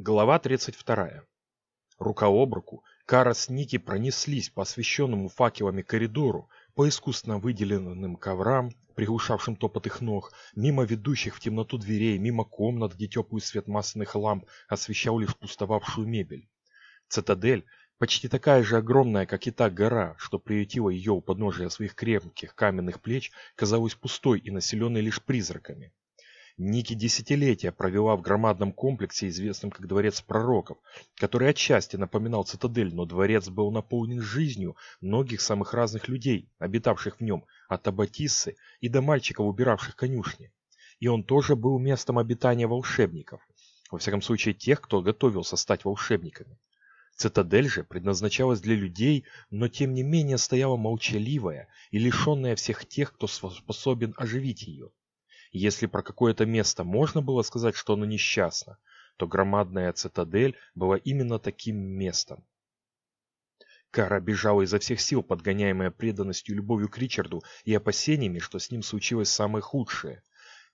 Глава 32. Рука об руку, Кара с Ники пронеслись по освещенному факелами коридору, по искусственно выделенным коврам, приглушавшим топот их ног, мимо ведущих в темноту дверей, мимо комнат, где теплый свет масляных ламп освещал лишь пустовавшую мебель. Цитадель, почти такая же огромная, как и та гора, что приютила ее у подножия своих крепких каменных плеч, казалась пустой и населенной лишь призраками. Ники десятилетия провела в громадном комплексе, известном как Дворец Пророков, который отчасти напоминал цитадель, но дворец был наполнен жизнью многих самых разных людей, обитавших в нем, от Аббатиссы и до мальчиков, убиравших конюшни. И он тоже был местом обитания волшебников, во всяком случае тех, кто готовился стать волшебниками. Цитадель же предназначалась для людей, но тем не менее стояла молчаливая и лишенная всех тех, кто способен оживить ее. Если про какое-то место можно было сказать, что оно несчастно, то громадная цитадель была именно таким местом. Кара бежала изо всех сил, подгоняемая преданностью и любовью к Ричарду и опасениями, что с ним случилось самое худшее.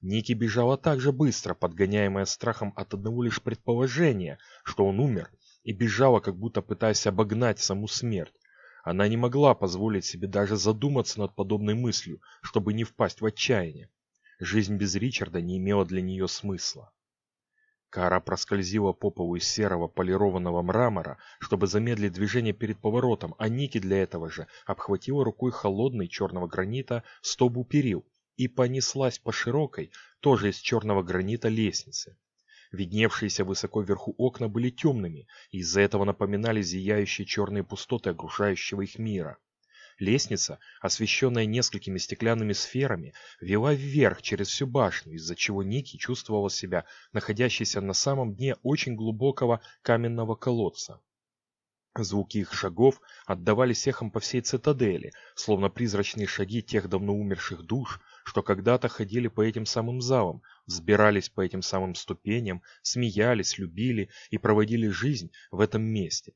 Ники бежала так же быстро, подгоняемая страхом от одного лишь предположения, что он умер, и бежала, как будто пытаясь обогнать саму смерть. Она не могла позволить себе даже задуматься над подобной мыслью, чтобы не впасть в отчаяние. Жизнь без Ричарда не имела для нее смысла. Кара проскользила по полу из серого полированного мрамора, чтобы замедлить движение перед поворотом, а Ники для этого же обхватила рукой холодный черного гранита столбу перил и понеслась по широкой, тоже из черного гранита лестнице. Видневшиеся высоко вверху окна были темными, и из-за этого напоминали зияющие черные пустоты окружающего их мира. Лестница, освещенная несколькими стеклянными сферами, вела вверх через всю башню, из-за чего Ники чувствовала себя находящейся на самом дне очень глубокого каменного колодца. Звуки их шагов отдавались эхом по всей цитадели, словно призрачные шаги тех давно умерших душ, что когда-то ходили по этим самым залам, взбирались по этим самым ступеням, смеялись, любили и проводили жизнь в этом месте.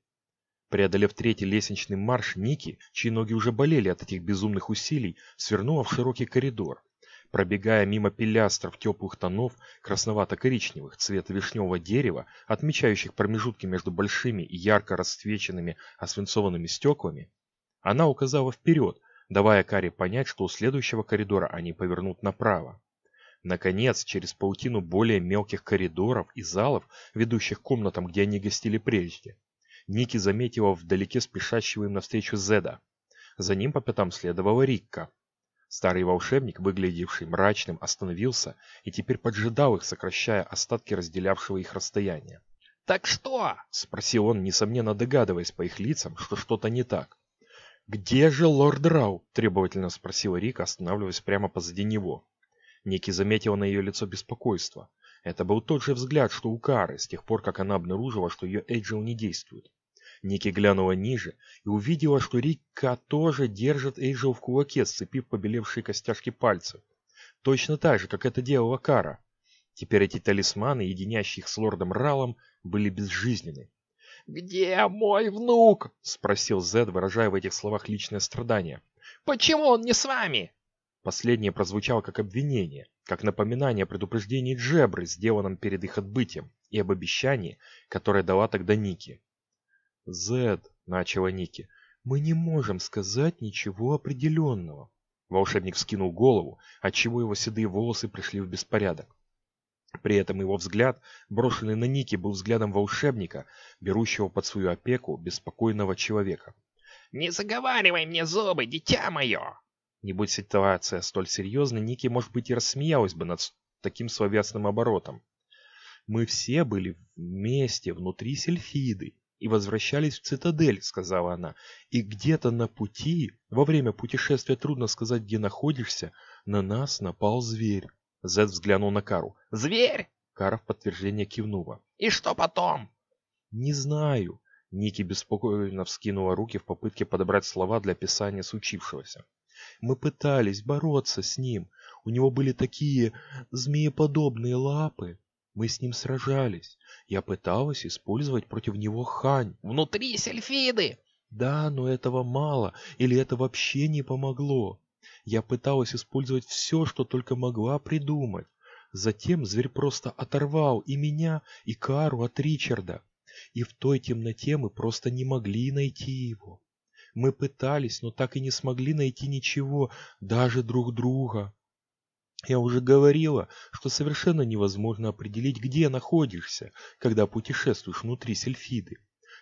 Преодолев третий лестничный марш, Ники, чьи ноги уже болели от этих безумных усилий, свернула в широкий коридор. Пробегая мимо пилястров теплых тонов, красновато-коричневых, цвета вишневого дерева, отмечающих промежутки между большими и ярко расцвеченными освинцованными стеклами, она указала вперед, давая Каре понять, что у следующего коридора они повернут направо. Наконец, через паутину более мелких коридоров и залов, ведущих к комнатам, где они гостили прежде, Ники заметила вдалеке спешащего им навстречу Зеда. За ним по пятам следовала Рикка. Старый волшебник, выглядевший мрачным, остановился и теперь поджидал их, сокращая остатки разделявшего их расстояния. «Так что?» — спросил он, несомненно догадываясь по их лицам, что что-то не так. «Где же лорд Рау?» — требовательно спросила Рика, останавливаясь прямо позади него. Ники заметила на ее лицо беспокойство. Это был тот же взгляд, что у Кары, с тех пор, как она обнаружила, что ее Эйджел не действует. Ники глянула ниже и увидела, что Рика тоже держит Эйджел в кулаке, сцепив побелевшие костяшки пальцев. Точно так же, как это делала Кара. Теперь эти талисманы, единящие их с лордом Ралом, были безжизненны. «Где мой внук?» — спросил Зед, выражая в этих словах личное страдание. «Почему он не с вами?» Последнее прозвучало как обвинение, как напоминание о предупреждении Джебры, сделанном перед их отбытием, и об обещании, которое дала тогда Ники. «Зед», — начала Ники, — «мы не можем сказать ничего определенного». Волшебник вскинул голову, отчего его седые волосы пришли в беспорядок. При этом его взгляд, брошенный на Ники, был взглядом волшебника, берущего под свою опеку беспокойного человека. «Не заговаривай мне зубы, дитя мое!» Не будь ситуация столь серьезной, Ники, может быть, и рассмеялась бы над таким словесным оборотом. «Мы все были вместе внутри Сельфиды и возвращались в цитадель», — сказала она. «И где-то на пути, во время путешествия трудно сказать, где находишься, на нас напал зверь». Зед взглянул на Кару. «Зверь?» Кара в подтверждение кивнула. «И что потом?» «Не знаю». Ники беспокойно вскинула руки в попытке подобрать слова для описания случившегося. «Мы пытались бороться с ним. У него были такие змееподобные лапы. Мы с ним сражались. Я пыталась использовать против него хань. Внутри сельфиды! Да, но этого мало, или это вообще не помогло. Я пыталась использовать все, что только могла придумать. Затем зверь просто оторвал и меня, и Кару от Ричарда. И в той темноте мы просто не могли найти его. Мы пытались, но так и не смогли найти ничего, даже друг друга. Я уже говорила, что совершенно невозможно определить, где находишься, когда путешествуешь внутри сельфиды.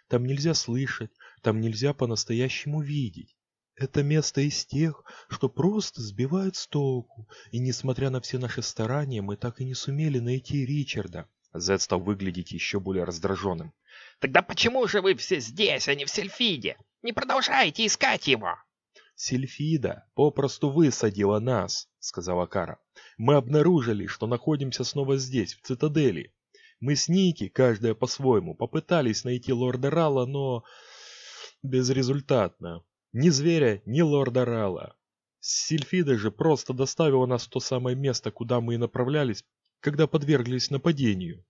Там нельзя слышать, там нельзя по-настоящему видеть. Это место из тех, что просто сбивают с толку, и несмотря на все наши старания, мы так и не сумели найти Ричарда. Зед стал выглядеть еще более раздраженным. «Тогда почему же вы все здесь, а не в Сельфиде? Не продолжайте искать его!» «Сельфида попросту высадила нас», — сказала Кара. «Мы обнаружили, что находимся снова здесь, в цитадели. Мы с Ники, каждая по-своему, попытались найти лорда Рала, но безрезультатно. Ни зверя, ни лорда Рала. Сильфида же просто доставила нас в то самое место, куда мы и направлялись, когда подверглись нападению.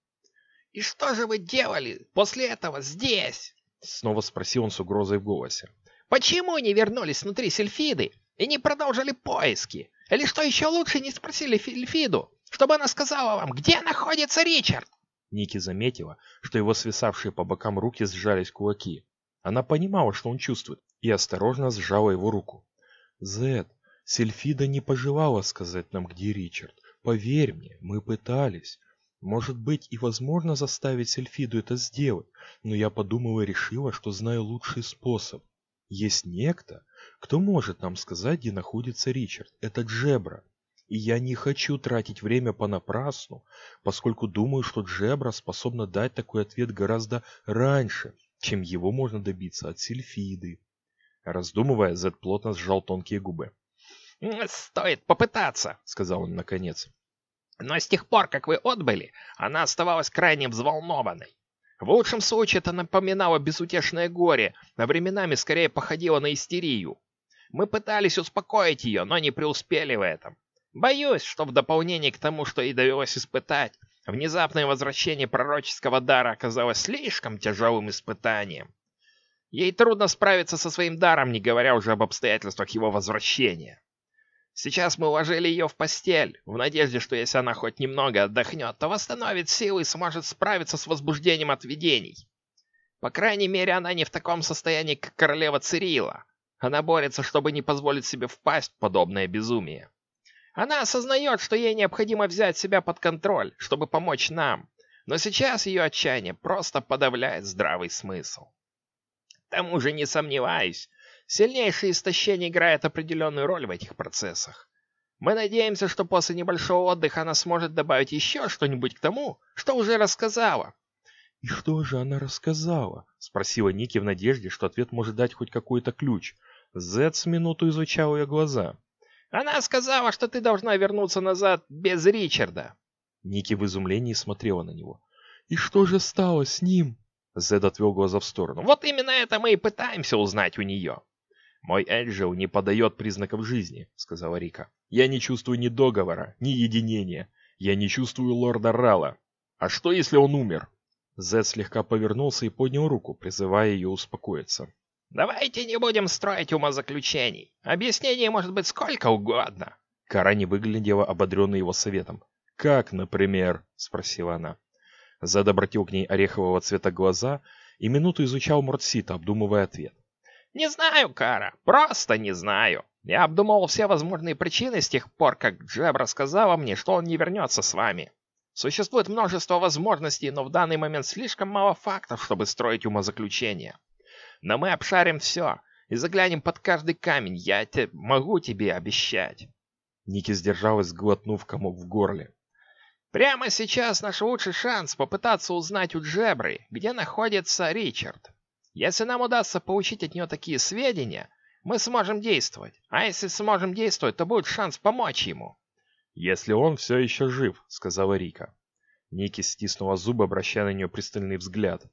«И что же вы делали после этого здесь?» Снова спросил он с угрозой в голосе. «Почему не вернулись внутри Сильфиды и не продолжили поиски? Или что еще лучше, не спросили Сильфиду, чтобы она сказала вам, где находится Ричард?» Ники заметила, что его свисавшие по бокам руки сжались кулаки. Она понимала, что он чувствует, и осторожно сжала его руку. «Зет, Сельфида не пожелала сказать нам, где Ричард. Поверь мне, мы пытались. Может быть и возможно заставить Сельфиду это сделать, но я подумала и решила, что знаю лучший способ. Есть некто, кто может нам сказать, где находится Ричард. Это Джебра. И я не хочу тратить время понапрасну, поскольку думаю, что Джебра способна дать такой ответ гораздо раньше, чем его можно добиться от Сильфиды. Раздумывая, Зед плотно сжал тонкие губы. «Стоит попытаться», — сказал он наконец. «Но с тех пор, как вы отбыли, она оставалась крайне взволнованной. В лучшем случае это напоминало безутешное горе, а временами скорее походило на истерию. Мы пытались успокоить ее, но не преуспели в этом. Боюсь, что в дополнение к тому, что ей довелось испытать, Внезапное возвращение пророческого дара оказалось слишком тяжелым испытанием. Ей трудно справиться со своим даром, не говоря уже об обстоятельствах его возвращения. Сейчас мы уложили ее в постель, в надежде, что если она хоть немного отдохнет, то восстановит силы и сможет справиться с возбуждением от видений. По крайней мере, она не в таком состоянии, как королева Цирила. Она борется, чтобы не позволить себе впасть в подобное безумие. Она осознает, что ей необходимо взять себя под контроль, чтобы помочь нам. Но сейчас ее отчаяние просто подавляет здравый смысл. К тому же, не сомневаюсь, сильнейшее истощение играет определенную роль в этих процессах. Мы надеемся, что после небольшого отдыха она сможет добавить еще что-нибудь к тому, что уже рассказала. «И что же она рассказала?» — спросила Ники в надежде, что ответ может дать хоть какой-то ключ. Зет с минуту изучал ее глаза. Она сказала, что ты должна вернуться назад без Ричарда. Ники в изумлении смотрела на него. «И что же стало с ним?» Зед отвел глаза в сторону. «Вот именно это мы и пытаемся узнать у нее». «Мой Эджил не подает признаков жизни», — сказала Рика. «Я не чувствую ни договора, ни единения. Я не чувствую лорда Рала. А что, если он умер?» Зед слегка повернулся и поднял руку, призывая ее успокоиться. Давайте не будем строить умозаключений. Объяснений может быть сколько угодно. Кара не выглядела ободренной его советом. «Как, например?» — спросила она. Зад обратил к ней орехового цвета глаза и минуту изучал Мортсита, обдумывая ответ. «Не знаю, Кара, просто не знаю. Я обдумывал все возможные причины с тех пор, как Джеб рассказала мне, что он не вернется с вами. Существует множество возможностей, но в данный момент слишком мало фактов, чтобы строить умозаключения. Но мы обшарим все и заглянем под каждый камень, я те могу тебе обещать. Ники сдержалась, глотнув комок в горле. Прямо сейчас наш лучший шанс попытаться узнать у Джебры, где находится Ричард. Если нам удастся получить от нее такие сведения, мы сможем действовать. А если сможем действовать, то будет шанс помочь ему. «Если он все еще жив», — сказала Рика. Ники стиснула зубы, обращая на нее пристальный взгляд.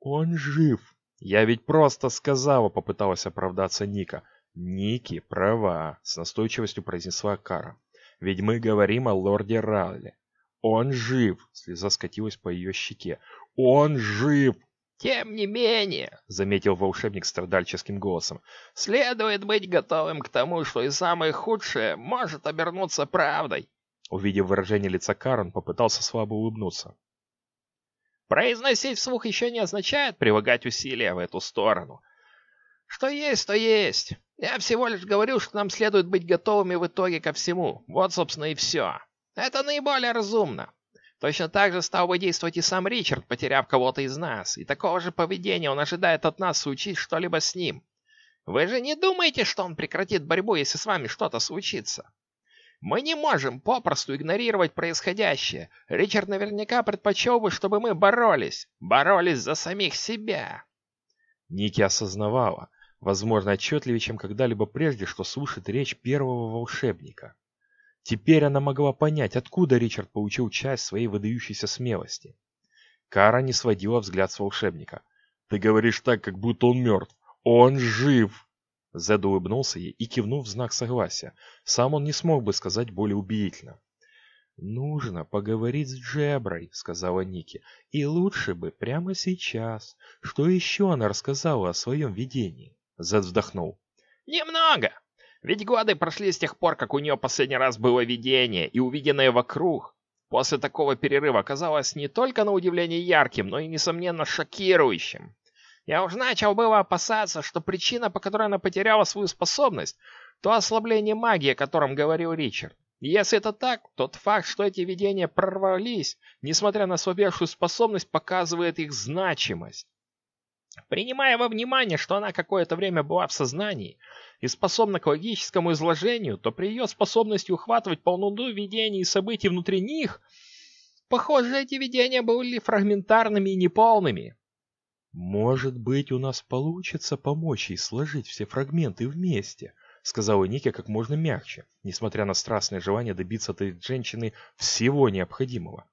«Он жив», «Я ведь просто сказала», — попыталась оправдаться Ника. «Ники права», — с настойчивостью произнесла Кара. «Ведь мы говорим о лорде Ралле. Он жив!» — слеза скатилась по ее щеке. «Он жив!» «Тем не менее», — заметил волшебник страдальческим голосом, «следует быть готовым к тому, что и самое худшее может обернуться правдой. Увидев выражение лица Карен, попытался слабо улыбнуться. Произносить вслух еще не означает прилагать усилия в эту сторону. Что есть, то есть. Я всего лишь говорю, что нам следует быть готовыми в итоге ко всему. Вот, собственно, и все. Это наиболее разумно. Точно так же стал бы действовать и сам Ричард, потеряв кого-то из нас. И такого же поведения он ожидает от нас случить что-либо с ним. Вы же не думаете, что он прекратит борьбу, если с вами что-то случится? Мы не можем попросту игнорировать происходящее. Ричард наверняка предпочел бы, чтобы мы боролись. Боролись за самих себя. Ники осознавала, возможно, отчетливее, чем когда-либо прежде, что слушает речь первого волшебника. Теперь она могла понять, откуда Ричард получил часть своей выдающейся смелости. Кара не сводила взгляд с волшебника. «Ты говоришь так, как будто он мертв. Он жив!» Зед улыбнулся ей и кивнул в знак согласия. Сам он не смог бы сказать более убедительно. «Нужно поговорить с Джеброй», — сказала Ники. «И лучше бы прямо сейчас. Что еще она рассказала о своем видении?» Зед вздохнул. «Немного. Ведь годы прошли с тех пор, как у нее последний раз было видение, и увиденное вокруг. После такого перерыва оказалось не только на удивление ярким, но и, несомненно, шокирующим. Я уж начал было опасаться, что причина, по которой она потеряла свою способность, то ослабление магии, о котором говорил Ричард. Если это так, тот факт, что эти видения прорвались, несмотря на слабейшую способность, показывает их значимость. Принимая во внимание, что она какое-то время была в сознании и способна к логическому изложению, то при ее способности ухватывать полноту видений и событий внутри них, похоже, эти видения были фрагментарными и неполными. «Может быть, у нас получится помочь ей сложить все фрагменты вместе», сказала Ники как можно мягче, несмотря на страстное желание добиться от этой женщины всего необходимого.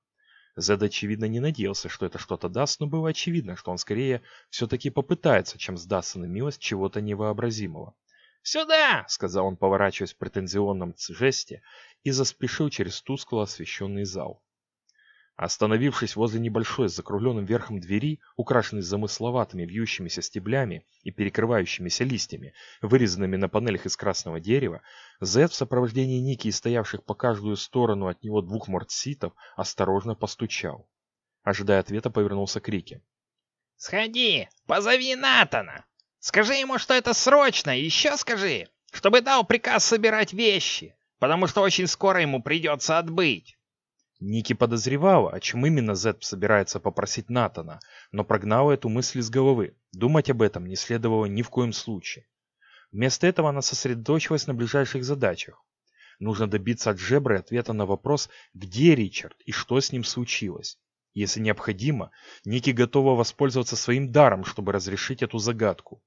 Зед, очевидно, не надеялся, что это что-то даст, но было очевидно, что он скорее все-таки попытается, чем сдастся на милость чего-то невообразимого. «Сюда!» — сказал он, поворачиваясь в претензионном жесте, и заспешил через тускло освещенный зал. Остановившись возле небольшой с закругленным верхом двери, украшенной замысловатыми вьющимися стеблями и перекрывающимися листьями, вырезанными на панелях из красного дерева, Зед в сопровождении Ники и стоявших по каждую сторону от него двух мордситов осторожно постучал. Ожидая ответа, повернулся к Рике. «Сходи, позови Натана! Скажи ему, что это срочно, и еще скажи, чтобы дал приказ собирать вещи, потому что очень скоро ему придется отбыть». Ники подозревала, о чем именно Зет собирается попросить Натана, но прогнала эту мысль из головы. Думать об этом не следовало ни в коем случае. Вместо этого она сосредоточилась на ближайших задачах. Нужно добиться от Джебры ответа на вопрос, где Ричард и что с ним случилось. Если необходимо, Ники готова воспользоваться своим даром, чтобы разрешить эту загадку.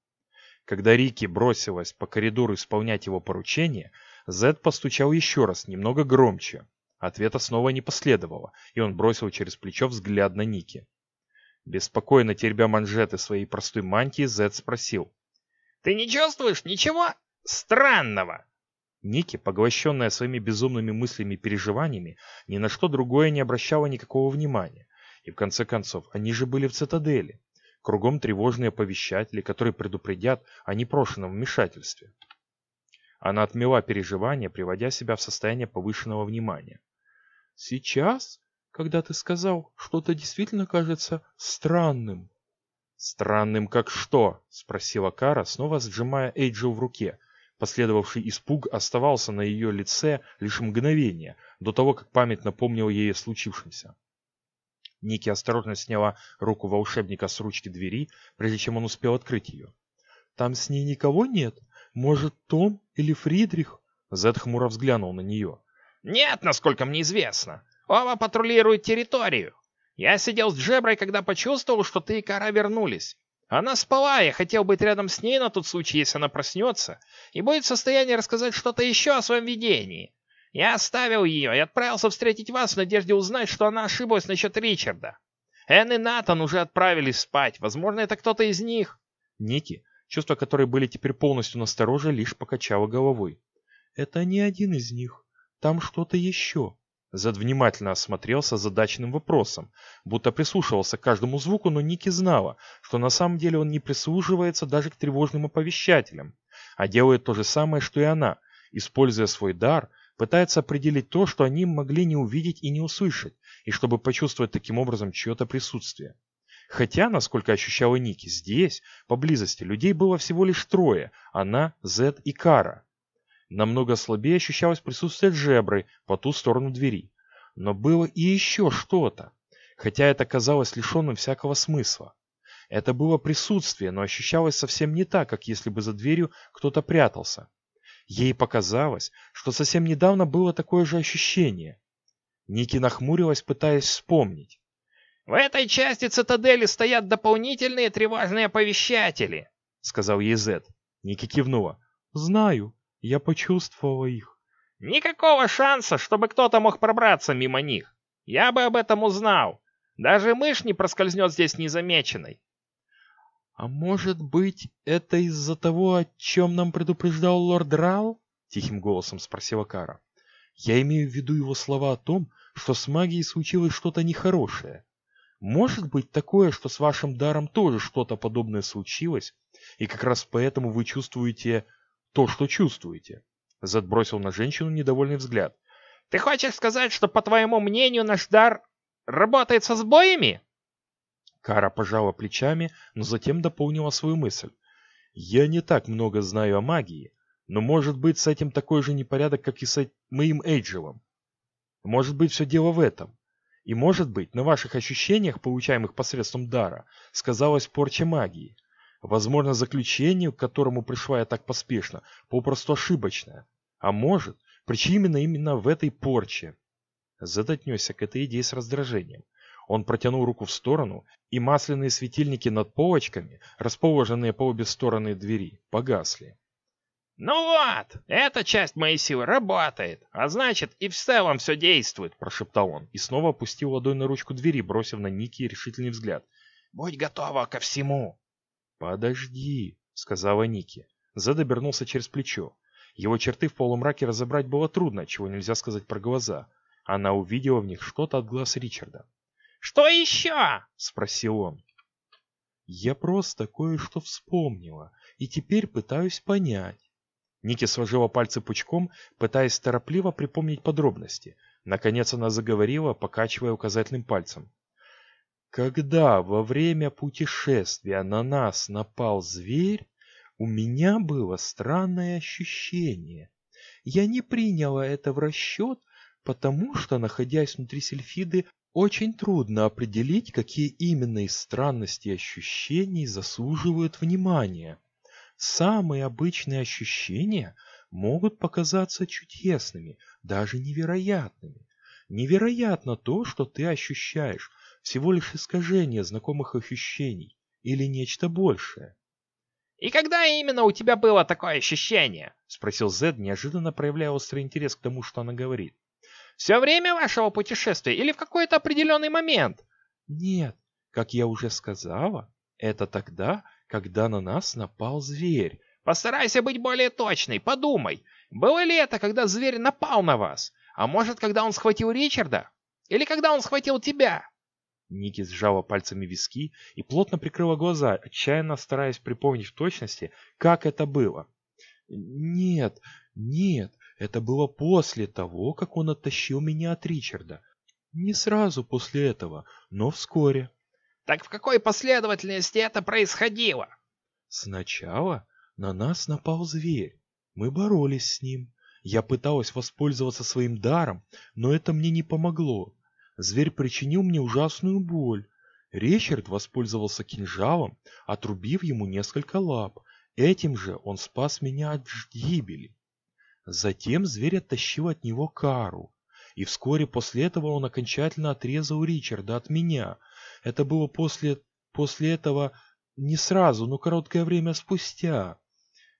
Когда Рики бросилась по коридору исполнять его поручение, Зед постучал еще раз, немного громче. Ответа снова не последовало, и он бросил через плечо взгляд на Ники. Беспокойно теребя манжеты своей простой мантии, Зед спросил. «Ты не чувствуешь ничего странного?» Ники, поглощенная своими безумными мыслями и переживаниями, ни на что другое не обращала никакого внимания. И в конце концов, они же были в цитадели. Кругом тревожные оповещатели, которые предупредят о непрошенном вмешательстве. Она отмела переживания, приводя себя в состояние повышенного внимания. Сейчас, когда ты сказал, что-то действительно кажется странным. Странным как что? Спросила Кара, снова сжимая Эйджел в руке. Последовавший испуг оставался на ее лице лишь мгновение, до того, как память напомнила ей о случившемся. Ники осторожно сняла руку волшебника с ручки двери, прежде чем он успел открыть ее. «Там с ней никого нет? Может, Том или Фридрих?» Зед хмуро взглянул на нее. Нет, насколько мне известно. Оба патрулируют территорию. Я сидел с Джеброй, когда почувствовал, что ты и Кара вернулись. Она спала, я хотел быть рядом с ней на тот случай, если она проснется, и будет в состоянии рассказать что-то еще о своем видении. Я оставил ее и отправился встретить вас в надежде узнать, что она ошиблась насчет Ричарда. Энн и Натан уже отправились спать, возможно, это кто-то из них. Ники, чувства которой были теперь полностью настороже, лишь покачала головой. Это не один из них. Там что-то еще. Зед внимательно осмотрелся задачным вопросом, будто прислушивался к каждому звуку, но Ники знала, что на самом деле он не прислушивается даже к тревожным оповещателям, а делает то же самое, что и она, используя свой дар, пытается определить то, что они могли не увидеть и не услышать, и чтобы почувствовать таким образом чье-то присутствие. Хотя, насколько ощущала Ники, здесь, поблизости, людей было всего лишь трое – она, Зед и Кара. Намного слабее ощущалось присутствие Джебры по ту сторону двери. Но было и еще что-то, хотя это казалось лишенным всякого смысла. Это было присутствие, но ощущалось совсем не так, как если бы за дверью кто-то прятался. Ей показалось, что совсем недавно было такое же ощущение. Ники нахмурилась, пытаясь вспомнить. «В этой части цитадели стоят дополнительные тревожные оповещатели», — сказал ей Зет. Ники кивнула. «Знаю, я почувствовала их». «Никакого шанса, чтобы кто-то мог пробраться мимо них. Я бы об этом узнал. Даже мышь не проскользнет здесь незамеченной. «А может быть, это из-за того, о чем нам предупреждал лорд Рал?» — тихим голосом спросила Кара. «Я имею в виду его слова о том, что с магией случилось что-то нехорошее. Может быть такое, что с вашим даром тоже что-то подобное случилось, и как раз поэтому вы чувствуете то, что чувствуете?» Зед бросил на женщину недовольный взгляд. «Ты хочешь сказать, что, по твоему мнению, наш дар работает со сбоями?» Кара пожала плечами, но затем дополнила свою мысль. «Я не так много знаю о магии, но может быть с этим такой же непорядок, как и с моим Эйджелом. Может быть все дело в этом. И может быть на ваших ощущениях, получаемых посредством дара, сказалась порча магии. Возможно, заключение, к которому пришла я так поспешно, попросту ошибочное. А может, причина именно в этой порче». Зед отнесся к этой идее с раздражением. Он протянул руку в сторону, и масляные светильники над полочками, расположенные по обе стороны двери, погасли. «Ну вот, эта часть моей силы работает, а значит и в целом все действует», – прошептал он, и снова опустил ладонь на ручку двери, бросив на Ники решительный взгляд. «Будь готова ко всему!» «Подожди», — сказала Ники. Зед обернулся через плечо. Его черты в полумраке разобрать было трудно, чего нельзя сказать про глаза. Она увидела в них что-то от глаз Ричарда. «Что еще?» — спросил он. «Я просто кое-что вспомнила, и теперь пытаюсь понять». Ники сложила пальцы пучком, пытаясь торопливо припомнить подробности. Наконец она заговорила, покачивая указательным пальцем. Когда во время путешествия на нас напал зверь, у меня было странное ощущение. Я не приняла это в расчет, потому что, находясь внутри сельфиды, очень трудно определить, какие именно из странностей ощущений заслуживают внимания. Самые обычные ощущения могут показаться чудесными, даже невероятными. Невероятно то, что ты ощущаешь, всего лишь искажение знакомых ощущений или нечто большее. «И когда именно у тебя было такое ощущение?» — спросил Зед, неожиданно проявляя острый интерес к тому, что она говорит. Все время вашего путешествия или в какой-то определенный момент? Нет, как я уже сказала, это тогда, когда на нас напал зверь. Постарайся быть более точной, подумай. Было ли это, когда зверь напал на вас? А может, когда он схватил Ричарда? Или когда он схватил тебя? Ники сжала пальцами виски и плотно прикрыла глаза, отчаянно стараясь припомнить в точности, как это было. Нет, нет, это было после того, как он оттащил меня от Ричарда. Не сразу после этого, но вскоре. Так в какой последовательности это происходило? Сначала на нас напал зверь. Мы боролись с ним. Я пыталась воспользоваться своим даром, но это мне не помогло. Зверь причинил мне ужасную боль. Ричард воспользовался кинжалом, отрубив ему несколько лап. Этим же он спас меня от гибели. Затем зверь оттащил от него кару. И вскоре после этого он окончательно отрезал Ричарда от меня. Это было после... после этого не сразу, но короткое время спустя.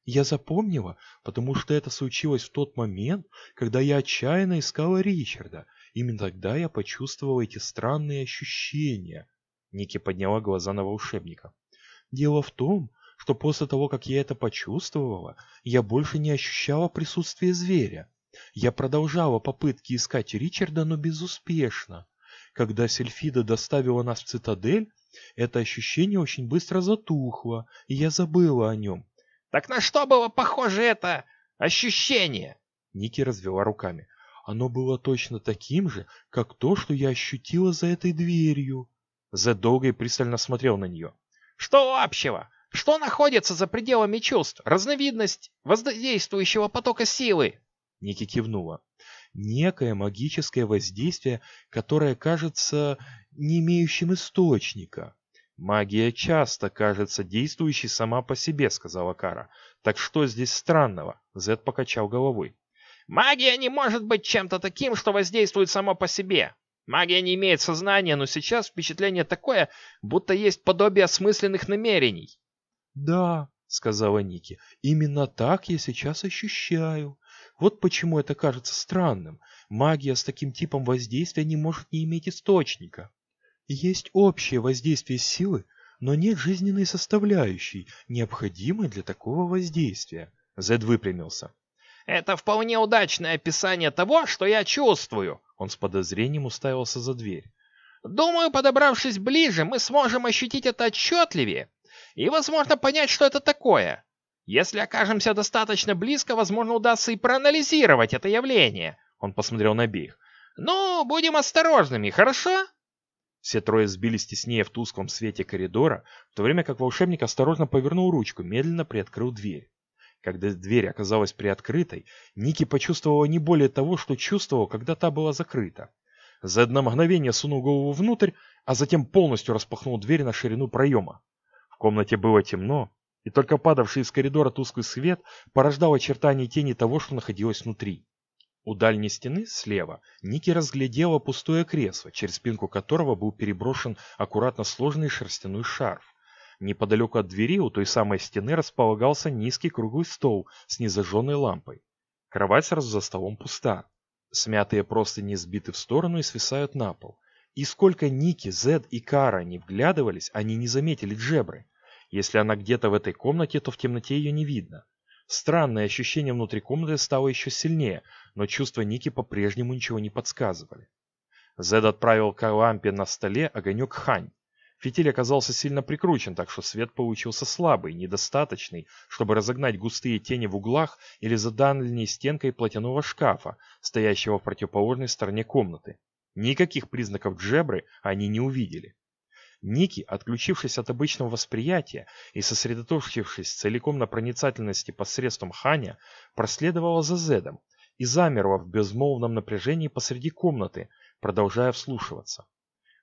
Я запомнила, потому что это случилось в тот момент, когда я отчаянно искала Ричарда. Именно тогда я почувствовала эти странные ощущения. Ники подняла глаза на волшебника. Дело в том, что после того, как я это почувствовала, я больше не ощущала присутствие зверя. Я продолжала попытки искать Ричарда, но безуспешно. Когда Сельфида доставила нас в цитадель, это ощущение очень быстро затухло, и я забыла о нем. «Так на что было похоже это ощущение?» Ники развела руками. Оно было точно таким же, как то, что я ощутила за этой дверью. Зед долго и пристально смотрел на нее. Что общего? Что находится за пределами чувств? Разновидность воздействующего потока силы. Ники кивнула. Некое магическое воздействие, которое кажется не имеющим источника. Магия часто кажется действующей сама по себе, сказала Кара. Так что здесь странного? Зед покачал головой. Магия не может быть чем-то таким, что воздействует само по себе. Магия не имеет сознания, но сейчас впечатление такое, будто есть подобие осмысленных намерений. «Да», — сказала Ники, — «именно так я сейчас ощущаю. Вот почему это кажется странным. Магия с таким типом воздействия не может не иметь источника. Есть общее воздействие силы, но нет жизненной составляющей, необходимой для такого воздействия». Зед выпрямился. Это вполне удачное описание того, что я чувствую. Он с подозрением уставился за дверь. Думаю, подобравшись ближе, мы сможем ощутить это отчетливее и, возможно, понять, что это такое. Если окажемся достаточно близко, возможно, удастся и проанализировать это явление. Он посмотрел на обеих. Ну, будем осторожными, хорошо? Все трое сбились теснее в тусклом свете коридора, в то время как волшебник осторожно повернул ручку, медленно приоткрыл дверь. Когда дверь оказалась приоткрытой, Ники почувствовала не более того, что чувствовал, когда та была закрыта. За одно мгновение сунул голову внутрь, а затем полностью распахнул дверь на ширину проема. В комнате было темно, и только падавший из коридора тусклый свет порождал очертания тени того, что находилось внутри. У дальней стены, слева, Ники разглядела пустое кресло, через спинку которого был переброшен аккуратно сложенный шерстяной шарф. Неподалеку от двери у той самой стены располагался низкий круглый стол с незажженной лампой. Кровать сразу за столом пуста. Смятые простыни сбиты в сторону и свисают на пол. И сколько Ники, Зед и Кара не вглядывались, они не заметили Джебры. Если она где-то в этой комнате, то в темноте ее не видно. Странное ощущение внутри комнаты стало еще сильнее, но чувства Ники по-прежнему ничего не подсказывали. Зед отправил к лампе на столе огонек Хань. Фитиль оказался сильно прикручен, так что свет получился слабый, недостаточный, чтобы разогнать густые тени в углах или за дальней стенкой платяного шкафа, стоящего в противоположной стороне комнаты. Никаких признаков джебры они не увидели. Ники, отключившись от обычного восприятия и сосредоточившись целиком на проницательности посредством Ханя, проследовала за Зедом и замерла в безмолвном напряжении посреди комнаты, продолжая вслушиваться.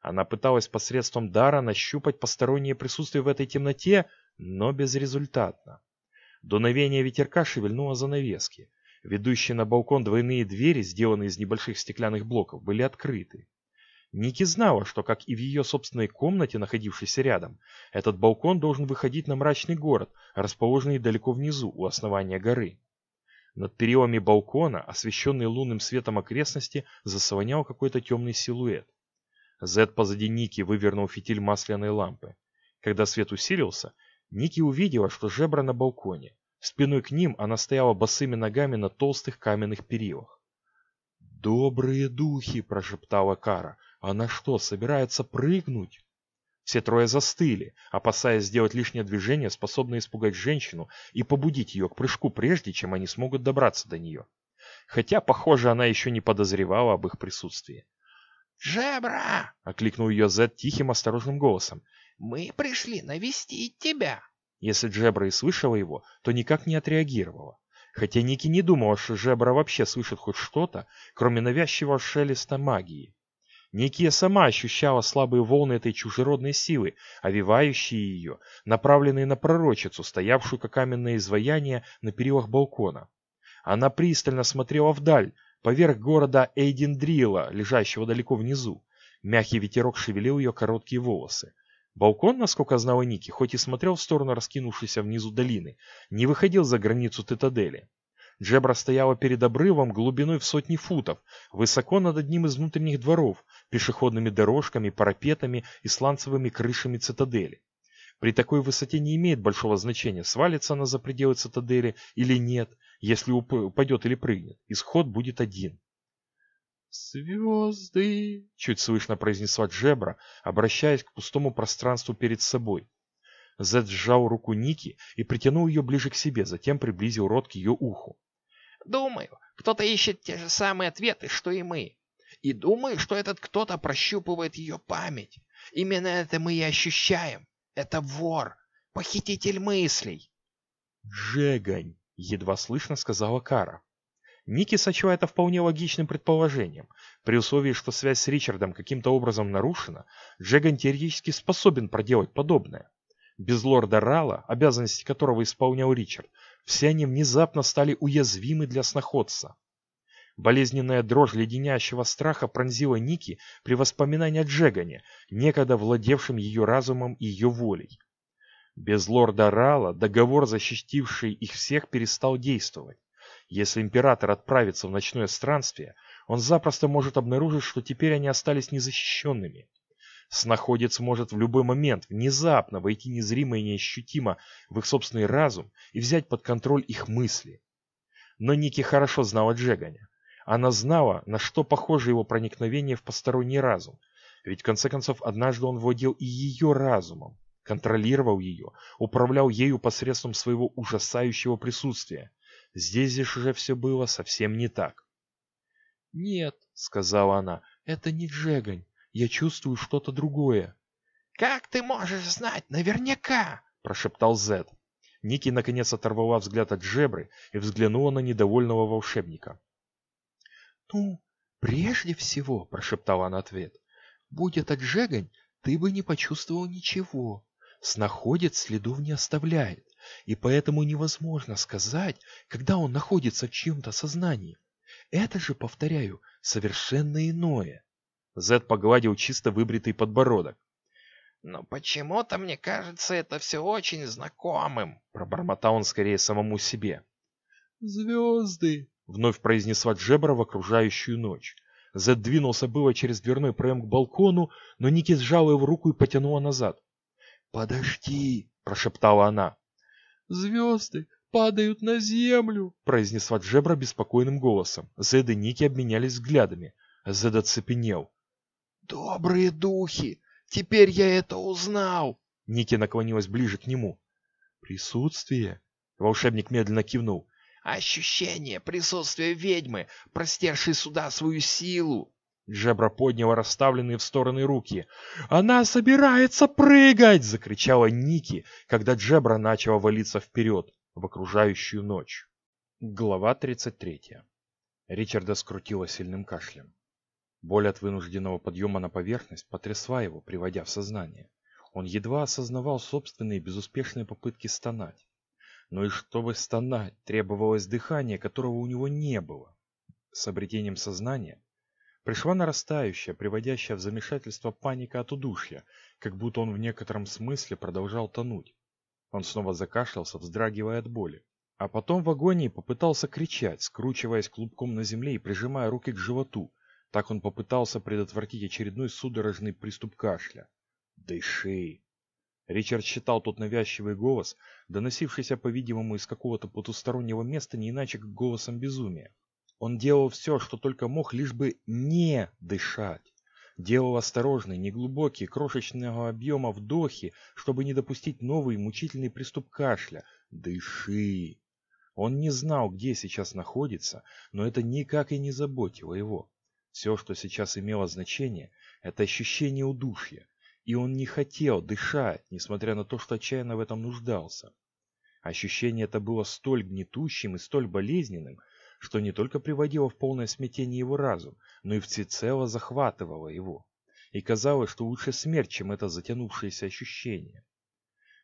Она пыталась посредством дара нащупать постороннее присутствие в этой темноте, но безрезультатно. Дуновение ветерка шевельнуло занавески. Ведущие на балкон двойные двери, сделанные из небольших стеклянных блоков, были открыты. Ники знала, что, как и в ее собственной комнате, находившейся рядом, этот балкон должен выходить на мрачный город, расположенный далеко внизу, у основания горы. Над перилами балкона, освещенный лунным светом окрестности, заслонял какой-то темный силуэт. Зед позади Ники вывернул фитиль масляной лампы. Когда свет усилился, Ники увидела, что жебра на балконе. Спиной к ним она стояла босыми ногами на толстых каменных перилах. «Добрые духи!» – прошептала Кара. «Она что, собирается прыгнуть?» Все трое застыли, опасаясь сделать лишнее движение, способное испугать женщину и побудить ее к прыжку, прежде чем они смогут добраться до нее. Хотя, похоже, она еще не подозревала об их присутствии. «Жебра!» — окликнул ее Зед тихим осторожным голосом. «Мы пришли навестить тебя!» Если Джебра и слышала его, то никак не отреагировала. Хотя Ники не думала, что Жебра вообще слышит хоть что-то, кроме навязчивого шелеста магии. Никия сама ощущала слабые волны этой чужеродной силы, овивающие ее, направленные на пророчицу, стоявшую как каменное изваяние на перилах балкона. Она пристально смотрела вдаль, поверх города Эйдендрила, лежащего далеко внизу. Мягкий ветерок шевелил ее короткие волосы. Балкон, насколько знала Ники, хоть и смотрел в сторону раскинувшейся внизу долины, не выходил за границу Тетадели. Джебра стояла перед обрывом глубиной в сотни футов, высоко над одним из внутренних дворов, пешеходными дорожками, парапетами и сланцевыми крышами цитадели. При такой высоте не имеет большого значения, свалится она за пределы цитадели или нет, если упадет или прыгнет. Исход будет один. «Звезды!» — чуть слышно произнесла Джебра, обращаясь к пустому пространству перед собой. Зед сжал руку Ники и притянул ее ближе к себе, затем приблизил рот к ее уху. Думаю, кто-то ищет те же самые ответы, что и мы. И думаю, что этот кто-то прощупывает ее память. Именно это мы и ощущаем. Это вор, похититель мыслей. «Джегань!» — едва слышно сказала Кара. Ники сочла это вполне логичным предположением. При условии, что связь с Ричардом каким-то образом нарушена, Джеган теоретически способен проделать подобное. Без лорда Рала, обязанности которого исполнял Ричард, все они внезапно стали уязвимы для сноходца. Болезненная дрожь леденящего страха пронзила Ники при воспоминании о Джегане, некогда владевшем ее разумом и ее волей. Без лорда Рала договор, защитивший их всех, перестал действовать. Если император отправится в ночное странствие, он запросто может обнаружить, что теперь они остались незащищенными. Снаходец может в любой момент внезапно войти незримо и неощутимо в их собственный разум и взять под контроль их мысли. Но Ники хорошо знала Джеганя. Она знала, на что похоже его проникновение в посторонний разум. Ведь в конце концов однажды он владел и ее разумом, контролировал ее, управлял ею посредством своего ужасающего присутствия. Здесь же уже все было совсем не так. «Нет», — сказала она, — «это не Джегань. Я чувствую что-то другое». «Как ты можешь знать наверняка?» – прошептал Зед. Ники наконец оторвала взгляд от Джебры и взглянула на недовольного волшебника. «Ну, прежде всего», – прошептала она ответ, – «будь это Джегань, ты бы не почувствовал ничего. Снаходец следов не оставляет, и поэтому невозможно сказать, когда он находится в чьем-то сознании. Это же, повторяю, совершенно иное. Зед погладил чисто выбритый подбородок. «Но почему-то мне кажется это все очень знакомым», — пробормотал он скорее самому себе. «Звезды!» — вновь произнесла Джебра в окружающую ночь. Зед двинулся было через дверной проем к балкону, но Ники сжала его руку и потянула назад. «Подожди!» — прошептала она. «Звезды падают на землю!» — произнесла Джебра беспокойным голосом. Зед и Ники обменялись взглядами. Зед оцепенел. «Добрые духи! Теперь я это узнал!» Ники наклонилась ближе к нему. «Присутствие?» Волшебник медленно кивнул. «Ощущение присутствия ведьмы, простершей сюда свою силу!» Джебра подняла расставленные в стороны руки. «Она собирается прыгать!» — закричала Ники, когда Джебра начала валиться вперед в окружающую ночь. Глава 33. Ричарда скрутила сильным кашлем. Боль от вынужденного подъема на поверхность потрясла его, приводя в сознание. Он едва осознавал собственные безуспешные попытки стонать. Но и чтобы стонать, требовалось дыхание, которого у него не было. С обретением сознания пришла нарастающая, приводящая в замешательство паника от удушья, как будто он в некотором смысле продолжал тонуть. Он снова закашлялся, вздрагивая от боли. А потом в агонии попытался кричать, скручиваясь клубком на земле и прижимая руки к животу, так он попытался предотвратить очередной судорожный приступ кашля. «Дыши!» Ричард считал тот навязчивый голос, доносившийся, по-видимому, из какого-то потустороннего места, не иначе как голосом безумия. Он делал все, что только мог, лишь бы не дышать. Делал осторожные, неглубокие, крошечного объема вдохи, чтобы не допустить новый мучительный приступ кашля. «Дыши!» Он не знал, где сейчас находится, но это никак и не заботило его. Все, что сейчас имело значение, это ощущение удушья, и он не хотел дышать, несмотря на то, что отчаянно в этом нуждался. Ощущение это было столь гнетущим и столь болезненным, что не только приводило в полное смятение его разум, но и всецело захватывало его. И казалось, что лучше смерть, чем это затянувшееся ощущение.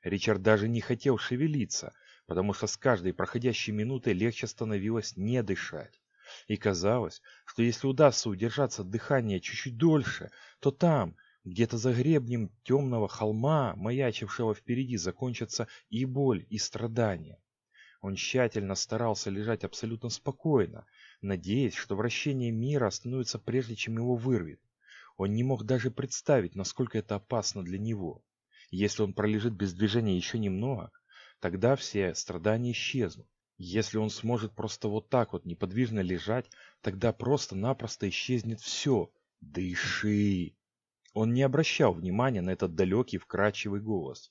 Ричард даже не хотел шевелиться, потому что с каждой проходящей минутой легче становилось не дышать. И казалось, что если удастся удержаться от дыхания чуть-чуть дольше, то там, где-то за гребнем темного холма, маячившего впереди, закончатся и боль, и страдания. Он тщательно старался лежать абсолютно спокойно, надеясь, что вращение мира остановится прежде, чем его вырвет. Он не мог даже представить, насколько это опасно для него. Если он пролежит без движения еще немного, тогда все страдания исчезнут. Если он сможет просто вот так вот неподвижно лежать, тогда просто-напросто исчезнет все. Дыши! Он не обращал внимания на этот далекий вкрадчивый голос.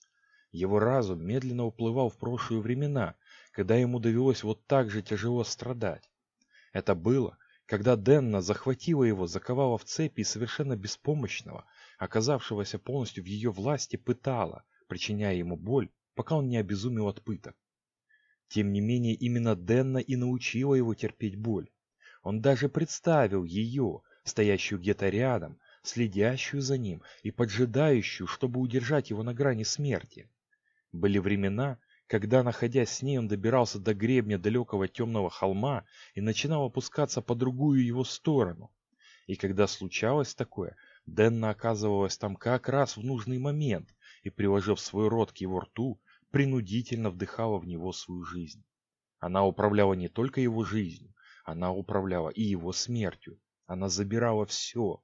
Его разум медленно уплывал в прошлые времена, когда ему довелось вот так же тяжело страдать. Это было, когда Денна захватила его, заковала в цепи и совершенно беспомощного, оказавшегося полностью в ее власти, пытала, причиняя ему боль, пока он не обезумел от пыток. Тем не менее, именно Денна и научила его терпеть боль. Он даже представил ее, стоящую где-то рядом, следящую за ним и поджидающую, чтобы удержать его на грани смерти. Были времена, когда, находясь с ней, он добирался до гребня далекого темного холма и начинал опускаться по другую его сторону. И когда случалось такое, Денна оказывалась там как раз в нужный момент и, приложив свой рот к его рту, принудительно вдыхала в него свою жизнь. Она управляла не только его жизнью, она управляла и его смертью. Она забирала все.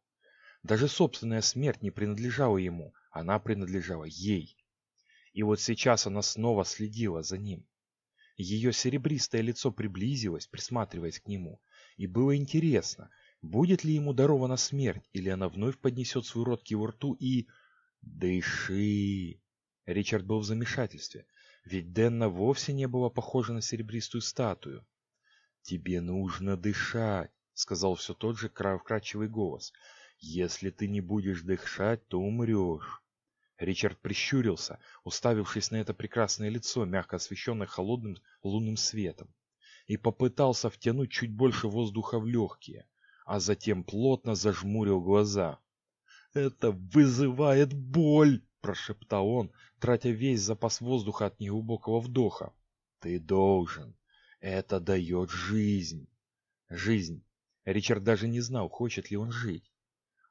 Даже собственная смерть не принадлежала ему, она принадлежала ей. И вот сейчас она снова следила за ним. Ее серебристое лицо приблизилось, присматриваясь к нему. И было интересно, будет ли ему дарована смерть, или она вновь поднесет свой рот к его рту и... «Дыши!» Ричард был в замешательстве, ведь Денна вовсе не была похожа на серебристую статую. «Тебе нужно дышать», — сказал все тот же вкрадчивый голос. «Если ты не будешь дышать, то умрешь». Ричард прищурился, уставившись на это прекрасное лицо, мягко освещенное холодным лунным светом, и попытался втянуть чуть больше воздуха в легкие, а затем плотно зажмурил глаза. «Это вызывает боль!» – прошептал он, тратя весь запас воздуха от неглубокого вдоха. «Ты должен. Это дает жизнь». Жизнь. Ричард даже не знал, хочет ли он жить.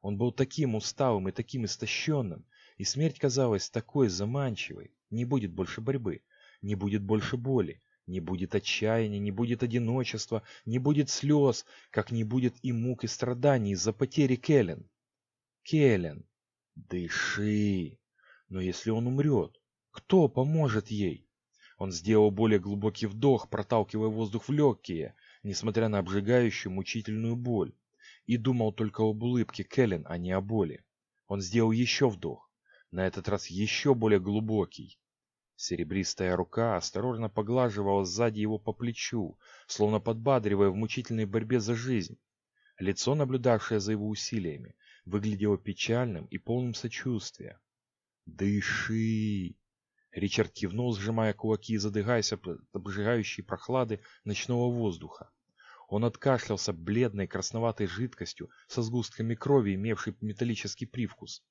Он был таким усталым и таким истощенным, и смерть казалась такой заманчивой. Не будет больше борьбы, не будет больше боли, не будет отчаяния, не будет одиночества, не будет слез, как не будет и мук и страданий из-за потери Келлен. Келлен, дыши. Но если он умрет, кто поможет ей? Он сделал более глубокий вдох, проталкивая воздух в легкие, несмотря на обжигающую мучительную боль, и думал только об улыбке Келлен, а не о боли. Он сделал еще вдох на этот раз еще более глубокий. Серебристая рука осторожно поглаживала сзади его по плечу, словно подбадривая в мучительной борьбе за жизнь. Лицо, наблюдавшее за его усилиями, выглядело печальным и полным сочувствия. «Дыши!» Ричард кивнул, сжимая кулаки и задыхаясь от обжигающей прохлады ночного воздуха. Он откашлялся бледной красноватой жидкостью со сгустками крови, имевшей металлический привкус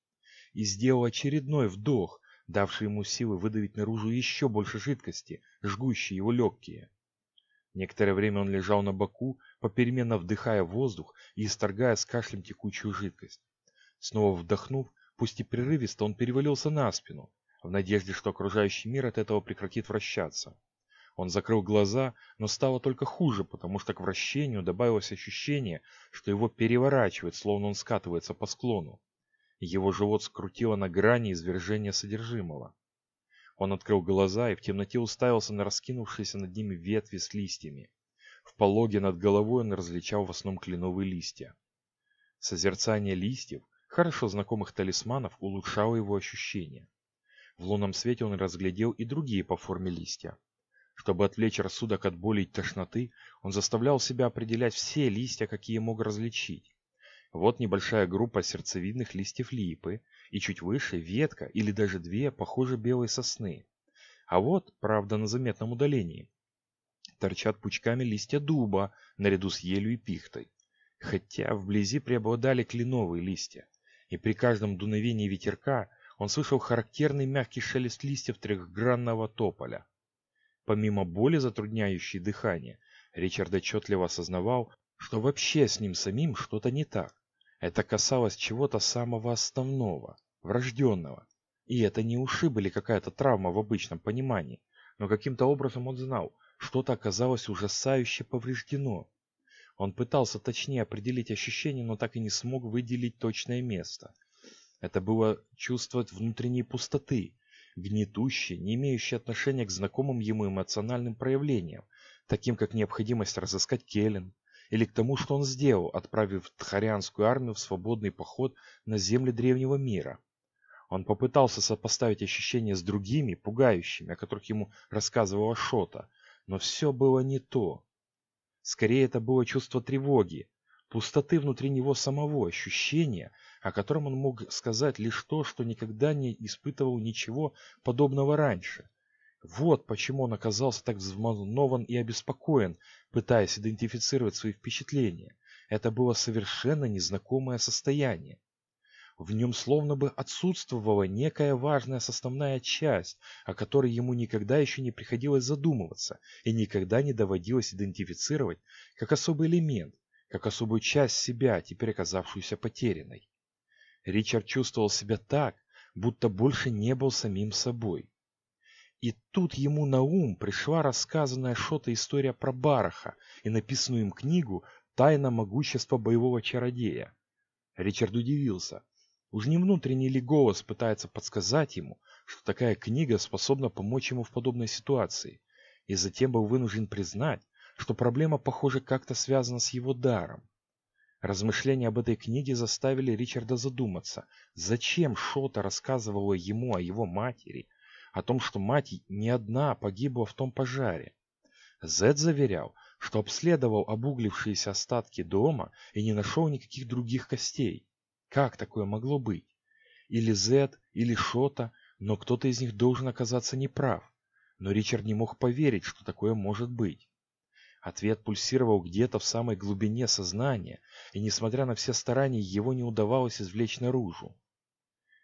и сделал очередной вдох, давший ему силы выдавить наружу еще больше жидкости, жгущей его легкие. Некоторое время он лежал на боку, попеременно вдыхая воздух и исторгая с кашлем текучую жидкость. Снова вдохнув, пусть и прерывисто, он перевалился на спину, в надежде, что окружающий мир от этого прекратит вращаться. Он закрыл глаза, но стало только хуже, потому что к вращению добавилось ощущение, что его переворачивает, словно он скатывается по склону. Его живот скрутило на грани извержения содержимого. Он открыл глаза и в темноте уставился на раскинувшиеся над ними ветви с листьями. В пологе над головой он различал в основном кленовые листья. Созерцание листьев, хорошо знакомых талисманов, улучшало его ощущения. В лунном свете он разглядел и другие по форме листья. Чтобы отвлечь рассудок от боли и тошноты, он заставлял себя определять все листья, какие мог различить. Вот небольшая группа сердцевидных листьев липы, и чуть выше ветка или даже две, похоже, белой сосны. А вот, правда, на заметном удалении, торчат пучками листья дуба наряду с елью и пихтой. Хотя вблизи преобладали кленовые листья, и при каждом дуновении ветерка он слышал характерный мягкий шелест листьев трехгранного тополя. Помимо боли, затрудняющей дыхание, Ричард отчетливо осознавал, что вообще с ним самим что-то не так. Это касалось чего-то самого основного, врожденного. И это не ушиб или какая-то травма в обычном понимании, но каким-то образом он знал, что-то оказалось ужасающе повреждено. Он пытался точнее определить ощущение, но так и не смог выделить точное место. Это было чувство внутренней пустоты, гнетущее, не имеющее отношения к знакомым ему эмоциональным проявлениям, таким как необходимость разыскать Келлен, или к тому, что он сделал, отправив Тхарианскую армию в свободный поход на земли древнего мира. Он попытался сопоставить ощущения с другими, пугающими, о которых ему рассказывала Шота, но все было не то. Скорее это было чувство тревоги, пустоты внутри него самого, ощущения, о котором он мог сказать лишь то, что никогда не испытывал ничего подобного раньше. Вот почему он оказался так взволнован и обеспокоен, пытаясь идентифицировать свои впечатления. Это было совершенно незнакомое состояние. В нем словно бы отсутствовала некая важная составная часть, о которой ему никогда еще не приходилось задумываться и никогда не доводилось идентифицировать как особый элемент, как особую часть себя, теперь оказавшуюся потерянной. Ричард чувствовал себя так, будто больше не был самим собой. И тут ему на ум пришла рассказанная Шота история про Бараха и написанную им книгу «Тайна могущества боевого чародея». Ричард удивился. Уж не внутренний ли голос пытается подсказать ему, что такая книга способна помочь ему в подобной ситуации, и затем был вынужден признать, что проблема, похоже, как-то связана с его даром. Размышления об этой книге заставили Ричарда задуматься, зачем Шота рассказывала ему о его матери, о том, что мать не одна погибла в том пожаре. Зед заверял, что обследовал обуглившиеся остатки дома и не нашел никаких других костей. Как такое могло быть? Или Зет, или Шота, но кто-то из них должен оказаться неправ. Но Ричард не мог поверить, что такое может быть. Ответ пульсировал где-то в самой глубине сознания, и несмотря на все старания, его не удавалось извлечь наружу.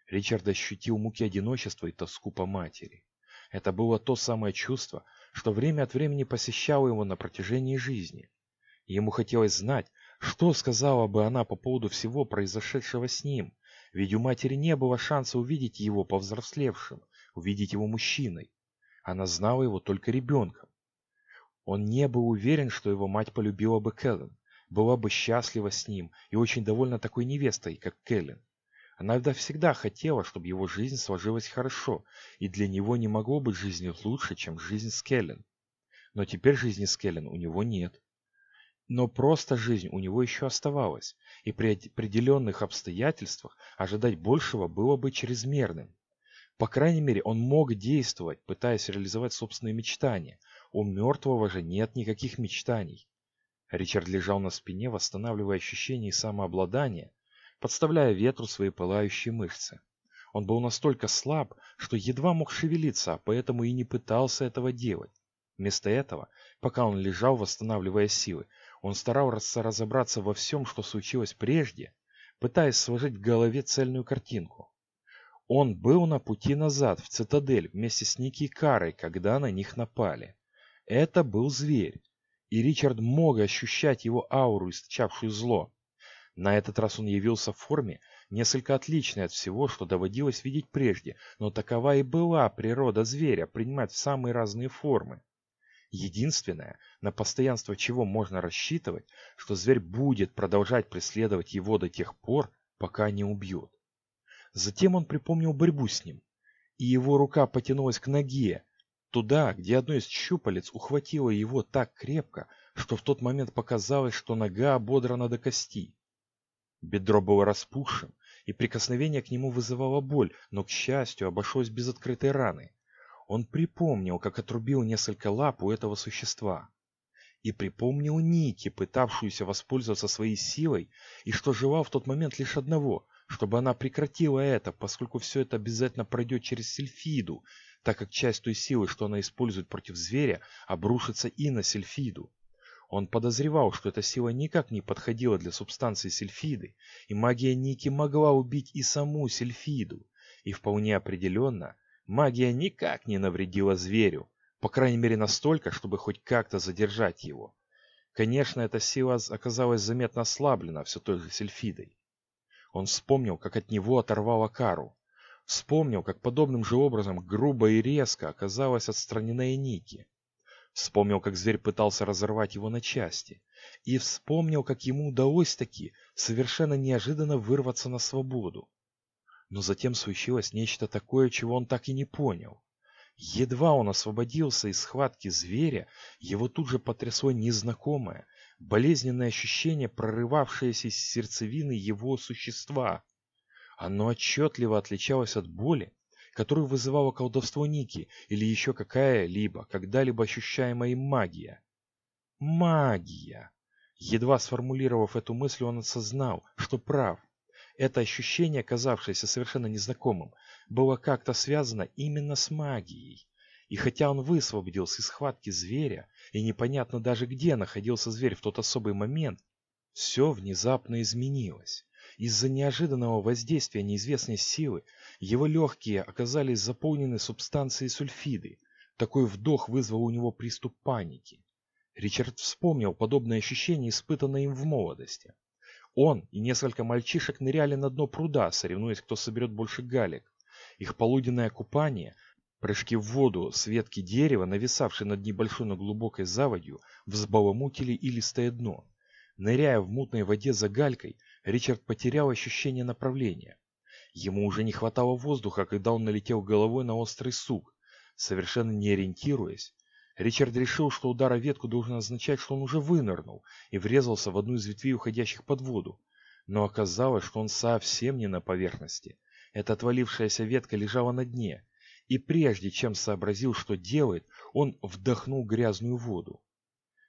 Ричард ощутил муки одиночества и тоску по матери. Это было то самое чувство, что время от времени посещало его на протяжении жизни. Ему хотелось знать, что сказала бы она по поводу всего произошедшего с ним? Ведь у матери не было шанса увидеть его повзрослевшим, увидеть его мужчиной. Она знала его только ребенком. Он не был уверен, что его мать полюбила бы Кэлен, была бы счастлива с ним и очень довольна такой невестой, как Кэлен. Она всегда хотела, чтобы его жизнь сложилась хорошо, и для него не могло быть жизни лучше, чем жизнь с Кэлен. Но теперь жизни с Кэлен у него нет. Но просто жизнь у него еще оставалась, и при определенных обстоятельствах ожидать большего было бы чрезмерным. По крайней мере, он мог действовать, пытаясь реализовать собственные мечтания. У мертвого же нет никаких мечтаний. Ричард лежал на спине, восстанавливая ощущение и самообладание, подставляя ветру свои пылающие мышцы. Он был настолько слаб, что едва мог шевелиться, а поэтому и не пытался этого делать. Вместо этого, пока он лежал, восстанавливая силы, он старался разобраться во всем, что случилось прежде, пытаясь сложить в голове цельную картинку. Он был на пути назад, в цитадель, вместе с Ники Карой, когда на них напали. Это был зверь, и Ричард мог ощущать его ауру, источавшую зло. На этот раз он явился в форме, несколько отличной от всего, что доводилось видеть прежде, но такова и была природа зверя, принимать самые разные формы. Единственное, на постоянство чего можно рассчитывать, что зверь будет продолжать преследовать его до тех пор, пока не убьет. Затем он припомнил борьбу с ним, и его рука потянулась к ноге, туда, где одно из щупалец ухватило его так крепко, что в тот момент показалось, что нога ободрана до кости. Бедро было распухшим, и прикосновение к нему вызывало боль, но, к счастью, обошлось без открытой раны. Он припомнил, как отрубил несколько лап у этого существа. И припомнил Ники, пытавшуюся воспользоваться своей силой, и что желал в тот момент лишь одного, чтобы она прекратила это, поскольку все это обязательно пройдет через Сельфиду, так как часть той силы, что она использует против зверя, обрушится и на Сельфиду. Он подозревал, что эта сила никак не подходила для субстанции Сельфиды, и магия Ники могла убить и саму Сельфиду, и вполне определенно Магия никак не навредила зверю, по крайней мере настолько, чтобы хоть как-то задержать его. Конечно, эта сила оказалась заметно ослаблена все той же Сельфидой. Он вспомнил, как от него оторвало кару. Вспомнил, как подобным же образом грубо и резко оказалась отстранена и Ники. Вспомнил, как зверь пытался разорвать его на части. И вспомнил, как ему удалось таки совершенно неожиданно вырваться на свободу. Но затем случилось нечто такое, чего он так и не понял. Едва он освободился из схватки зверя, его тут же потрясло незнакомое, болезненное ощущение, прорывавшееся из сердцевины его существа. Оно отчетливо отличалось от боли, которую вызывало колдовство Ники или еще какая-либо, когда-либо ощущаемая магия. Магия. Едва сформулировав эту мысль, он осознал, что прав. Это ощущение, казавшееся совершенно незнакомым, было как-то связано именно с магией. И хотя он высвободился из схватки зверя, и непонятно даже где находился зверь в тот особый момент, все внезапно изменилось. Из-за неожиданного воздействия неизвестной силы его легкие оказались заполнены субстанцией сульфиды. Такой вдох вызвал у него приступ паники. Ричард вспомнил подобное ощущение, испытанное им в молодости. Он и несколько мальчишек ныряли на дно пруда, соревнуясь, кто соберет больше галек. Их полуденное купание, прыжки в воду с ветки дерева, нависавшей над небольшой, но глубокой заводью, взбаламутили илистое дно. Ныряя в мутной воде за галькой, Ричард потерял ощущение направления. Ему уже не хватало воздуха, когда он налетел головой на острый сук. Совершенно не ориентируясь, Ричард решил, что удар о ветку должен означать, что он уже вынырнул и врезался в одну из ветвей, уходящих под воду. Но оказалось, что он совсем не на поверхности. Эта отвалившаяся ветка лежала на дне, и прежде чем сообразил, что делает, он вдохнул грязную воду.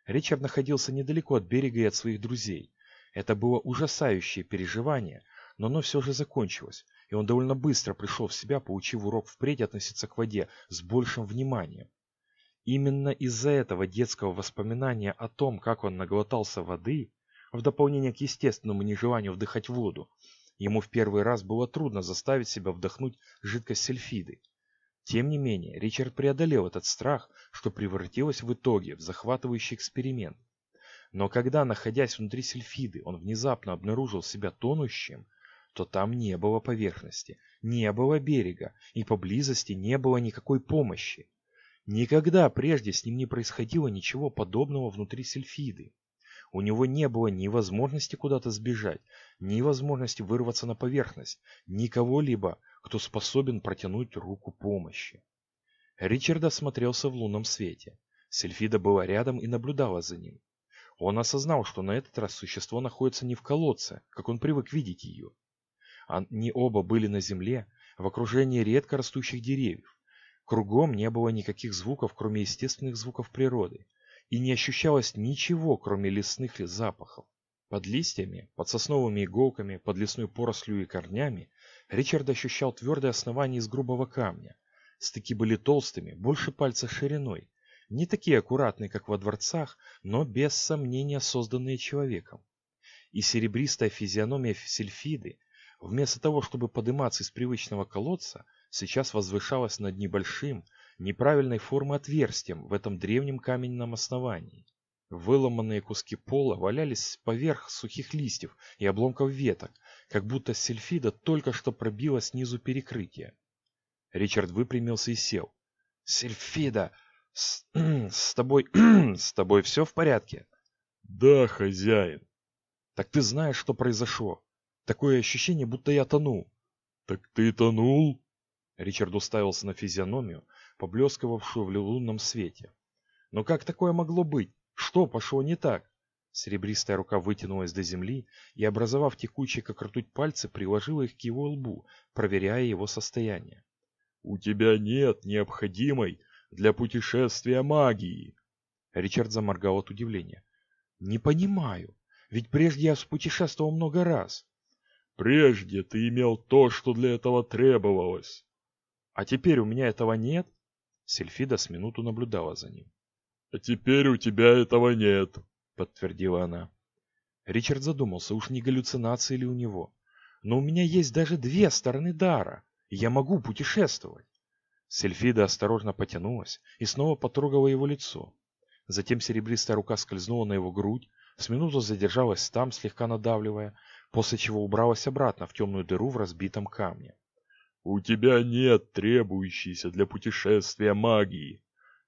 Ричард находился недалеко от берега и от своих друзей. Это было ужасающее переживание, но оно все же закончилось, и он довольно быстро пришел в себя, получив урок впредь относиться к воде с большим вниманием. Именно из-за этого детского воспоминания о том, как он наглотался воды, в дополнение к естественному нежеланию вдыхать воду, ему в первый раз было трудно заставить себя вдохнуть жидкость сельфиды. Тем не менее, Ричард преодолел этот страх, что превратилось в итоге в захватывающий эксперимент. Но когда, находясь внутри сельфиды, он внезапно обнаружил себя тонущим, то там не было поверхности, не было берега, и поблизости не было никакой помощи. Никогда прежде с ним не происходило ничего подобного внутри Сельфиды. У него не было ни возможности куда-то сбежать, ни возможности вырваться на поверхность, никого-либо, кто способен протянуть руку помощи. Ричард осмотрелся в лунном свете. Сельфида была рядом и наблюдала за ним. Он осознал, что на этот раз существо находится не в колодце, как он привык видеть ее. Они оба были на земле, в окружении редко растущих деревьев. Кругом не было никаких звуков, кроме естественных звуков природы, и не ощущалось ничего, кроме лесных запахов. Под листьями, под сосновыми иголками, под лесной порослью и корнями Ричард ощущал твердое основание из грубого камня. Стыки были толстыми, больше пальца шириной, не такие аккуратные, как во дворцах, но без сомнения созданные человеком. И серебристая физиономия сельфиды, вместо того, чтобы подниматься из привычного колодца, сейчас возвышалась над небольшим, неправильной формы отверстием в этом древнем каменном основании. Выломанные куски пола валялись поверх сухих листьев и обломков веток, как будто сельфида только что пробила снизу перекрытие. Ричард выпрямился и сел. «Сельфида, с, с тобой... с тобой все в порядке?» «Да, хозяин». «Так ты знаешь, что произошло? Такое ощущение, будто я тону». «Так ты тонул?» Ричард уставился на физиономию, поблескивавшую в лунном свете. Но как такое могло быть? Что пошло не так? Серебристая рука вытянулась до земли и, образовав текучие как ртуть пальцы, приложила их к его лбу, проверяя его состояние. «У тебя нет необходимой для путешествия магии!» Ричард заморгал от удивления. «Не понимаю, ведь прежде я путешествовал много раз». «Прежде ты имел то, что для этого требовалось. А теперь у меня этого нет? Сельфида с минуту наблюдала за ним. А теперь у тебя этого нет, подтвердила она. Ричард задумался, уж не галлюцинации ли у него. Но у меня есть даже две стороны дара, и я могу путешествовать. Сельфида осторожно потянулась и снова потрогала его лицо. Затем серебристая рука скользнула на его грудь, с минуту задержалась там, слегка надавливая, после чего убралась обратно в темную дыру в разбитом камне. У тебя нет требующейся для путешествия магии.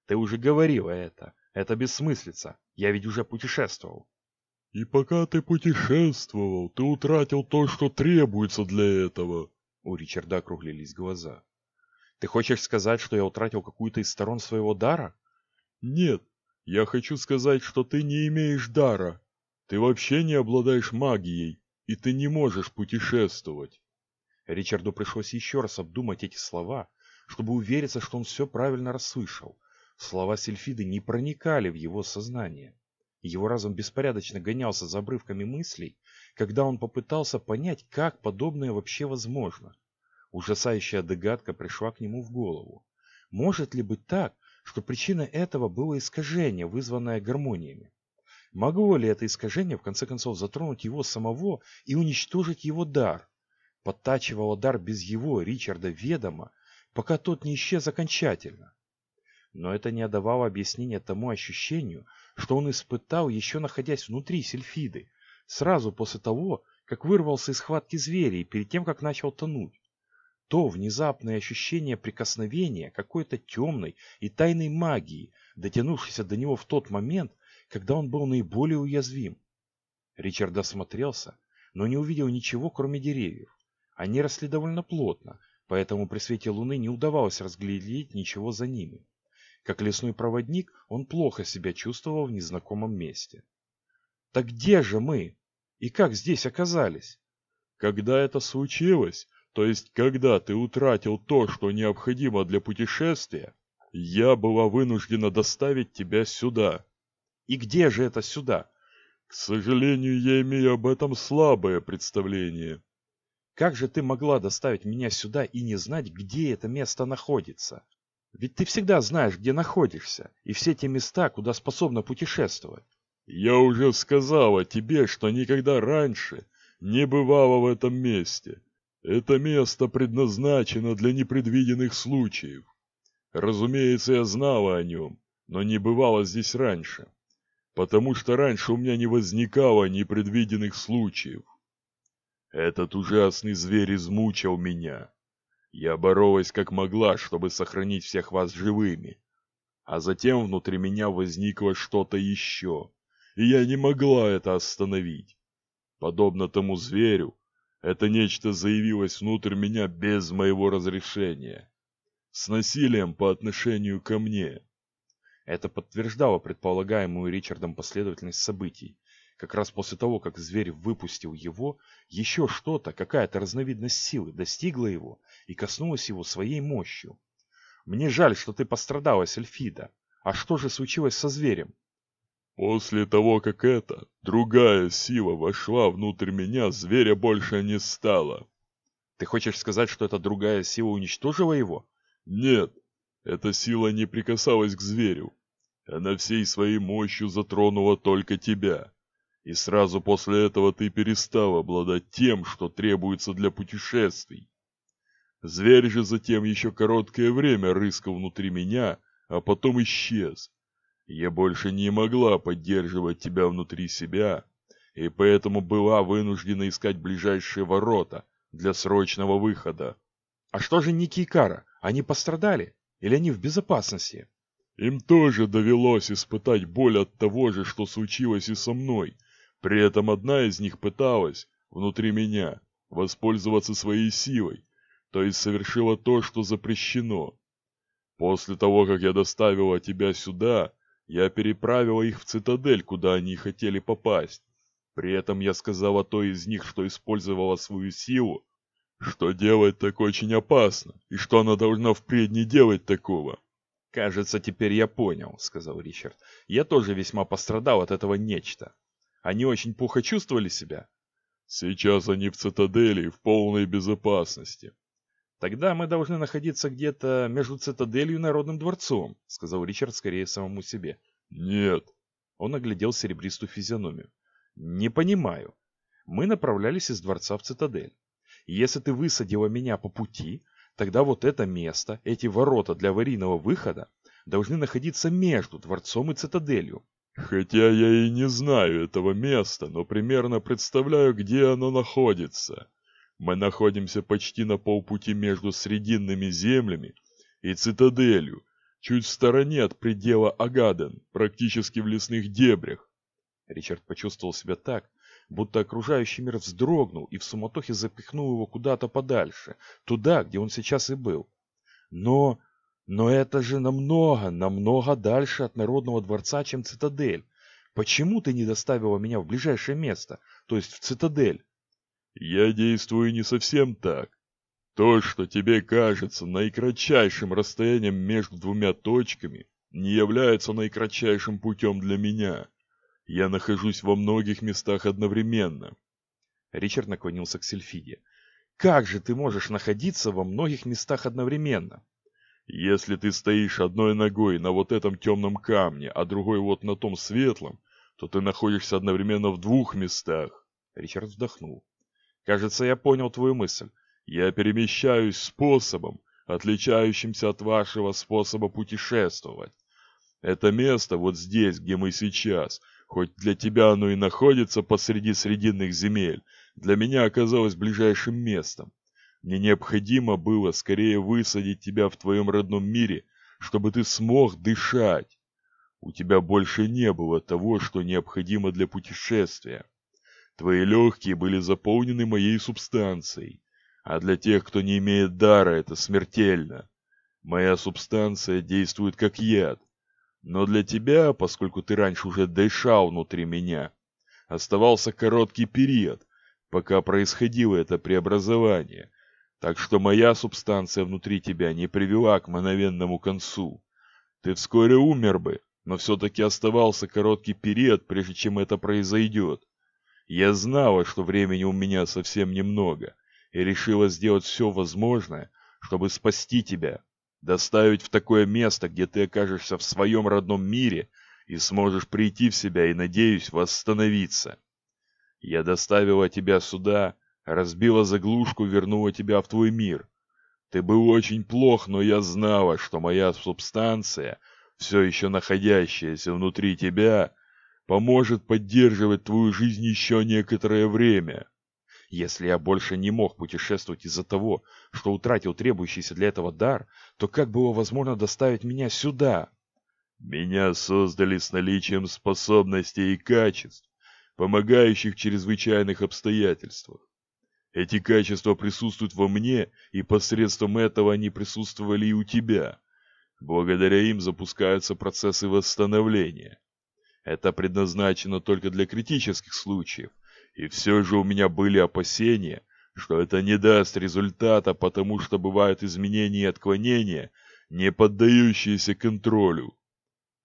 Ты уже говорила это. Это бессмыслица. Я ведь уже путешествовал. И пока ты путешествовал, ты утратил то, что требуется для этого. У Ричарда округлились глаза. Ты хочешь сказать, что я утратил какую-то из сторон своего дара? Нет, я хочу сказать, что ты не имеешь дара. Ты вообще не обладаешь магией, и ты не можешь путешествовать. Ричарду пришлось еще раз обдумать эти слова, чтобы увериться, что он все правильно расслышал. Слова Сельфиды не проникали в его сознание. Его разум беспорядочно гонялся за обрывками мыслей, когда он попытался понять, как подобное вообще возможно. Ужасающая догадка пришла к нему в голову. Может ли быть так, что причиной этого было искажение, вызванное гармониями? Могло ли это искажение в конце концов затронуть его самого и уничтожить его дар? Подтачивало дар без его, Ричарда, ведома, пока тот не исчез окончательно. Но это не давало объяснения тому ощущению, что он испытал, еще находясь внутри Сельфиды, сразу после того, как вырвался из схватки зверя и перед тем, как начал тонуть. То внезапное ощущение прикосновения какой-то темной и тайной магии, дотянувшейся до него в тот момент, когда он был наиболее уязвим. Ричард осмотрелся, но не увидел ничего, кроме деревьев. Они росли довольно плотно, поэтому при свете луны не удавалось разглядеть ничего за ними. Как лесной проводник, он плохо себя чувствовал в незнакомом месте. «Так где же мы? И как здесь оказались?» «Когда это случилось, то есть когда ты утратил то, что необходимо для путешествия, я была вынуждена доставить тебя сюда». «И где же это сюда?» «К сожалению, я имею об этом слабое представление». «Как же ты могла доставить меня сюда и не знать, где это место находится?» Ведь ты всегда знаешь, где находишься, и все те места, куда способна путешествовать. Я уже сказала тебе, что никогда раньше не бывало в этом месте. Это место предназначено для непредвиденных случаев. Разумеется, я знала о нем, но не бывало здесь раньше, потому что раньше у меня не возникало непредвиденных случаев. Этот ужасный зверь измучил меня. Я боролась как могла, чтобы сохранить всех вас живыми. А затем внутри меня возникло что-то еще, и я не могла это остановить. Подобно тому зверю, это нечто заявилось внутрь меня без моего разрешения. С насилием по отношению ко мне. Это подтверждало предполагаемую Ричардом последовательность событий. Как раз после того, как зверь выпустил его, еще что-то, какая-то разновидность силы достигла его и коснулась его своей мощью. Мне жаль, что ты пострадала, Сельфида. А что же случилось со зверем? После того, как эта, другая сила вошла внутрь меня, зверя больше не стало. Ты хочешь сказать, что эта другая сила уничтожила его? Нет, эта сила не прикасалась к зверю. Она всей своей мощью затронула только тебя. И сразу после этого ты перестал обладать тем, что требуется для путешествий. Зверь же затем еще короткое время рыскал внутри меня, а потом исчез. Я больше не могла поддерживать тебя внутри себя, и поэтому была вынуждена искать ближайшие ворота для срочного выхода. А что же Ники и Кара? Они пострадали? Или они в безопасности? Им тоже довелось испытать боль от того же, что случилось и со мной — при этом одна из них пыталась, внутри меня, воспользоваться своей силой, то есть совершила то, что запрещено. После того, как я доставила тебя сюда, я переправила их в цитадель, куда они хотели попасть. При этом я сказала той из них, что использовала свою силу, что делать так очень опасно, и что она должна впредь не делать такого. «Кажется, теперь я понял», — сказал Ричард. «Я тоже весьма пострадал от этого нечто. Они очень плохо чувствовали себя? Сейчас они в цитадели в полной безопасности. Тогда мы должны находиться где-то между цитаделью и Народным дворцом, сказал Ричард скорее самому себе. Нет. Он оглядел серебристую физиономию. Не понимаю. Мы направлялись из дворца в цитадель. Если ты высадила меня по пути, тогда вот это место, эти ворота для аварийного выхода должны находиться между дворцом и цитаделью. Хотя я и не знаю этого места, но примерно представляю, где оно находится. Мы находимся почти на полпути между Срединными землями и Цитаделью, чуть в стороне от предела Агаден, практически в лесных дебрях. Ричард почувствовал себя так, будто окружающий мир вздрогнул и в суматохе запихнул его куда-то подальше, туда, где он сейчас и был. Но но это же намного, намного дальше от Народного дворца, чем цитадель. Почему ты не доставила меня в ближайшее место, то есть в цитадель? Я действую не совсем так. То, что тебе кажется наикратчайшим расстоянием между двумя точками, не является наикратчайшим путем для меня. Я нахожусь во многих местах одновременно. Ричард наклонился к Сельфиде. Как же ты можешь находиться во многих местах одновременно? Если ты стоишь одной ногой на вот этом темном камне, а другой вот на том светлом, то ты находишься одновременно в двух местах. Ричард вздохнул. Кажется, я понял твою мысль. Я перемещаюсь способом, отличающимся от вашего способа путешествовать. Это место вот здесь, где мы сейчас, хоть для тебя оно и находится посреди срединных земель, для меня оказалось ближайшим местом. Мне необходимо было скорее высадить тебя в твоем родном мире, чтобы ты смог дышать. У тебя больше не было того, что необходимо для путешествия. Твои легкие были заполнены моей субстанцией, а для тех, кто не имеет дара, это смертельно. Моя субстанция действует как яд. Но для тебя, поскольку ты раньше уже дышал внутри меня, оставался короткий период, пока происходило это преобразование. Так что моя субстанция внутри тебя не привела к мгновенному концу. Ты вскоре умер бы, но все-таки оставался короткий период, прежде чем это произойдет. Я знала, что времени у меня совсем немного, и решила сделать все возможное, чтобы спасти тебя, доставить в такое место, где ты окажешься в своем родном мире и сможешь прийти в себя и, надеюсь, восстановиться. Я доставила тебя сюда, разбила заглушку, вернула тебя в твой мир. Ты был очень плох, но я знала, что моя субстанция, все еще находящаяся внутри тебя, поможет поддерживать твою жизнь еще некоторое время. Если я больше не мог путешествовать из-за того, что утратил требующийся для этого дар, то как было возможно доставить меня сюда? Меня создали с наличием способностей и качеств, помогающих в чрезвычайных обстоятельствах. Эти качества присутствуют во мне, и посредством этого они присутствовали и у тебя. Благодаря им запускаются процессы восстановления. Это предназначено только для критических случаев. И все же у меня были опасения, что это не даст результата, потому что бывают изменения и отклонения, не поддающиеся контролю.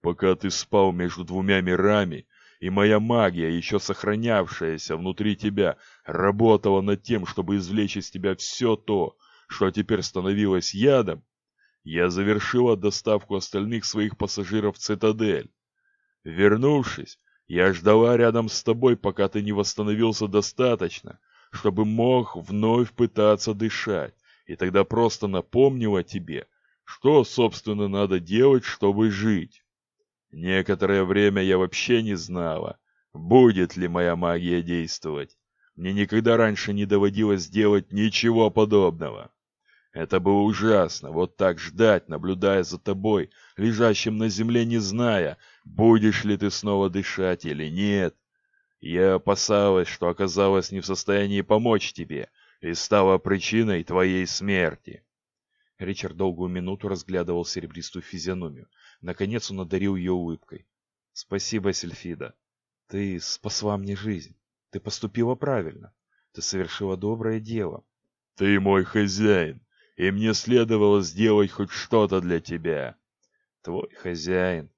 Пока ты спал между двумя мирами, и моя магия, еще сохранявшаяся внутри тебя, работала над тем, чтобы извлечь из тебя все то, что теперь становилось ядом, я завершила доставку остальных своих пассажиров в цитадель. Вернувшись, я ждала рядом с тобой, пока ты не восстановился достаточно, чтобы мог вновь пытаться дышать, и тогда просто напомнила тебе, что, собственно, надо делать, чтобы жить. Некоторое время я вообще не знала, будет ли моя магия действовать. Мне никогда раньше не доводилось делать ничего подобного. Это было ужасно, вот так ждать, наблюдая за тобой, лежащим на земле, не зная, будешь ли ты снова дышать или нет. Я опасалась, что оказалась не в состоянии помочь тебе и стала причиной твоей смерти. Ричард долгую минуту разглядывал серебристую физиономию. Наконец он одарил ее улыбкой. «Спасибо, Сельфида. Ты спасла мне жизнь. Ты поступила правильно. Ты совершила доброе дело». «Ты мой хозяин и мне следовало сделать хоть что-то для тебя. Твой хозяин.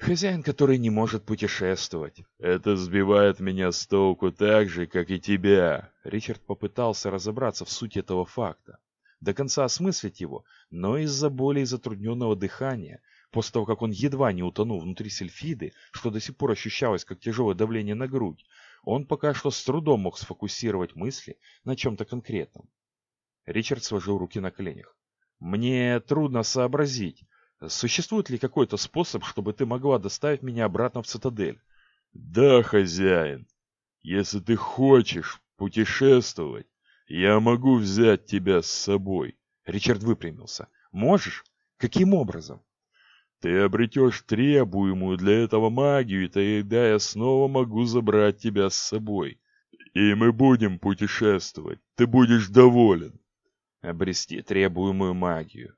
Хозяин, который не может путешествовать. Это сбивает меня с толку так же, как и тебя. Ричард попытался разобраться в сути этого факта. До конца осмыслить его, но из-за боли и затрудненного дыхания, после того, как он едва не утонул внутри сельфиды, что до сих пор ощущалось как тяжелое давление на грудь, он пока что с трудом мог сфокусировать мысли на чем-то конкретном. Ричард сложил руки на коленях. «Мне трудно сообразить, существует ли какой-то способ, чтобы ты могла доставить меня обратно в цитадель?» «Да, хозяин. Если ты хочешь путешествовать, я могу взять тебя с собой». Ричард выпрямился. «Можешь? Каким образом?» «Ты обретешь требуемую для этого магию, и тогда я снова могу забрать тебя с собой. И мы будем путешествовать. Ты будешь доволен» обрести требуемую магию.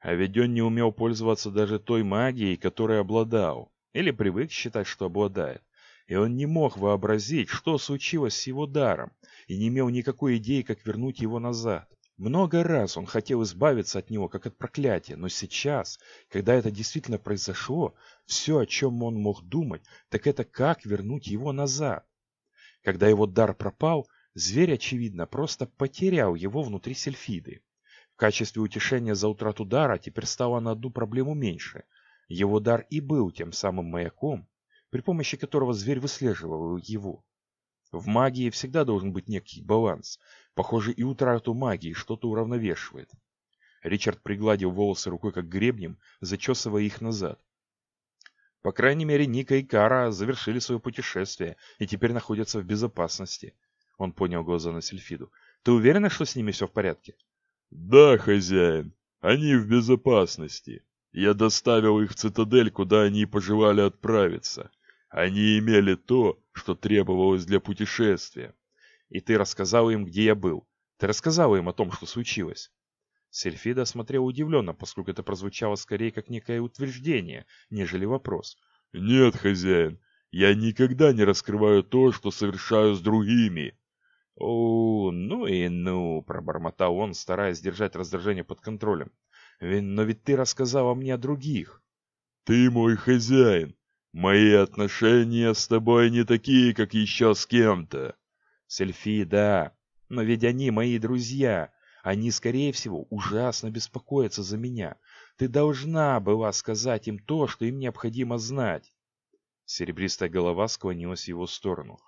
А ведь он не умел пользоваться даже той магией, которой обладал, или привык считать, что обладает. И он не мог вообразить, что случилось с его даром, и не имел никакой идеи, как вернуть его назад. Много раз он хотел избавиться от него, как от проклятия, но сейчас, когда это действительно произошло, все, о чем он мог думать, так это как вернуть его назад. Когда его дар пропал, зверь, очевидно, просто потерял его внутри сельфиды. В качестве утешения за утрату дара теперь стало на одну проблему меньше. Его дар и был тем самым маяком, при помощи которого зверь выслеживал его. В магии всегда должен быть некий баланс. Похоже, и утрату магии что-то уравновешивает. Ричард пригладил волосы рукой как гребнем, зачесывая их назад. По крайней мере, Ника и Кара завершили свое путешествие и теперь находятся в безопасности. Он поднял глаза на Сельфиду. Ты уверена, что с ними все в порядке? Да, хозяин. Они в безопасности. Я доставил их в цитадель, куда они пожелали отправиться. Они имели то, что требовалось для путешествия. И ты рассказал им, где я был. Ты рассказал им о том, что случилось. Сельфида смотрела удивленно, поскольку это прозвучало скорее как некое утверждение, нежели вопрос. «Нет, хозяин, я никогда не раскрываю то, что совершаю с другими». «О, ну и ну», — пробормотал он, стараясь держать раздражение под контролем. «Но ведь ты рассказала мне о других». «Ты мой хозяин, Мои отношения с тобой не такие, как еще с кем-то. Сельфи, да, но ведь они мои друзья. Они, скорее всего, ужасно беспокоятся за меня. Ты должна была сказать им то, что им необходимо знать. Серебристая голова склонилась в его сторону.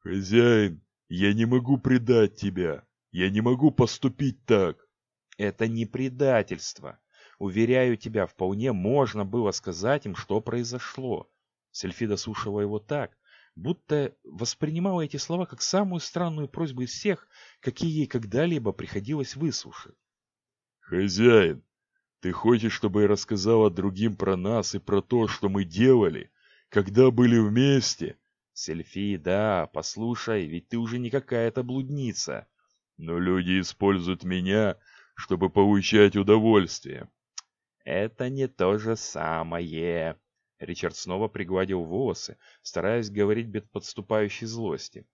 «Хозяин, я не могу предать тебя. Я не могу поступить так». «Это не предательство. Уверяю тебя, вполне можно было сказать им, что произошло. Сельфида слушала его так, будто воспринимала эти слова как самую странную просьбу из всех, какие ей когда-либо приходилось выслушать. «Хозяин, ты хочешь, чтобы я рассказала другим про нас и про то, что мы делали, когда были вместе?» «Сельфи, да, послушай, ведь ты уже не какая-то блудница». «Но люди используют меня, чтобы получать удовольствие». «Это не то же самое», Ричард снова пригладил волосы, стараясь говорить без подступающей злости.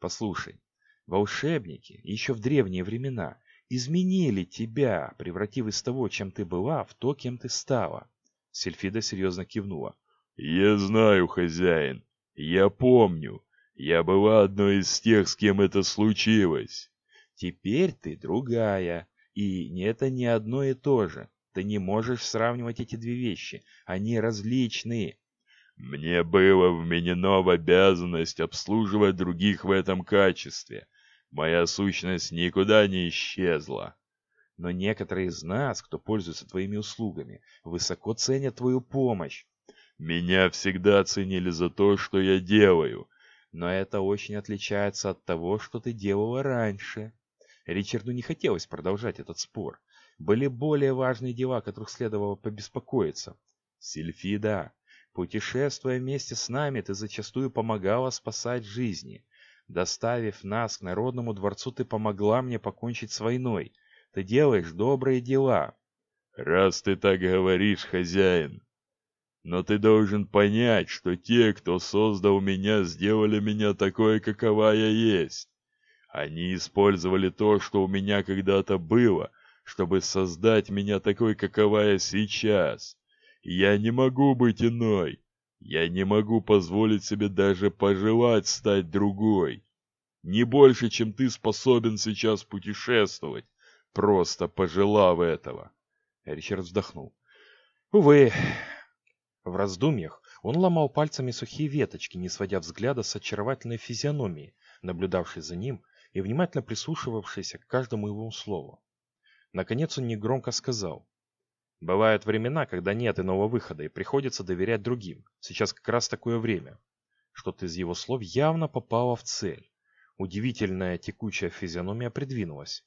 «Послушай, волшебники еще в древние времена изменили тебя, превратив из того, чем ты была, в то, кем ты стала». Сельфида серьезно кивнула. «Я знаю, хозяин. Я помню. Я была одной из тех, с кем это случилось». «Теперь ты другая, и это не одно и то же. Ты не можешь сравнивать эти две вещи. Они различные. Мне было вменено в обязанность обслуживать других в этом качестве. Моя сущность никуда не исчезла. Но некоторые из нас, кто пользуется твоими услугами, высоко ценят твою помощь. Меня всегда ценили за то, что я делаю. Но это очень отличается от того, что ты делала раньше. Ричарду не хотелось продолжать этот спор. Были более важные дела, о которых следовало побеспокоиться. Сильфида, путешествуя вместе с нами, ты зачастую помогала спасать жизни. Доставив нас к Народному дворцу, ты помогла мне покончить с войной. Ты делаешь добрые дела. Раз ты так говоришь, хозяин. Но ты должен понять, что те, кто создал меня, сделали меня такой, какова я есть. Они использовали то, что у меня когда-то было, чтобы создать меня такой, какова я сейчас. Я не могу быть иной. Я не могу позволить себе даже пожелать стать другой. Не больше, чем ты способен сейчас путешествовать, просто пожелав этого. Ричард вздохнул. Увы. В раздумьях он ломал пальцами сухие веточки, не сводя взгляда с очаровательной физиономии, наблюдавшей за ним и внимательно прислушивавшейся к каждому его слову. Наконец он негромко сказал. Бывают времена, когда нет иного выхода и приходится доверять другим. Сейчас как раз такое время. Что-то из его слов явно попало в цель. Удивительная текучая физиономия придвинулась.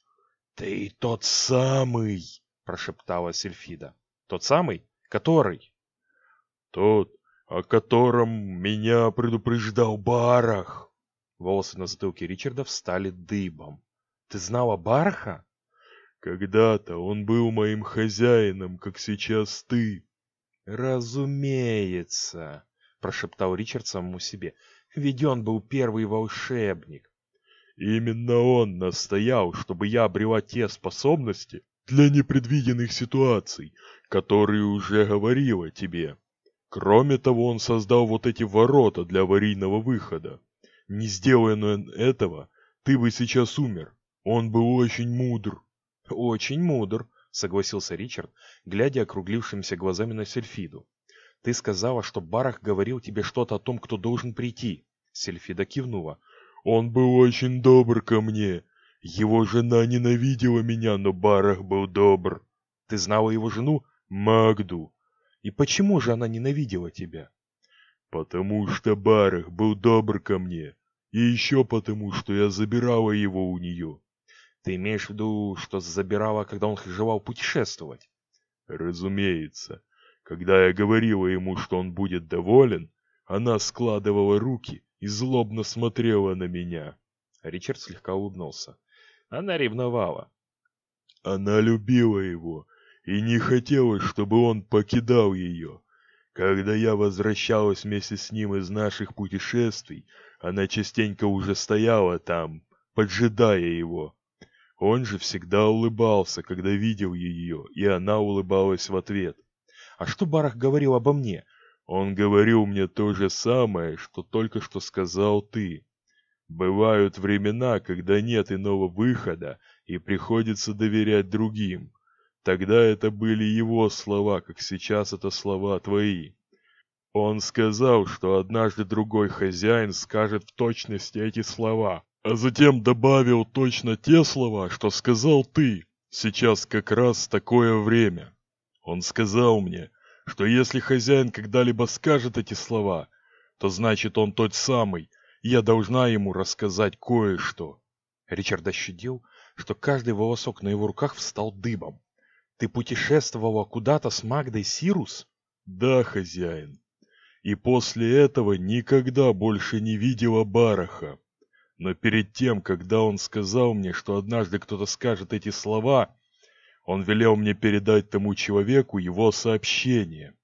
«Ты тот самый!» – прошептала Сельфида. «Тот самый? Который?» «Тот, о котором меня предупреждал Барах!» Волосы на затылке Ричарда встали дыбом. «Ты знала Бараха?» Когда-то он был моим хозяином, как сейчас ты. Разумеется, прошептал Ричард самому себе. Ведь он был первый волшебник. Именно он настоял, чтобы я обрела те способности для непредвиденных ситуаций, которые уже говорила тебе. Кроме того, он создал вот эти ворота для аварийного выхода. Не сделая он этого, ты бы сейчас умер. Он был очень мудр. Очень мудр, согласился Ричард, глядя округлившимися глазами на Сельфиду. Ты сказала, что Барах говорил тебе что-то о том, кто должен прийти. Сельфида кивнула. Он был очень добр ко мне. Его жена ненавидела меня, но Барах был добр. Ты знала его жену? Магду. И почему же она ненавидела тебя? Потому что Барах был добр ко мне. И еще потому, что я забирала его у нее. Ты имеешь в виду, что забирала, когда он желал путешествовать? Разумеется. Когда я говорила ему, что он будет доволен, она складывала руки и злобно смотрела на меня. Ричард слегка улыбнулся. Она ревновала. Она любила его и не хотела, чтобы он покидал ее. Когда я возвращалась вместе с ним из наших путешествий, она частенько уже стояла там, поджидая его. Он же всегда улыбался, когда видел ее, и она улыбалась в ответ. А что Барах говорил обо мне? Он говорил мне то же самое, что только что сказал ты. Бывают времена, когда нет иного выхода, и приходится доверять другим. Тогда это были его слова, как сейчас это слова твои. Он сказал, что однажды другой хозяин скажет в точности эти слова, а затем добавил точно те слова, что сказал ты. Сейчас как раз такое время. Он сказал мне, что если хозяин когда-либо скажет эти слова, то значит он тот самый, и я должна ему рассказать кое-что. Ричард ощутил, что каждый волосок на его руках встал дыбом. Ты путешествовала куда-то с Магдой Сирус? Да, хозяин. И после этого никогда больше не видела Бараха. Но перед тем, когда он сказал мне, что однажды кто-то скажет эти слова, он велел мне передать тому человеку его сообщение.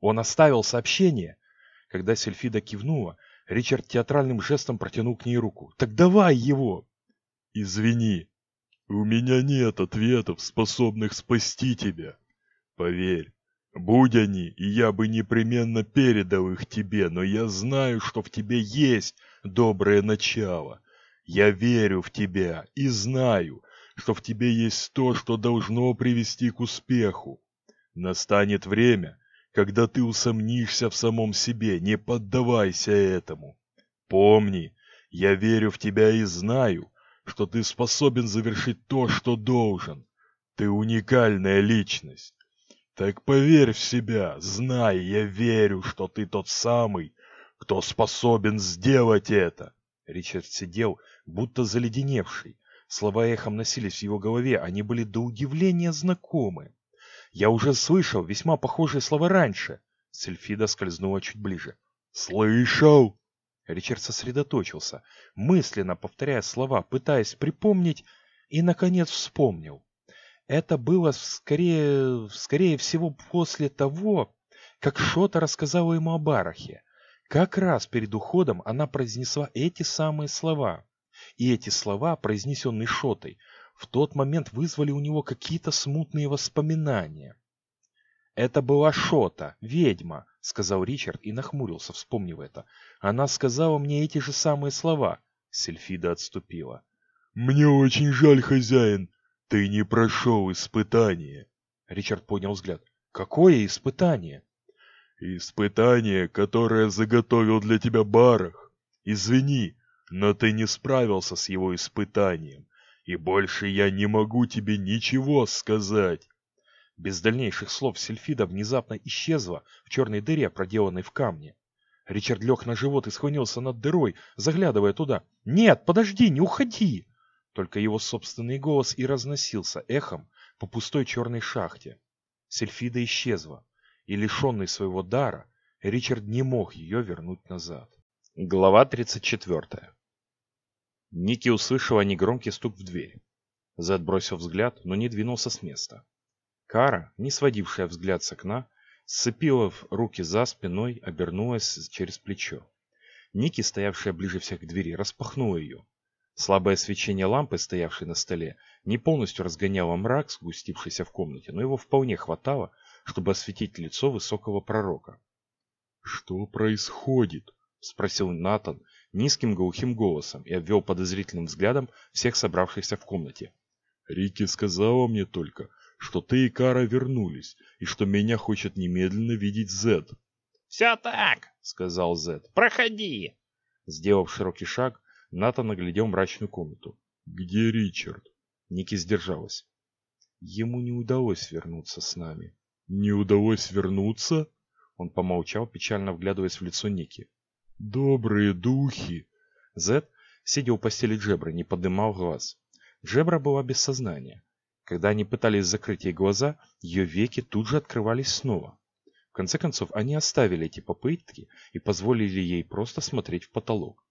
Он оставил сообщение? Когда Сельфида кивнула, Ричард театральным жестом протянул к ней руку. «Так давай его!» «Извини, у меня нет ответов, способных спасти тебя. Поверь, будь они, и я бы непременно передал их тебе, но я знаю, что в тебе есть доброе начало. Я верю в тебя и знаю, что в тебе есть то, что должно привести к успеху. Настанет время, когда ты усомнишься в самом себе, не поддавайся этому. Помни, я верю в тебя и знаю, что ты способен завершить то, что должен. Ты уникальная личность. Так поверь в себя, знай, я верю, что ты тот самый, кто способен сделать это. Ричард сидел, будто заледеневший. Слова эхом носились в его голове, они были до удивления знакомы. Я уже слышал весьма похожие слова раньше. Сельфида скользнула чуть ближе. «Слышал?» Ричард сосредоточился, мысленно повторяя слова, пытаясь припомнить, и, наконец, вспомнил. Это было скорее, скорее всего после того, как Шота рассказала ему о Барахе. Как раз перед уходом она произнесла эти самые слова. И эти слова, произнесенные Шотой, в тот момент вызвали у него какие-то смутные воспоминания. «Это была Шота, ведьма», — сказал Ричард и нахмурился, вспомнив это. «Она сказала мне эти же самые слова». Сельфида отступила. «Мне очень жаль, хозяин. Ты не прошел испытание». Ричард поднял взгляд. «Какое испытание?» Испытание, которое заготовил для тебя Барах. Извини, но ты не справился с его испытанием, и больше я не могу тебе ничего сказать. Без дальнейших слов Сельфида внезапно исчезла в черной дыре, проделанной в камне. Ричард лег на живот и склонился над дырой, заглядывая туда. «Нет, подожди, не уходи!» Только его собственный голос и разносился эхом по пустой черной шахте. Сельфида исчезла и лишенный своего дара, Ричард не мог ее вернуть назад. Глава 34. Ники услышала негромкий стук в дверь. Зед бросил взгляд, но не двинулся с места. Кара, не сводившая взгляд с окна, сцепила руки за спиной, обернулась через плечо. Ники, стоявшая ближе всех к двери, распахнула ее. Слабое свечение лампы, стоявшей на столе, не полностью разгоняло мрак, сгустившийся в комнате, но его вполне хватало, чтобы осветить лицо высокого пророка. «Что происходит?» — спросил Натан низким глухим голосом и обвел подозрительным взглядом всех собравшихся в комнате. «Рики сказала мне только, что ты и Кара вернулись, и что меня хочет немедленно видеть Зед». «Все так», — сказал Зед. «Проходи». Сделав широкий шаг, Натан оглядел мрачную комнату. «Где Ричард?» Ники сдержалась. Ему не удалось вернуться с нами. «Не удалось вернуться?» Он помолчал, печально вглядываясь в лицо Ники. «Добрые духи!» Зед, сидя у постели Джебра, не поднимал глаз. Джебра была без сознания. Когда они пытались закрыть ей глаза, ее веки тут же открывались снова. В конце концов, они оставили эти попытки и позволили ей просто смотреть в потолок.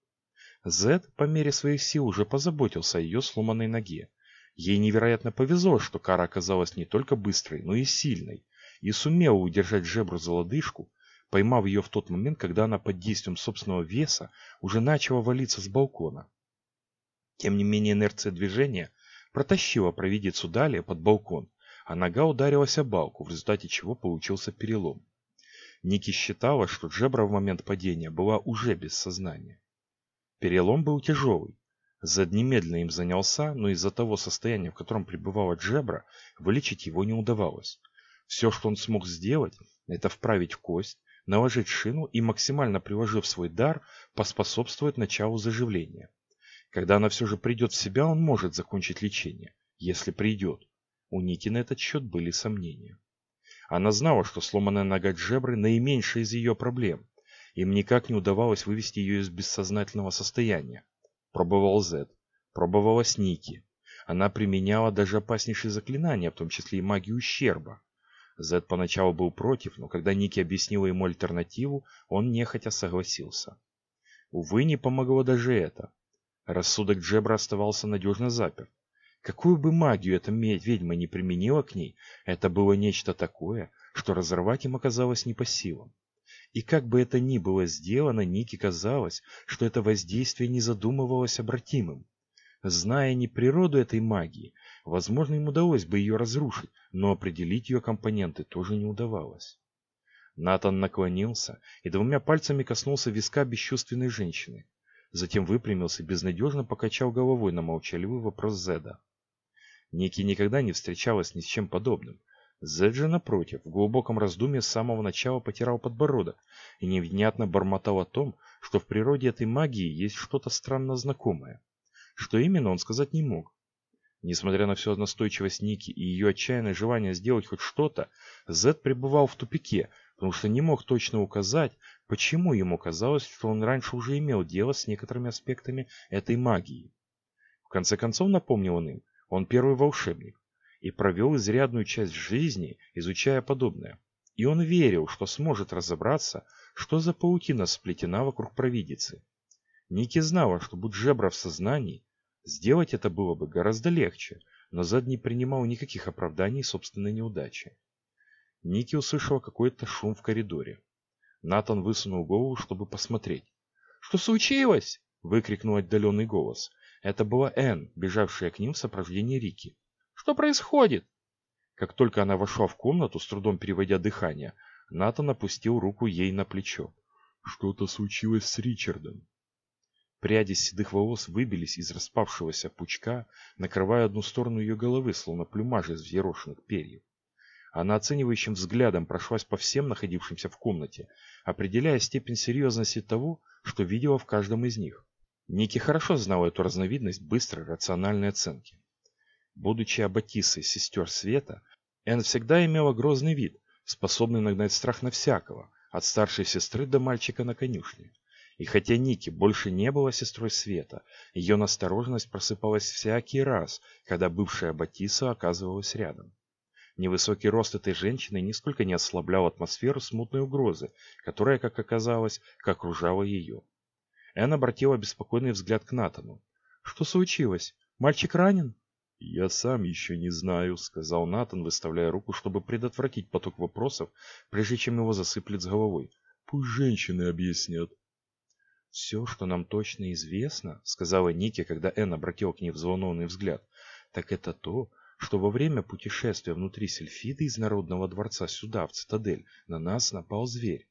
Зед по мере своих сил уже позаботился о ее сломанной ноге. Ей невероятно повезло, что Кара оказалась не только быстрой, но и сильной, и сумела удержать Джебру за лодыжку, поймав ее в тот момент, когда она под действием собственного веса уже начала валиться с балкона. Тем не менее инерция движения протащила провидицу далее под балкон, а нога ударилась о балку, в результате чего получился перелом. Ники считала, что Джебра в момент падения была уже без сознания. Перелом был тяжелый. Зед немедленно им занялся, но из-за того состояния, в котором пребывала Джебра, вылечить его не удавалось. Все, что он смог сделать, это вправить кость, наложить шину и, максимально приложив свой дар, поспособствовать началу заживления. Когда она все же придет в себя, он может закончить лечение. Если придет. У Ники на этот счет были сомнения. Она знала, что сломанная нога Джебры наименьшая из ее проблем. Им никак не удавалось вывести ее из бессознательного состояния. Пробовал Зед. Пробовала Ники. Она применяла даже опаснейшие заклинания, в том числе и магию ущерба. Зед поначалу был против, но когда Ники объяснила ему альтернативу, он нехотя согласился. Увы, не помогло даже это. Рассудок Джебра оставался надежно заперт. Какую бы магию эта ведьма не применила к ней, это было нечто такое, что разорвать им оказалось не по силам. И как бы это ни было сделано, Нике казалось, что это воздействие не задумывалось обратимым. Зная не природу этой магии, возможно, им удалось бы ее разрушить, но определить ее компоненты тоже не удавалось. Натан наклонился и двумя пальцами коснулся виска бесчувственной женщины. Затем выпрямился и безнадежно покачал головой на молчаливый вопрос Зеда. Ники никогда не встречалась ни с чем подобным. Зед же, напротив, в глубоком раздумье с самого начала потирал подбородок и невнятно бормотал о том, что в природе этой магии есть что-то странно знакомое. Что именно, он сказать не мог. Несмотря на всю настойчивость Ники и ее отчаянное желание сделать хоть что-то, Зед пребывал в тупике, потому что не мог точно указать, почему ему казалось, что он раньше уже имел дело с некоторыми аспектами этой магии. В конце концов, напомнил он им, он первый волшебник и провел изрядную часть жизни, изучая подобное. И он верил, что сможет разобраться, что за паутина сплетена вокруг провидицы. Ники знала, что будь Жебра в сознании, сделать это было бы гораздо легче, но Зад не принимал никаких оправданий собственной неудачи. Ники услышала какой-то шум в коридоре. Натан высунул голову, чтобы посмотреть. «Что случилось?» — выкрикнул отдаленный голос. Это была Энн, бежавшая к ним в сопровождении Рики. «Что происходит?» Как только она вошла в комнату, с трудом переводя дыхание, Натан опустил руку ей на плечо. «Что-то случилось с Ричардом». Пряди седых волос выбились из распавшегося пучка, накрывая одну сторону ее головы, словно плюмаж из взъерошенных перьев. Она оценивающим взглядом прошлась по всем находившимся в комнате, определяя степень серьезности того, что видела в каждом из них. Ники хорошо знала эту разновидность быстрой рациональной оценки. Будучи аббатисой сестер света, Энн всегда имела грозный вид, способный нагнать страх на всякого, от старшей сестры до мальчика на конюшне. И хотя Ники больше не была сестрой света, ее настороженность просыпалась всякий раз, когда бывшая Батиса оказывалась рядом. Невысокий рост этой женщины нисколько не ослаблял атмосферу смутной угрозы, которая, как оказалось, окружала ее. Энн обратила беспокойный взгляд к Натану. «Что случилось? Мальчик ранен?» «Я сам еще не знаю», — сказал Натан, выставляя руку, чтобы предотвратить поток вопросов, прежде чем его засыплет с головой. «Пусть женщины объяснят». «Все, что нам точно известно, — сказала Ники, когда Энн обратил к ней взволнованный взгляд, — так это то, что во время путешествия внутри Сельфиды из Народного дворца сюда, в цитадель, на нас напал зверь.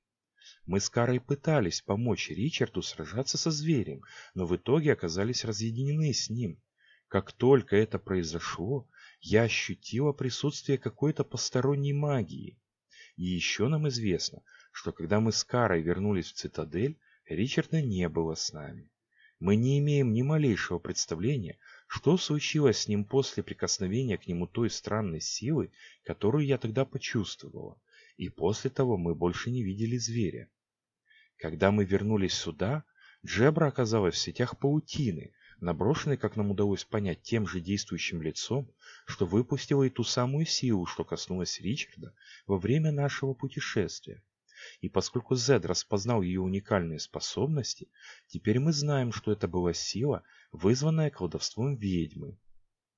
Мы с Карой пытались помочь Ричарду сражаться со зверем, но в итоге оказались разъединены с ним. Как только это произошло, я ощутила присутствие какой-то посторонней магии. И еще нам известно, что когда мы с Карой вернулись в цитадель, Ричарда не было с нами. Мы не имеем ни малейшего представления, что случилось с ним после прикосновения к нему той странной силы, которую я тогда почувствовала, и после того мы больше не видели зверя. Когда мы вернулись сюда, Джебра оказалась в сетях паутины, наброшенной, как нам удалось понять, тем же действующим лицом, что выпустила и ту самую силу, что коснулась Ричарда во время нашего путешествия. И поскольку Зед распознал ее уникальные способности, теперь мы знаем, что это была сила, вызванная колдовством ведьмы.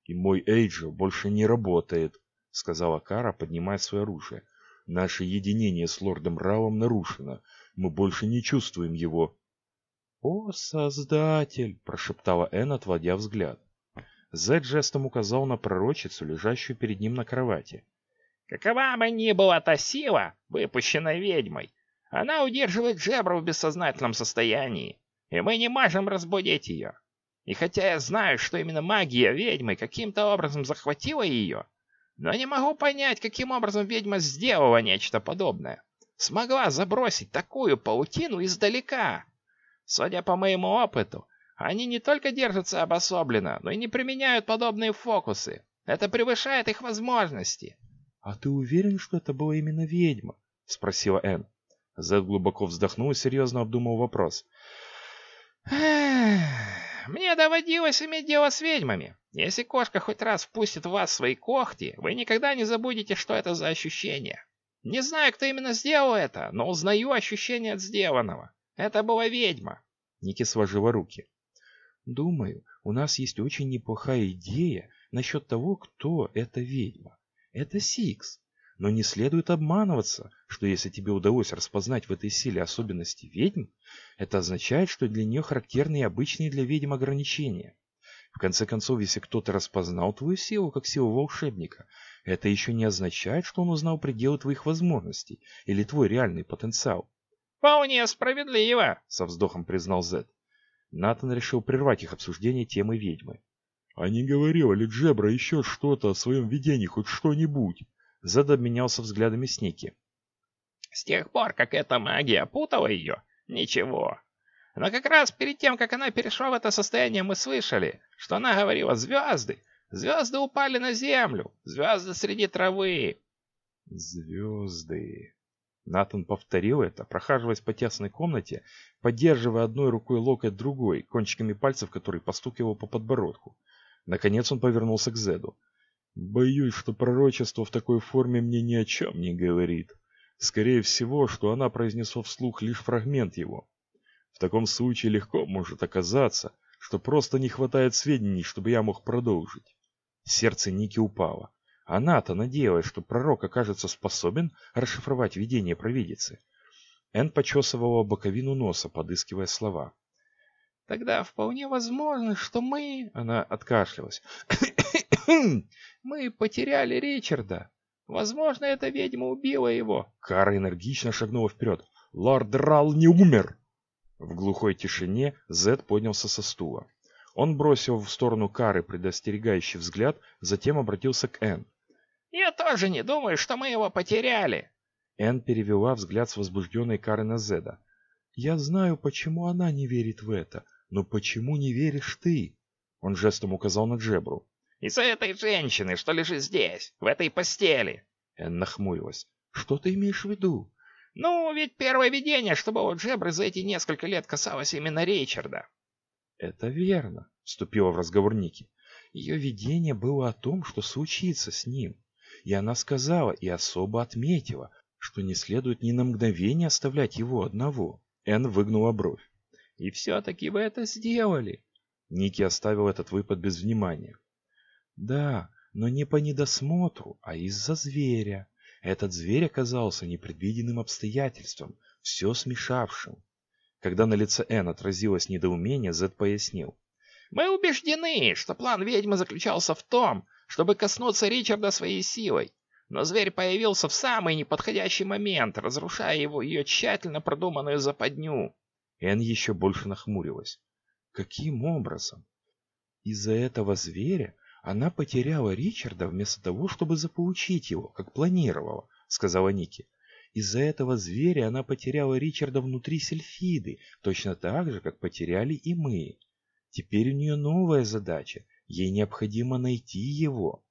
«И мой Эйджел больше не работает», — сказала Кара, поднимая свое оружие. «Наше единение с лордом Равом нарушено. Мы больше не чувствуем его». «О, Создатель!» — прошептала Энн, отводя взгляд. Зед жестом указал на пророчицу, лежащую перед ним на кровати. Какова бы ни была та сила, выпущенная ведьмой, она удерживает Джебру в бессознательном состоянии, и мы не можем разбудить ее. И хотя я знаю, что именно магия ведьмы каким-то образом захватила ее, но не могу понять, каким образом ведьма сделала нечто подобное. Смогла забросить такую паутину издалека. Судя по моему опыту, они не только держатся обособленно, но и не применяют подобные фокусы. Это превышает их возможности. «А ты уверен, что это была именно ведьма?» — спросила Энн. Зед глубоко вздохнул и серьезно обдумал вопрос. «Мне доводилось иметь дело с ведьмами. Если кошка хоть раз впустит в вас свои когти, вы никогда не забудете, что это за ощущение. Не знаю, кто именно сделал это, но узнаю ощущение от сделанного. Это была ведьма». Ники сложила руки. «Думаю, у нас есть очень неплохая идея насчет того, кто эта ведьма. Это Сикс. Но не следует обманываться, что если тебе удалось распознать в этой силе особенности ведьм, это означает, что для нее характерны и обычные для ведьм ограничения. В конце концов, если кто-то распознал твою силу как силу волшебника, это еще не означает, что он узнал пределы твоих возможностей или твой реальный потенциал. «Вполне справедливо», — со вздохом признал Зед. Натан решил прервать их обсуждение темы ведьмы. А не говорила ли Джебра еще что-то о своем видении, хоть что-нибудь? Зед обменялся взглядами с Ники. С тех пор, как эта магия опутала ее, ничего. Но как раз перед тем, как она перешла в это состояние, мы слышали, что она говорила «звезды». Звезды упали на землю, звезды среди травы. Звезды. Натан повторил это, прохаживаясь по тесной комнате, поддерживая одной рукой локоть другой, кончиками пальцев который постукивал по подбородку. Наконец он повернулся к Зеду. «Боюсь, что пророчество в такой форме мне ни о чем не говорит. Скорее всего, что она произнесла вслух лишь фрагмент его. В таком случае легко может оказаться, что просто не хватает сведений, чтобы я мог продолжить». Сердце Ники упало. Она-то надеялась, что пророк окажется способен расшифровать видение провидицы. Энн почесывала боковину носа, подыскивая слова. Тогда вполне возможно, что мы... Она откашлялась. мы потеряли Ричарда. Возможно, эта ведьма убила его. Кара энергично шагнула вперед. Лорд Рал не умер! В глухой тишине Зед поднялся со стула. Он бросил в сторону Кары предостерегающий взгляд, затем обратился к Энн. «Я тоже не думаю, что мы его потеряли!» Энн перевела взгляд с возбужденной Кары на Зеда. «Я знаю, почему она не верит в это. «Но почему не веришь ты?» Он жестом указал на Джебру. «Из-за этой женщины, что лежит здесь, в этой постели!» Энн нахмурилась. «Что ты имеешь в виду?» «Ну, ведь первое видение, что было у Джебры за эти несколько лет касалось именно Ричарда». «Это верно», — вступила в разговор Ники. «Ее видение было о том, что случится с ним. И она сказала и особо отметила, что не следует ни на мгновение оставлять его одного». Энн выгнула бровь. И все-таки вы это сделали. Ники оставил этот выпад без внимания. Да, но не по недосмотру, а из-за зверя. Этот зверь оказался непредвиденным обстоятельством, все смешавшим. Когда на лице Энн отразилось недоумение, Зед пояснил. «Мы убеждены, что план ведьмы заключался в том, чтобы коснуться Ричарда своей силой. Но зверь появился в самый неподходящий момент, разрушая его ее тщательно продуманную западню. Энн еще больше нахмурилась. Каким образом? Из-за этого зверя она потеряла Ричарда вместо того, чтобы заполучить его, как планировала, сказала Ники. Из-за этого зверя она потеряла Ричарда внутри Сельфиды, точно так же, как потеряли и мы. Теперь у нее новая задача. Ей необходимо найти его.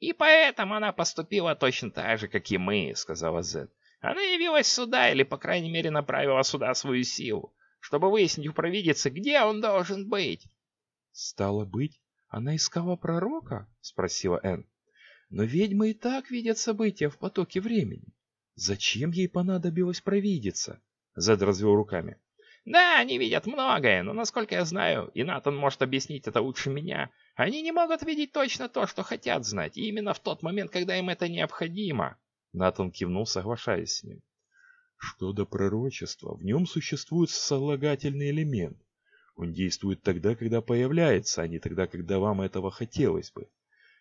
«И поэтому она поступила точно так же, как и мы», — сказала Зет. «Она явилась сюда, или, по крайней мере, направила сюда свою силу, чтобы выяснить у провидицы, где он должен быть». «Стало быть, она искала пророка?» — спросила Энн. «Но ведьмы и так видят события в потоке времени. Зачем ей понадобилось провидица?» Зед развел руками. Да, они видят многое, но, насколько я знаю, и Натан может объяснить это лучше меня, они не могут видеть точно то, что хотят знать, и именно в тот момент, когда им это необходимо. Натан кивнул, соглашаясь с ним. Что до пророчества, в нем существует сослагательный элемент. Он действует тогда, когда появляется, а не тогда, когда вам этого хотелось бы.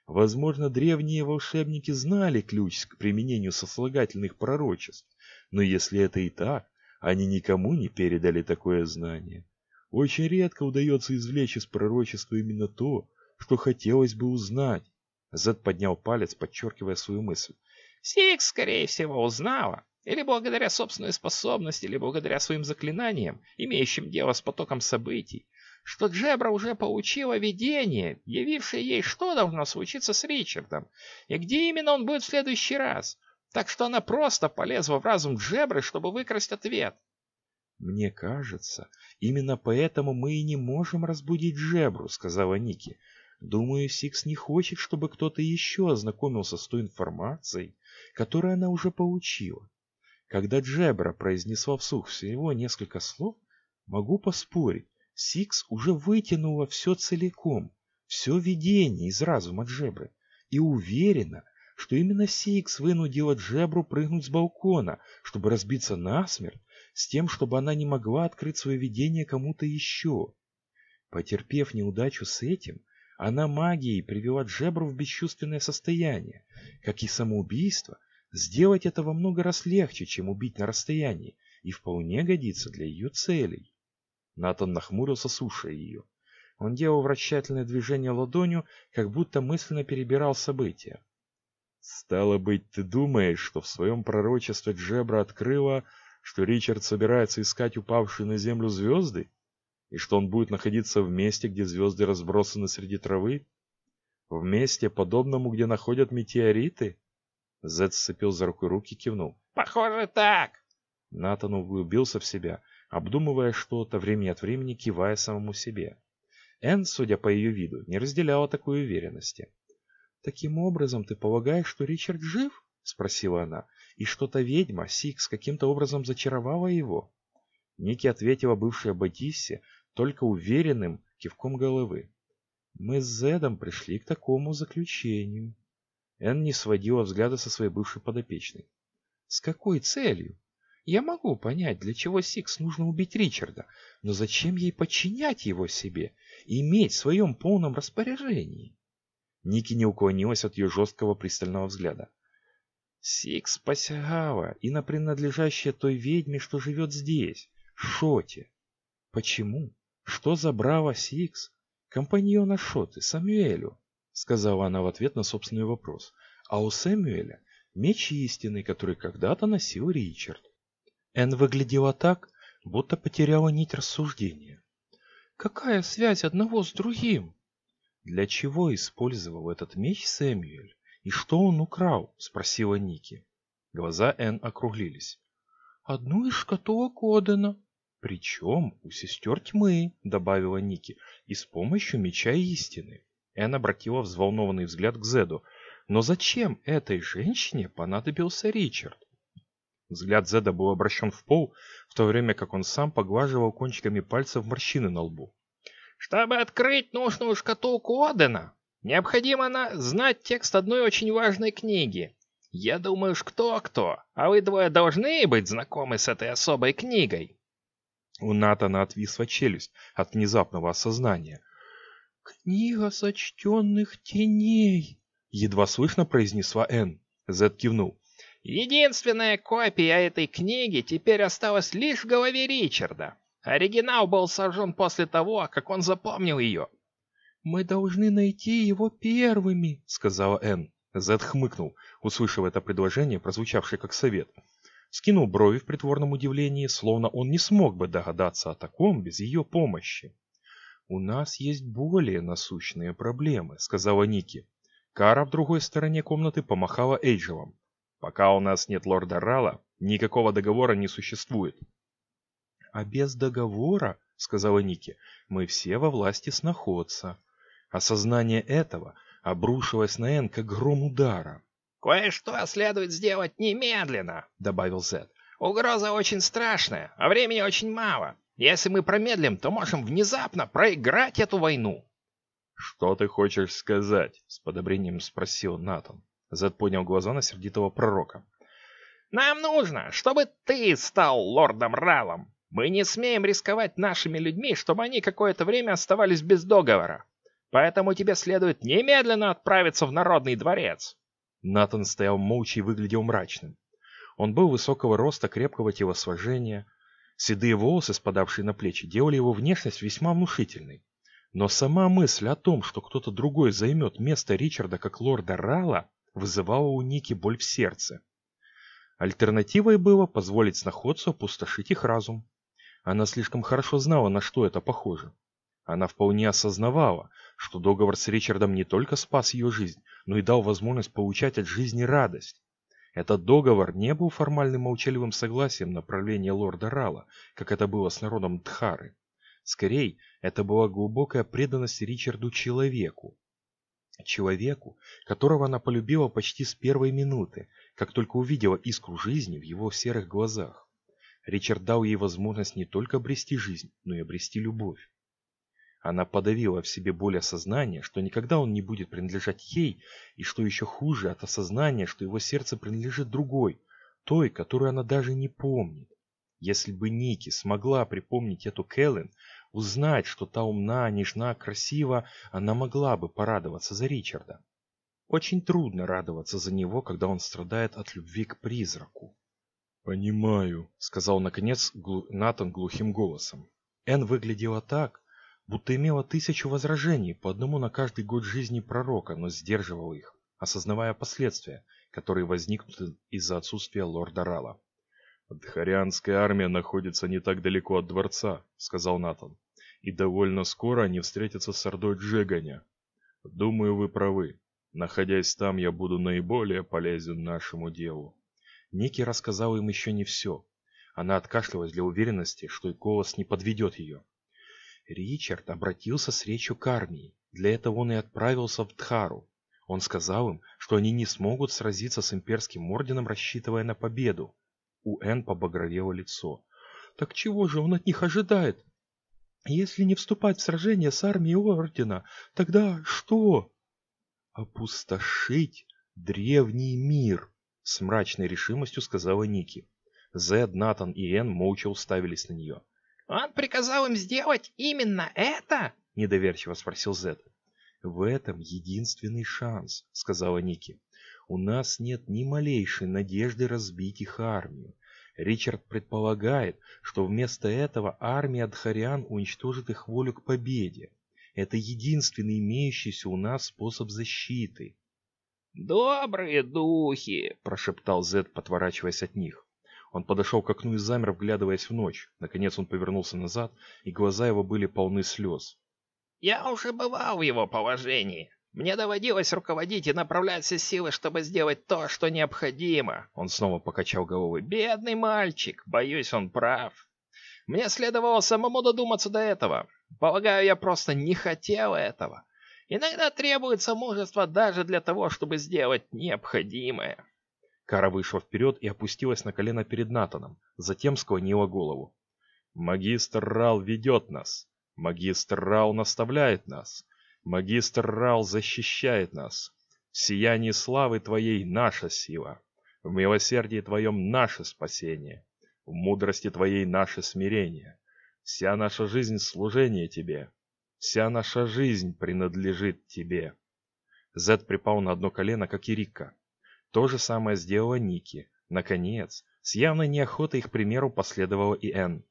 Возможно, древние волшебники знали ключ к применению сослагательных пророчеств, но если это и так, они никому не передали такое знание. Очень редко удается извлечь из пророчества именно то, что хотелось бы узнать. Зед поднял палец, подчеркивая свою мысль. Сикс, скорее всего, узнала. Или благодаря собственной способности, или благодаря своим заклинаниям, имеющим дело с потоком событий, что Джебра уже получила видение, явившее ей, что должно случиться с Ричардом, и где именно он будет в следующий раз. Так что она просто полезла в разум Джебры, чтобы выкрасть ответ. «Мне кажется, именно поэтому мы и не можем разбудить Джебру», — сказала Ники. «Думаю, Сикс не хочет, чтобы кто-то еще ознакомился с той информацией, которую она уже получила. Когда Джебра произнесла вслух всего несколько слов, могу поспорить, Сикс уже вытянула все целиком, все видение из разума Джебры, и уверена, что именно Сикс вынудила Джебру прыгнуть с балкона, чтобы разбиться насмерть, с тем, чтобы она не могла открыть свое видение кому-то еще. Потерпев неудачу с этим, она магией привела Джебру в бесчувственное состояние. Как и самоубийство, сделать это во много раз легче, чем убить на расстоянии, и вполне годится для ее целей. Натан нахмурился, слушая ее. Он делал вращательное движение ладонью, как будто мысленно перебирал события. Стало быть, ты думаешь, что в своем пророчестве Джебра открыла, что Ричард собирается искать упавшие на землю звезды? И что он будет находиться в месте, где звезды разбросаны среди травы? В месте, подобному, где находят метеориты? Зед сцепил за рукой руки и кивнул. «Похоже, так!» Натан углубился в себя, обдумывая что-то, время от времени кивая самому себе. Энн, судя по ее виду, не разделяла такой уверенности. «Таким образом, ты полагаешь, что Ричард жив?» — спросила она. «И что-то ведьма, Сикс, каким-то образом зачаровала его?» Ники ответила бывшая Батиссе только уверенным кивком головы. «Мы с Зедом пришли к такому заключению». Энн не сводила взгляда со своей бывшей подопечной. «С какой целью? Я могу понять, для чего Сикс нужно убить Ричарда, но зачем ей подчинять его себе и иметь в своем полном распоряжении?» Ники не уклонилась от ее жесткого пристального взгляда. Сикс посягала и на принадлежащее той ведьме, что живет здесь, Шоте. Почему? Что забрала Сикс? Компаньона Шоты, Самюэлю, сказала она в ответ на собственный вопрос. А у Сэмюэля меч истины, который когда-то носил Ричард. Энн выглядела так, будто потеряла нить рассуждения. Какая связь одного с другим? «Для чего использовал этот меч Сэмюэль? И что он украл?» – спросила Ники. Глаза Энн округлились. «Одну из шкатулок Одена». «Причем у сестер тьмы», – добавила Ники, – «и с помощью меча истины». Энн обратила взволнованный взгляд к Зеду. «Но зачем этой женщине понадобился Ричард?» Взгляд Зеда был обращен в пол, в то время как он сам поглаживал кончиками пальцев морщины на лбу. Чтобы открыть нужную шкатулку Одена, необходимо на... знать текст одной очень важной книги. Я думаю, уж кто-кто, а вы двое должны быть знакомы с этой особой книгой. У Натана отвисла челюсть от внезапного осознания. «Книга сочтенных теней!» Едва слышно произнесла Энн. Зед кивнул. Единственная копия этой книги теперь осталась лишь в голове Ричарда. Оригинал был сожжен после того, как он запомнил ее. «Мы должны найти его первыми», — сказала Энн. Зед хмыкнул, услышав это предложение, прозвучавшее как совет. Скинул брови в притворном удивлении, словно он не смог бы догадаться о таком без ее помощи. «У нас есть более насущные проблемы», — сказала Ники. Кара в другой стороне комнаты помахала Эйджелом. Пока у нас нет лорда Рала, никакого договора не существует. А без договора, сказала Ники, мы все во власти сноходца. Осознание этого обрушилось на Энн как гром удара. «Кое-что следует сделать немедленно», — добавил Зед. «Угроза очень страшная, а времени очень мало. Если мы промедлим, то можем внезапно проиграть эту войну». «Что ты хочешь сказать?» — с подобрением спросил Натан. Зед поднял глаза на сердитого пророка. «Нам нужно, чтобы ты стал лордом Ралом. Мы не смеем рисковать нашими людьми, чтобы они какое-то время оставались без договора. Поэтому тебе следует немедленно отправиться в Народный дворец». Натан стоял молча и выглядел мрачным. Он был высокого роста, крепкого телосложения. Седые волосы, спадавшие на плечи, делали его внешность весьма внушительной. Но сама мысль о том, что кто-то другой займет место Ричарда как лорда Рала, вызывало у Ники боль в сердце. Альтернативой было позволить сноходцу опустошить их разум. Она слишком хорошо знала, на что это похоже. Она вполне осознавала, что договор с Ричардом не только спас ее жизнь, но и дал возможность получать от жизни радость. Этот договор не был формальным молчаливым согласием на правление лорда Рала, как это было с народом Дхары. Скорее, это была глубокая преданность Ричарду человеку, Человеку, которого она полюбила почти с первой минуты, как только увидела искру жизни в его серых глазах. Ричард дал ей возможность не только обрести жизнь, но и обрести любовь. Она подавила в себе боль осознания, что никогда он не будет принадлежать ей, и что еще хуже от осознания, что его сердце принадлежит другой, той, которую она даже не помнит. Если бы Ники смогла припомнить эту Кэлен, Узнать, что та умна, нежна, красива, она могла бы порадоваться за Ричарда. Очень трудно радоваться за него, когда он страдает от любви к призраку. «Понимаю», — сказал наконец глу... Натан глухим голосом. Эн выглядела так, будто имела тысячу возражений, по одному на каждый год жизни пророка, но сдерживала их, осознавая последствия, которые возникнут из-за отсутствия лорда Рала. «Дхарианская армия находится не так далеко от дворца», — сказал Натан и довольно скоро они встретятся с Ордой Джеганя. Думаю, вы правы. Находясь там, я буду наиболее полезен нашему делу. Ники рассказал им еще не все. Она откашлялась для уверенности, что и голос не подведет ее. Ричард обратился с речью к армии. Для этого он и отправился в Дхару. Он сказал им, что они не смогут сразиться с имперским орденом, рассчитывая на победу. У Эн побагровело лицо. «Так чего же он от них ожидает?» Если не вступать в сражение с армией Ордена, тогда что? Опустошить древний мир, с мрачной решимостью сказала Ники. Зед, Натан и Энн молча уставились на нее. «Он приказал им сделать именно это?» — недоверчиво спросил Зед. «В этом единственный шанс», — сказала Ники. «У нас нет ни малейшей надежды разбить их армию. Ричард предполагает, что вместо этого армия Дхариан уничтожит их волю к победе. Это единственный имеющийся у нас способ защиты. «Добрые духи!» – прошептал Зед, подворачиваясь от них. Он подошел к окну и замер, вглядываясь в ночь. Наконец он повернулся назад, и глаза его были полны слез. «Я уже бывал в его положении. Мне доводилось руководить и направлять все силы, чтобы сделать то, что необходимо. Он снова покачал головой. Бедный мальчик, боюсь, он прав. Мне следовало самому додуматься до этого. Полагаю, я просто не хотел этого. Иногда требуется мужество даже для того, чтобы сделать необходимое. Кара вышла вперед и опустилась на колено перед Натаном, затем склонила голову. «Магистр Рал ведет нас. Магистр Рал наставляет нас. Магистр Рал защищает нас. В сиянии славы Твоей наша сила. В милосердии Твоем наше спасение. В мудрости Твоей наше смирение. Вся наша жизнь — служение тебе. Вся наша жизнь принадлежит тебе. Зед припал на одно колено, как и Рикка. То же самое сделала Ники. Наконец, с явной неохотой их примеру последовала и Энн.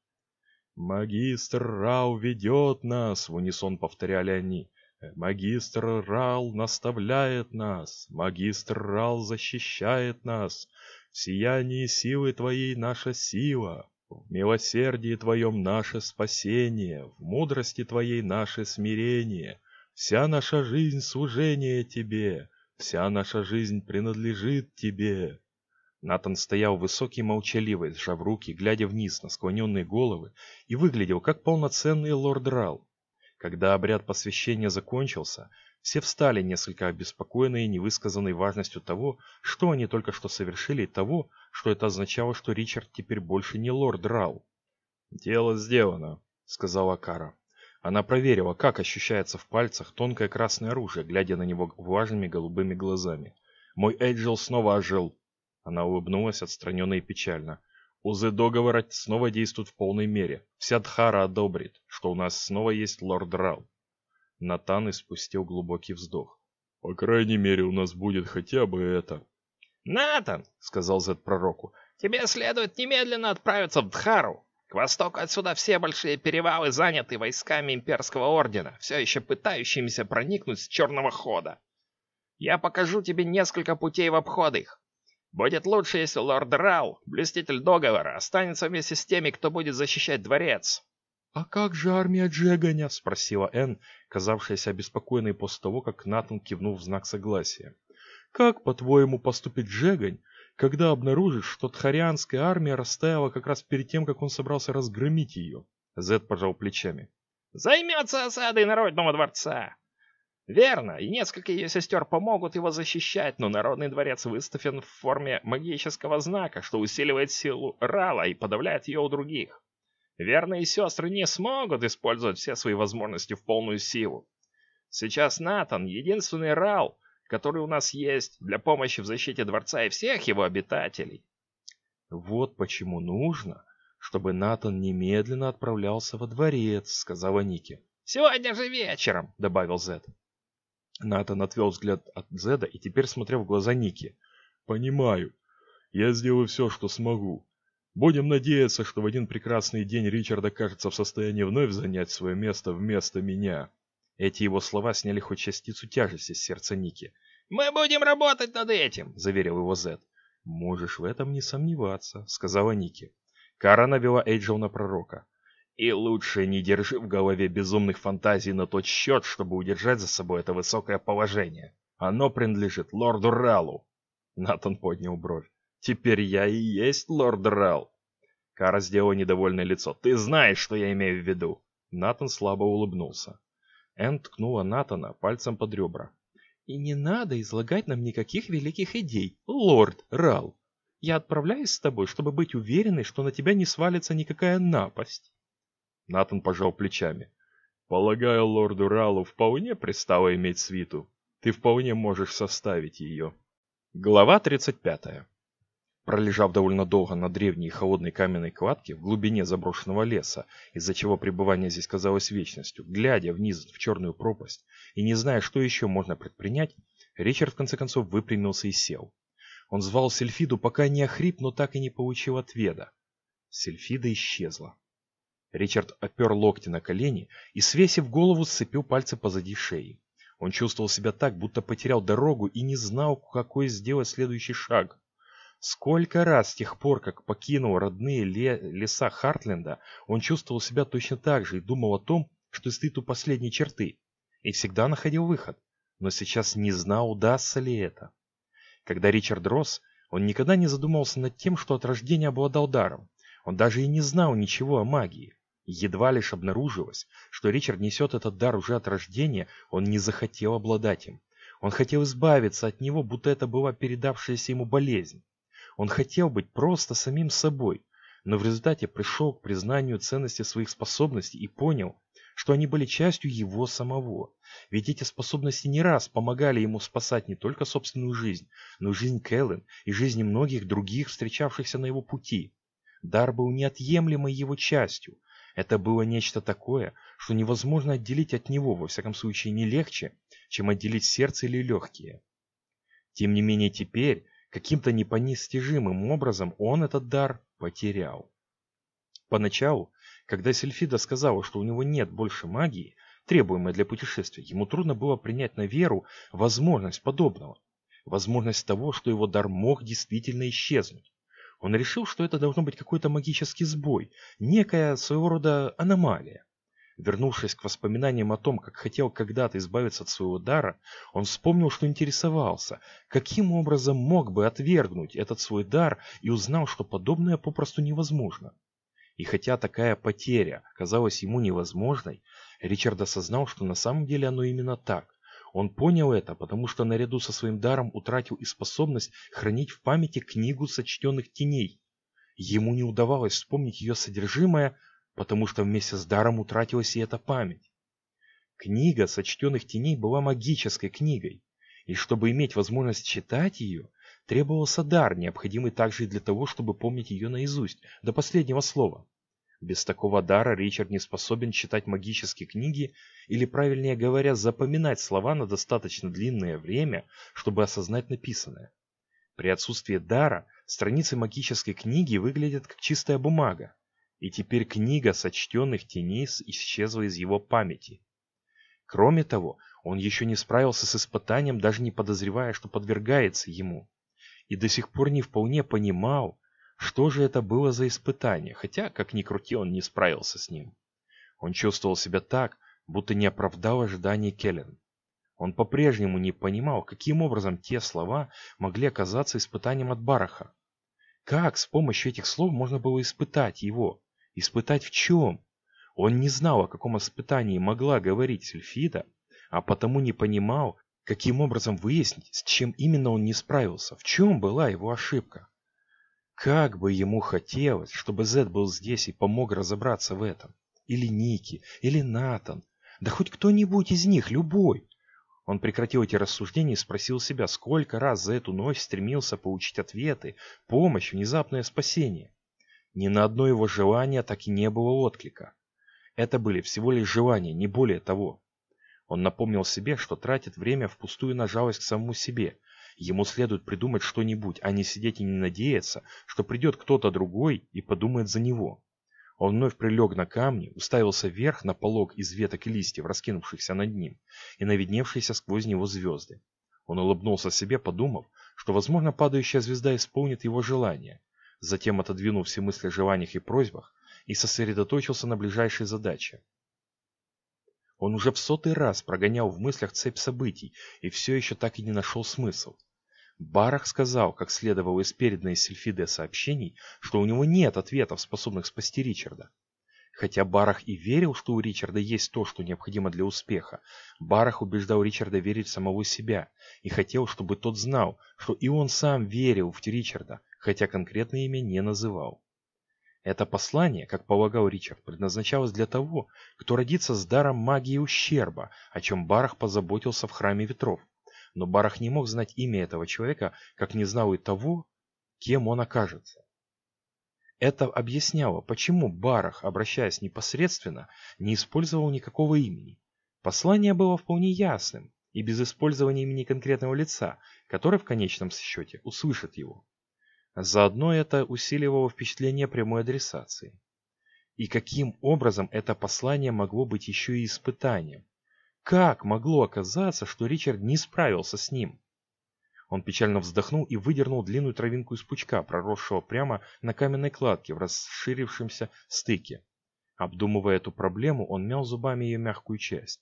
«Магистр Рау ведет нас!» — в унисон повторяли они. «Магистр Рал наставляет нас! Магистр Рал защищает нас! В сиянии силы Твоей наша сила! В милосердии Твоем наше спасение! В мудрости Твоей наше смирение! Вся наша жизнь — служение Тебе! Вся наша жизнь принадлежит Тебе!» Натан стоял высокий и молчаливый, сжав руки, глядя вниз на склоненные головы, и выглядел как полноценный лорд Рал. Когда обряд посвящения закончился, все встали, несколько обеспокоенные невысказанной важностью того, что они только что совершили, и того, что это означало, что Ричард теперь больше не лорд Рал. «Дело сделано», — сказала Кара. Она проверила, как ощущается в пальцах тонкое красное оружие, глядя на него влажными голубыми глазами. «Мой Эйджел снова ожил», она улыбнулась отстраненно и печально. Узы договора снова действуют в полной мере. Вся Дхара одобрит, что у нас снова есть лорд Рал. Натан испустил глубокий вздох. По крайней мере, у нас будет хотя бы это. «Натан!» — сказал Зет пророку. «Тебе следует немедленно отправиться в Дхару. К востоку отсюда все большие перевалы заняты войсками имперского ордена, все еще пытающимися проникнуть с черного хода. Я покажу тебе несколько путей в обход их. Будет лучше, если лорд Рау, блюститель договора, останется вместе с теми, кто будет защищать дворец. «А как же армия Джеганя?» — спросила Энн, казавшаяся обеспокоенной после того, как Натан кивнул в знак согласия. «Как, по-твоему, поступит Джегань, когда обнаружит, что тхарианская армия растаяла как раз перед тем, как он собрался разгромить ее?» Зед пожал плечами. «Займется осадой Народного дворца. Верно, и несколько ее сестер помогут его защищать, но Народный дворец выставлен в форме магического знака, что усиливает силу Рала и подавляет ее у других. Верные сестры не смогут использовать все свои возможности в полную силу. Сейчас Натан — единственный Рал, который у нас есть для помощи в защите дворца и всех его обитателей. Вот почему нужно, чтобы Натан немедленно отправлялся во дворец, сказала Ники. Сегодня же вечером, добавил Зет. Натан отвел взгляд от Зеда и теперь смотрел в глаза Ники. «Понимаю. Я сделаю все, что смогу. Будем надеяться, что в один прекрасный день Ричард окажется в состоянии вновь занять свое место вместо меня». Эти его слова сняли хоть частицу тяжести с сердца Ники. «Мы будем работать над этим», — заверил его Зед. «Можешь в этом не сомневаться», — сказала Ники. Кара навела Эйджел на пророка. И лучше не держи в голове безумных фантазий на тот счет, чтобы удержать за собой это высокое положение. Оно принадлежит лорду Ралу. Натан поднял бровь. Теперь я и есть лорд Рал. Кара сделала недовольное лицо. Ты знаешь, что я имею в виду. Натан слабо улыбнулся. Энн ткнула Натана пальцем под ребра. «И не надо излагать нам никаких великих идей, лорд Рал. Я отправляюсь с тобой, чтобы быть уверенной, что на тебя не свалится никакая напасть». Натан пожал плечами. «Полагаю, лорду Ралу вполне пристало иметь свиту. Ты вполне можешь составить ее». Глава 35. Пролежав довольно долго на древней холодной каменной кладке в глубине заброшенного леса, из-за чего пребывание здесь казалось вечностью, глядя вниз в черную пропасть и не зная, что еще можно предпринять, Ричард в конце концов выпрямился и сел. Он звал Сельфиду, пока не охрип, но так и не получил ответа. Сельфида исчезла. Ричард опер локти на колени и, свесив голову, сцепил пальцы позади шеи. Он чувствовал себя так, будто потерял дорогу и не знал, какой сделать следующий шаг. Сколько раз с тех пор, как покинул родные леса Хартленда, он чувствовал себя точно так же и думал о том, что стоит у последней черты, и всегда находил выход, но сейчас не знал, удастся ли это. Когда Ричард рос, он никогда не задумывался над тем, что от рождения обладал даром. Он даже и не знал ничего о магии. Едва лишь обнаружилось, что Ричард несет этот дар уже от рождения, он не захотел обладать им. Он хотел избавиться от него, будто это была передавшаяся ему болезнь. Он хотел быть просто самим собой, но в результате пришел к признанию ценности своих способностей и понял, что они были частью его самого. Ведь эти способности не раз помогали ему спасать не только собственную жизнь, но и жизнь Кэлен и жизни многих других, встречавшихся на его пути. Дар был неотъемлемой его частью, Это было нечто такое, что невозможно отделить от него, во всяком случае не легче, чем отделить сердце или легкие. Тем не менее теперь, каким-то непонестижимым образом он этот дар потерял. Поначалу, когда Сельфида сказала, что у него нет больше магии, требуемой для путешествия, ему трудно было принять на веру возможность подобного, возможность того, что его дар мог действительно исчезнуть. Он решил, что это должно быть какой-то магический сбой, некая своего рода аномалия. Вернувшись к воспоминаниям о том, как хотел когда-то избавиться от своего дара, он вспомнил, что интересовался, каким образом мог бы отвергнуть этот свой дар и узнал, что подобное попросту невозможно. И хотя такая потеря казалась ему невозможной, Ричард осознал, что на самом деле оно именно так. Он понял это, потому что наряду со своим даром утратил и способность хранить в памяти книгу сочтенных теней. Ему не удавалось вспомнить ее содержимое, потому что вместе с даром утратилась и эта память. Книга сочтенных теней была магической книгой, и чтобы иметь возможность читать ее, требовался дар, необходимый также и для того, чтобы помнить ее наизусть, до последнего слова. Без такого дара Ричард не способен читать магические книги или, правильнее говоря, запоминать слова на достаточно длинное время, чтобы осознать написанное. При отсутствии дара страницы магической книги выглядят как чистая бумага, и теперь книга сочтенных теней исчезла из его памяти. Кроме того, он еще не справился с испытанием, даже не подозревая, что подвергается ему, и до сих пор не вполне понимал, что же это было за испытание, хотя, как ни крути, он не справился с ним. Он чувствовал себя так, будто не оправдал ожиданий Келлен. Он по-прежнему не понимал, каким образом те слова могли оказаться испытанием от Бараха. Как с помощью этих слов можно было испытать его? Испытать в чем? Он не знал, о каком испытании могла говорить Сельфида, а потому не понимал, каким образом выяснить, с чем именно он не справился, в чем была его ошибка. Как бы ему хотелось, чтобы Зед был здесь и помог разобраться в этом. Или Ники, или Натан. Да хоть кто-нибудь из них, любой. Он прекратил эти рассуждения и спросил себя, сколько раз за эту ночь стремился получить ответы, помощь, внезапное спасение. Ни на одно его желание так и не было отклика. Это были всего лишь желания, не более того. Он напомнил себе, что тратит время впустую на жалость к самому себе, Ему следует придумать что-нибудь, а не сидеть и не надеяться, что придет кто-то другой и подумает за него. Он вновь прилег на камни, уставился вверх на полог из веток и листьев, раскинувшихся над ним, и на видневшиеся сквозь него звезды. Он улыбнулся себе, подумав, что, возможно, падающая звезда исполнит его желание. Затем отодвинул все мысли о желаниях и просьбах и сосредоточился на ближайшей задаче. Он уже в сотый раз прогонял в мыслях цепь событий и все еще так и не нашел смысл. Барах сказал, как следовало из переданной Сильфиде сообщений, что у него нет ответов, способных спасти Ричарда. Хотя Барах и верил, что у Ричарда есть то, что необходимо для успеха, Барах убеждал Ричарда верить в самого себя и хотел, чтобы тот знал, что и он сам верил в Ричарда, хотя конкретное имя не называл. Это послание, как полагал Ричард, предназначалось для того, кто родится с даром магии ущерба, о чем Барах позаботился в Храме Ветров но Барах не мог знать имя этого человека, как не знал и того, кем он окажется. Это объясняло, почему Барах, обращаясь непосредственно, не использовал никакого имени. Послание было вполне ясным и без использования имени конкретного лица, который в конечном счете услышит его. Заодно это усиливало впечатление прямой адресации. И каким образом это послание могло быть еще и испытанием? Как могло оказаться, что Ричард не справился с ним? Он печально вздохнул и выдернул длинную травинку из пучка, проросшего прямо на каменной кладке в расширившемся стыке. Обдумывая эту проблему, он мял зубами ее мягкую часть.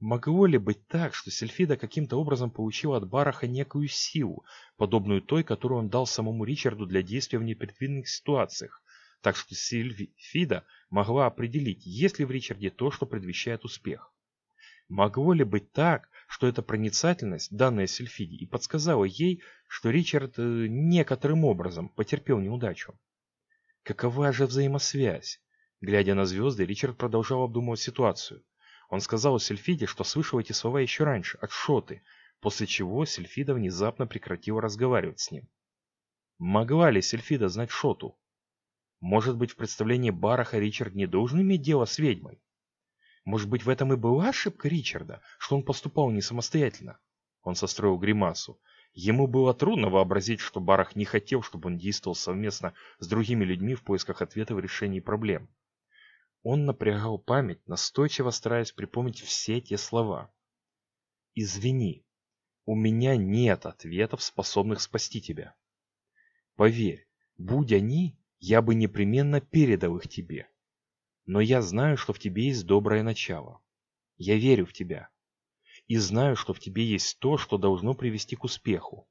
Могло ли быть так, что Сельфида каким-то образом получила от Бараха некую силу, подобную той, которую он дал самому Ричарду для действия в непредвиденных ситуациях, так что Сельфида могла определить, есть ли в Ричарде то, что предвещает успех? Могло ли быть так, что эта проницательность, данная Сильфиде, и подсказала ей, что Ричард э, некоторым образом потерпел неудачу? Какова же взаимосвязь? Глядя на звезды, Ричард продолжал обдумывать ситуацию. Он сказал Сильфиде, что слышал эти слова еще раньше, от Шоты, после чего Сильфида внезапно прекратила разговаривать с ним. Могла ли Сильфида знать Шоту? Может быть, в представлении Бараха Ричард не должен иметь дело с ведьмой? Может быть, в этом и была ошибка Ричарда, что он поступал не самостоятельно? Он состроил гримасу. Ему было трудно вообразить, что Барах не хотел, чтобы он действовал совместно с другими людьми в поисках ответов в решении проблем. Он напрягал память, настойчиво стараясь припомнить все те слова. «Извини, у меня нет ответов, способных спасти тебя. Поверь, будь они, я бы непременно передал их тебе. Но я знаю, что в тебе есть доброе начало. Я верю в тебя. И знаю, что в тебе есть то, что должно привести к успеху.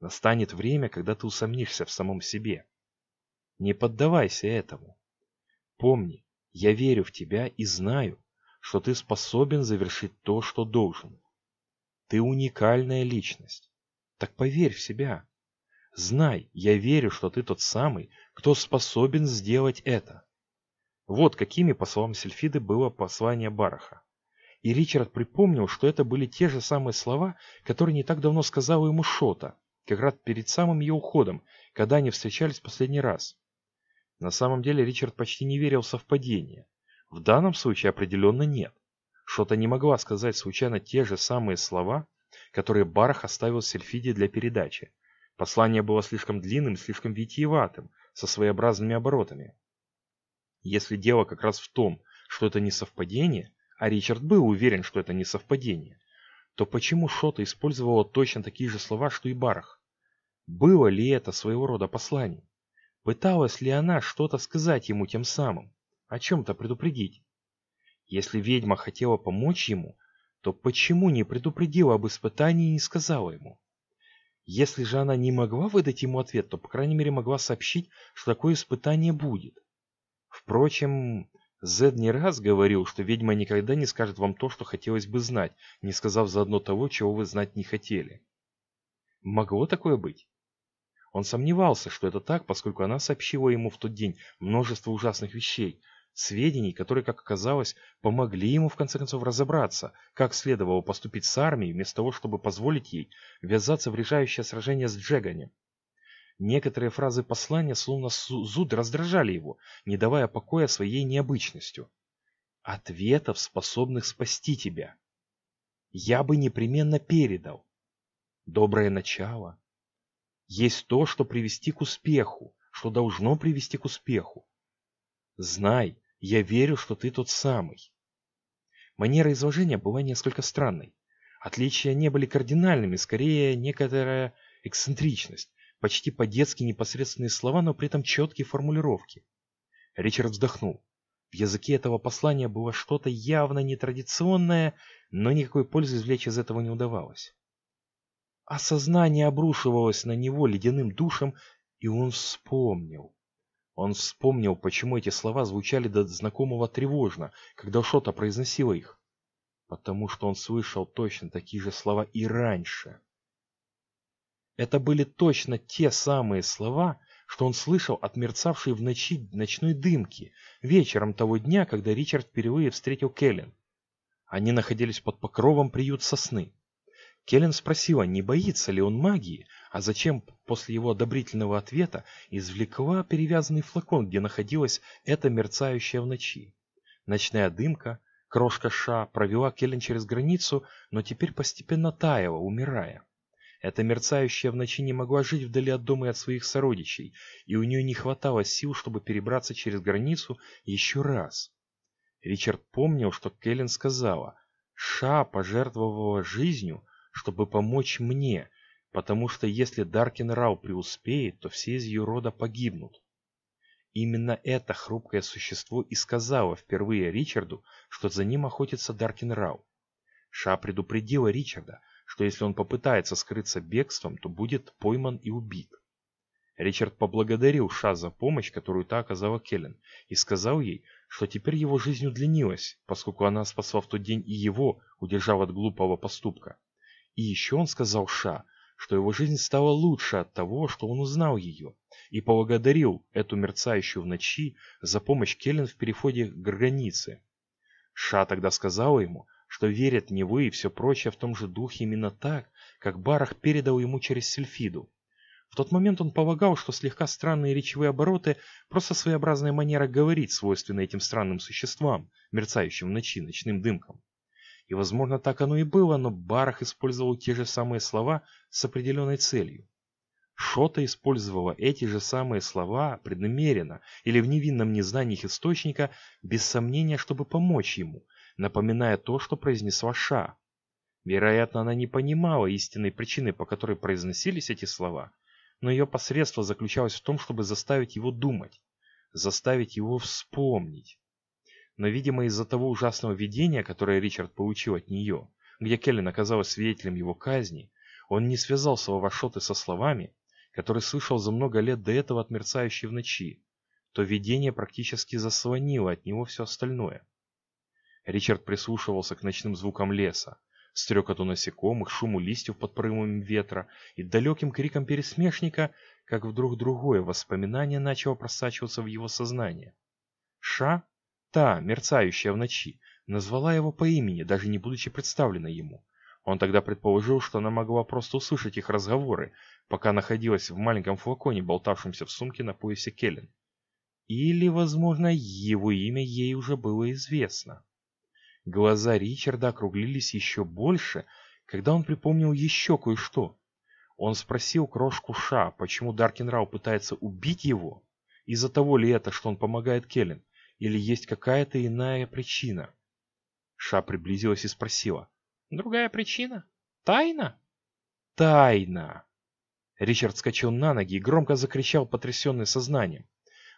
Настанет время, когда ты усомнишься в самом себе. Не поддавайся этому. Помни, я верю в тебя и знаю, что ты способен завершить то, что должен. Ты уникальная личность. Так поверь в себя. Знай, я верю, что ты тот самый, кто способен сделать это. Вот какими, по словам Сельфиды, было послание Бараха. И Ричард припомнил, что это были те же самые слова, которые не так давно сказала ему Шота, как раз перед самым ее уходом, когда они встречались последний раз. На самом деле Ричард почти не верил в совпадение. В данном случае определенно нет. Шота не могла сказать случайно те же самые слова, которые Барах оставил Сельфиде для передачи. Послание было слишком длинным, слишком витиеватым, со своеобразными оборотами. Если дело как раз в том, что это не совпадение, а Ричард был уверен, что это не совпадение, то почему Шота использовала точно такие же слова, что и Барах? Было ли это своего рода послание? Пыталась ли она что-то сказать ему тем самым? О чем-то предупредить? Если ведьма хотела помочь ему, то почему не предупредила об испытании и не сказала ему? Если же она не могла выдать ему ответ, то, по крайней мере, могла сообщить, что такое испытание будет. Впрочем, Зед не раз говорил, что ведьма никогда не скажет вам то, что хотелось бы знать, не сказав заодно того, чего вы знать не хотели. Могло такое быть? Он сомневался, что это так, поскольку она сообщила ему в тот день множество ужасных вещей, сведений, которые, как оказалось, помогли ему в конце концов разобраться, как следовало поступить с армией, вместо того, чтобы позволить ей ввязаться в решающее сражение с Джеганем. Некоторые фразы послания словно зуд раздражали его, не давая покоя своей необычностью. Ответов, способных спасти тебя. Я бы непременно передал. Доброе начало. Есть то, что привести к успеху, что должно привести к успеху. Знай, я верю, что ты тот самый. Манера изложения была несколько странной. Отличия не были кардинальными, скорее некоторая эксцентричность, почти по-детски непосредственные слова, но при этом четкие формулировки. Ричард вздохнул. В языке этого послания было что-то явно нетрадиционное, но никакой пользы извлечь из этого не удавалось. Осознание обрушивалось на него ледяным душем, и он вспомнил. Он вспомнил, почему эти слова звучали до знакомого тревожно, когда Шота произносила их. Потому что он слышал точно такие же слова и раньше. Это были точно те самые слова, что он слышал от мерцавшей в ночи ночной дымки, вечером того дня, когда Ричард впервые встретил Келлен. Они находились под покровом приют сосны. Келлен спросила, не боится ли он магии, а зачем после его одобрительного ответа извлекла перевязанный флакон, где находилась эта мерцающая в ночи. Ночная дымка, крошка Ша, провела Келлен через границу, но теперь постепенно таяла, умирая. Эта мерцающая в ночи не могла жить вдали от дома и от своих сородичей, и у нее не хватало сил, чтобы перебраться через границу еще раз. Ричард помнил, что Келлен сказала, Ша пожертвовала жизнью, чтобы помочь мне, потому что если Даркин Рау преуспеет, то все из ее рода погибнут. Именно это хрупкое существо и сказала впервые Ричарду, что за ним охотится Даркин Рау. Ша предупредила Ричарда, что если он попытается скрыться бегством, то будет пойман и убит. Ричард поблагодарил Ша за помощь, которую та оказала Келлен, и сказал ей, что теперь его жизнь удлинилась, поскольку она спасла в тот день и его, удержав от глупого поступка. И еще он сказал Ша, что его жизнь стала лучше от того, что он узнал ее, и поблагодарил эту мерцающую в ночи за помощь Келлен в переходе к границе. Ша тогда сказала ему, что верит в него и все прочее в том же духе именно так, как Барах передал ему через Сельфиду. В тот момент он полагал, что слегка странные речевые обороты – просто своеобразная манера говорить, свойственная этим странным существам, мерцающим в ночи ночным дымком. И, возможно, так оно и было, но Барах использовал те же самые слова с определенной целью. Шота использовала эти же самые слова преднамеренно или в невинном незнании их источника, без сомнения, чтобы помочь ему, напоминая то, что произнесла Ша. Вероятно, она не понимала истинной причины, по которой произносились эти слова, но ее посредство заключалось в том, чтобы заставить его думать, заставить его вспомнить. Но, видимо, из-за того ужасного видения, которое Ричард получил от нее, где Келлен оказалась свидетелем его казни, он не связал слова Шоты со словами, которые слышал за много лет до этого от мерцающей в ночи. То видение практически заслонило от него все остальное. Ричард прислушивался к ночным звукам леса, стрекоту насекомых, шуму листьев под порывами ветра и далеким криком пересмешника, как вдруг другое воспоминание начало просачиваться в его сознание. Ша, та, мерцающая в ночи, назвала его по имени, даже не будучи представленной ему. Он тогда предположил, что она могла просто услышать их разговоры, пока находилась в маленьком флаконе, болтавшемся в сумке на поясе Келлен. Или, возможно, его имя ей уже было известно. Глаза Ричарда округлились еще больше, когда он припомнил еще кое-что. Он спросил крошку Ша, почему Даркенрау пытается убить его, из-за того ли это, что он помогает Келлен, или есть какая-то иная причина. Ша приблизилась и спросила. «Другая причина? Тайна?» «Тайна!» Ричард скачал на ноги и громко закричал, потрясенный сознанием.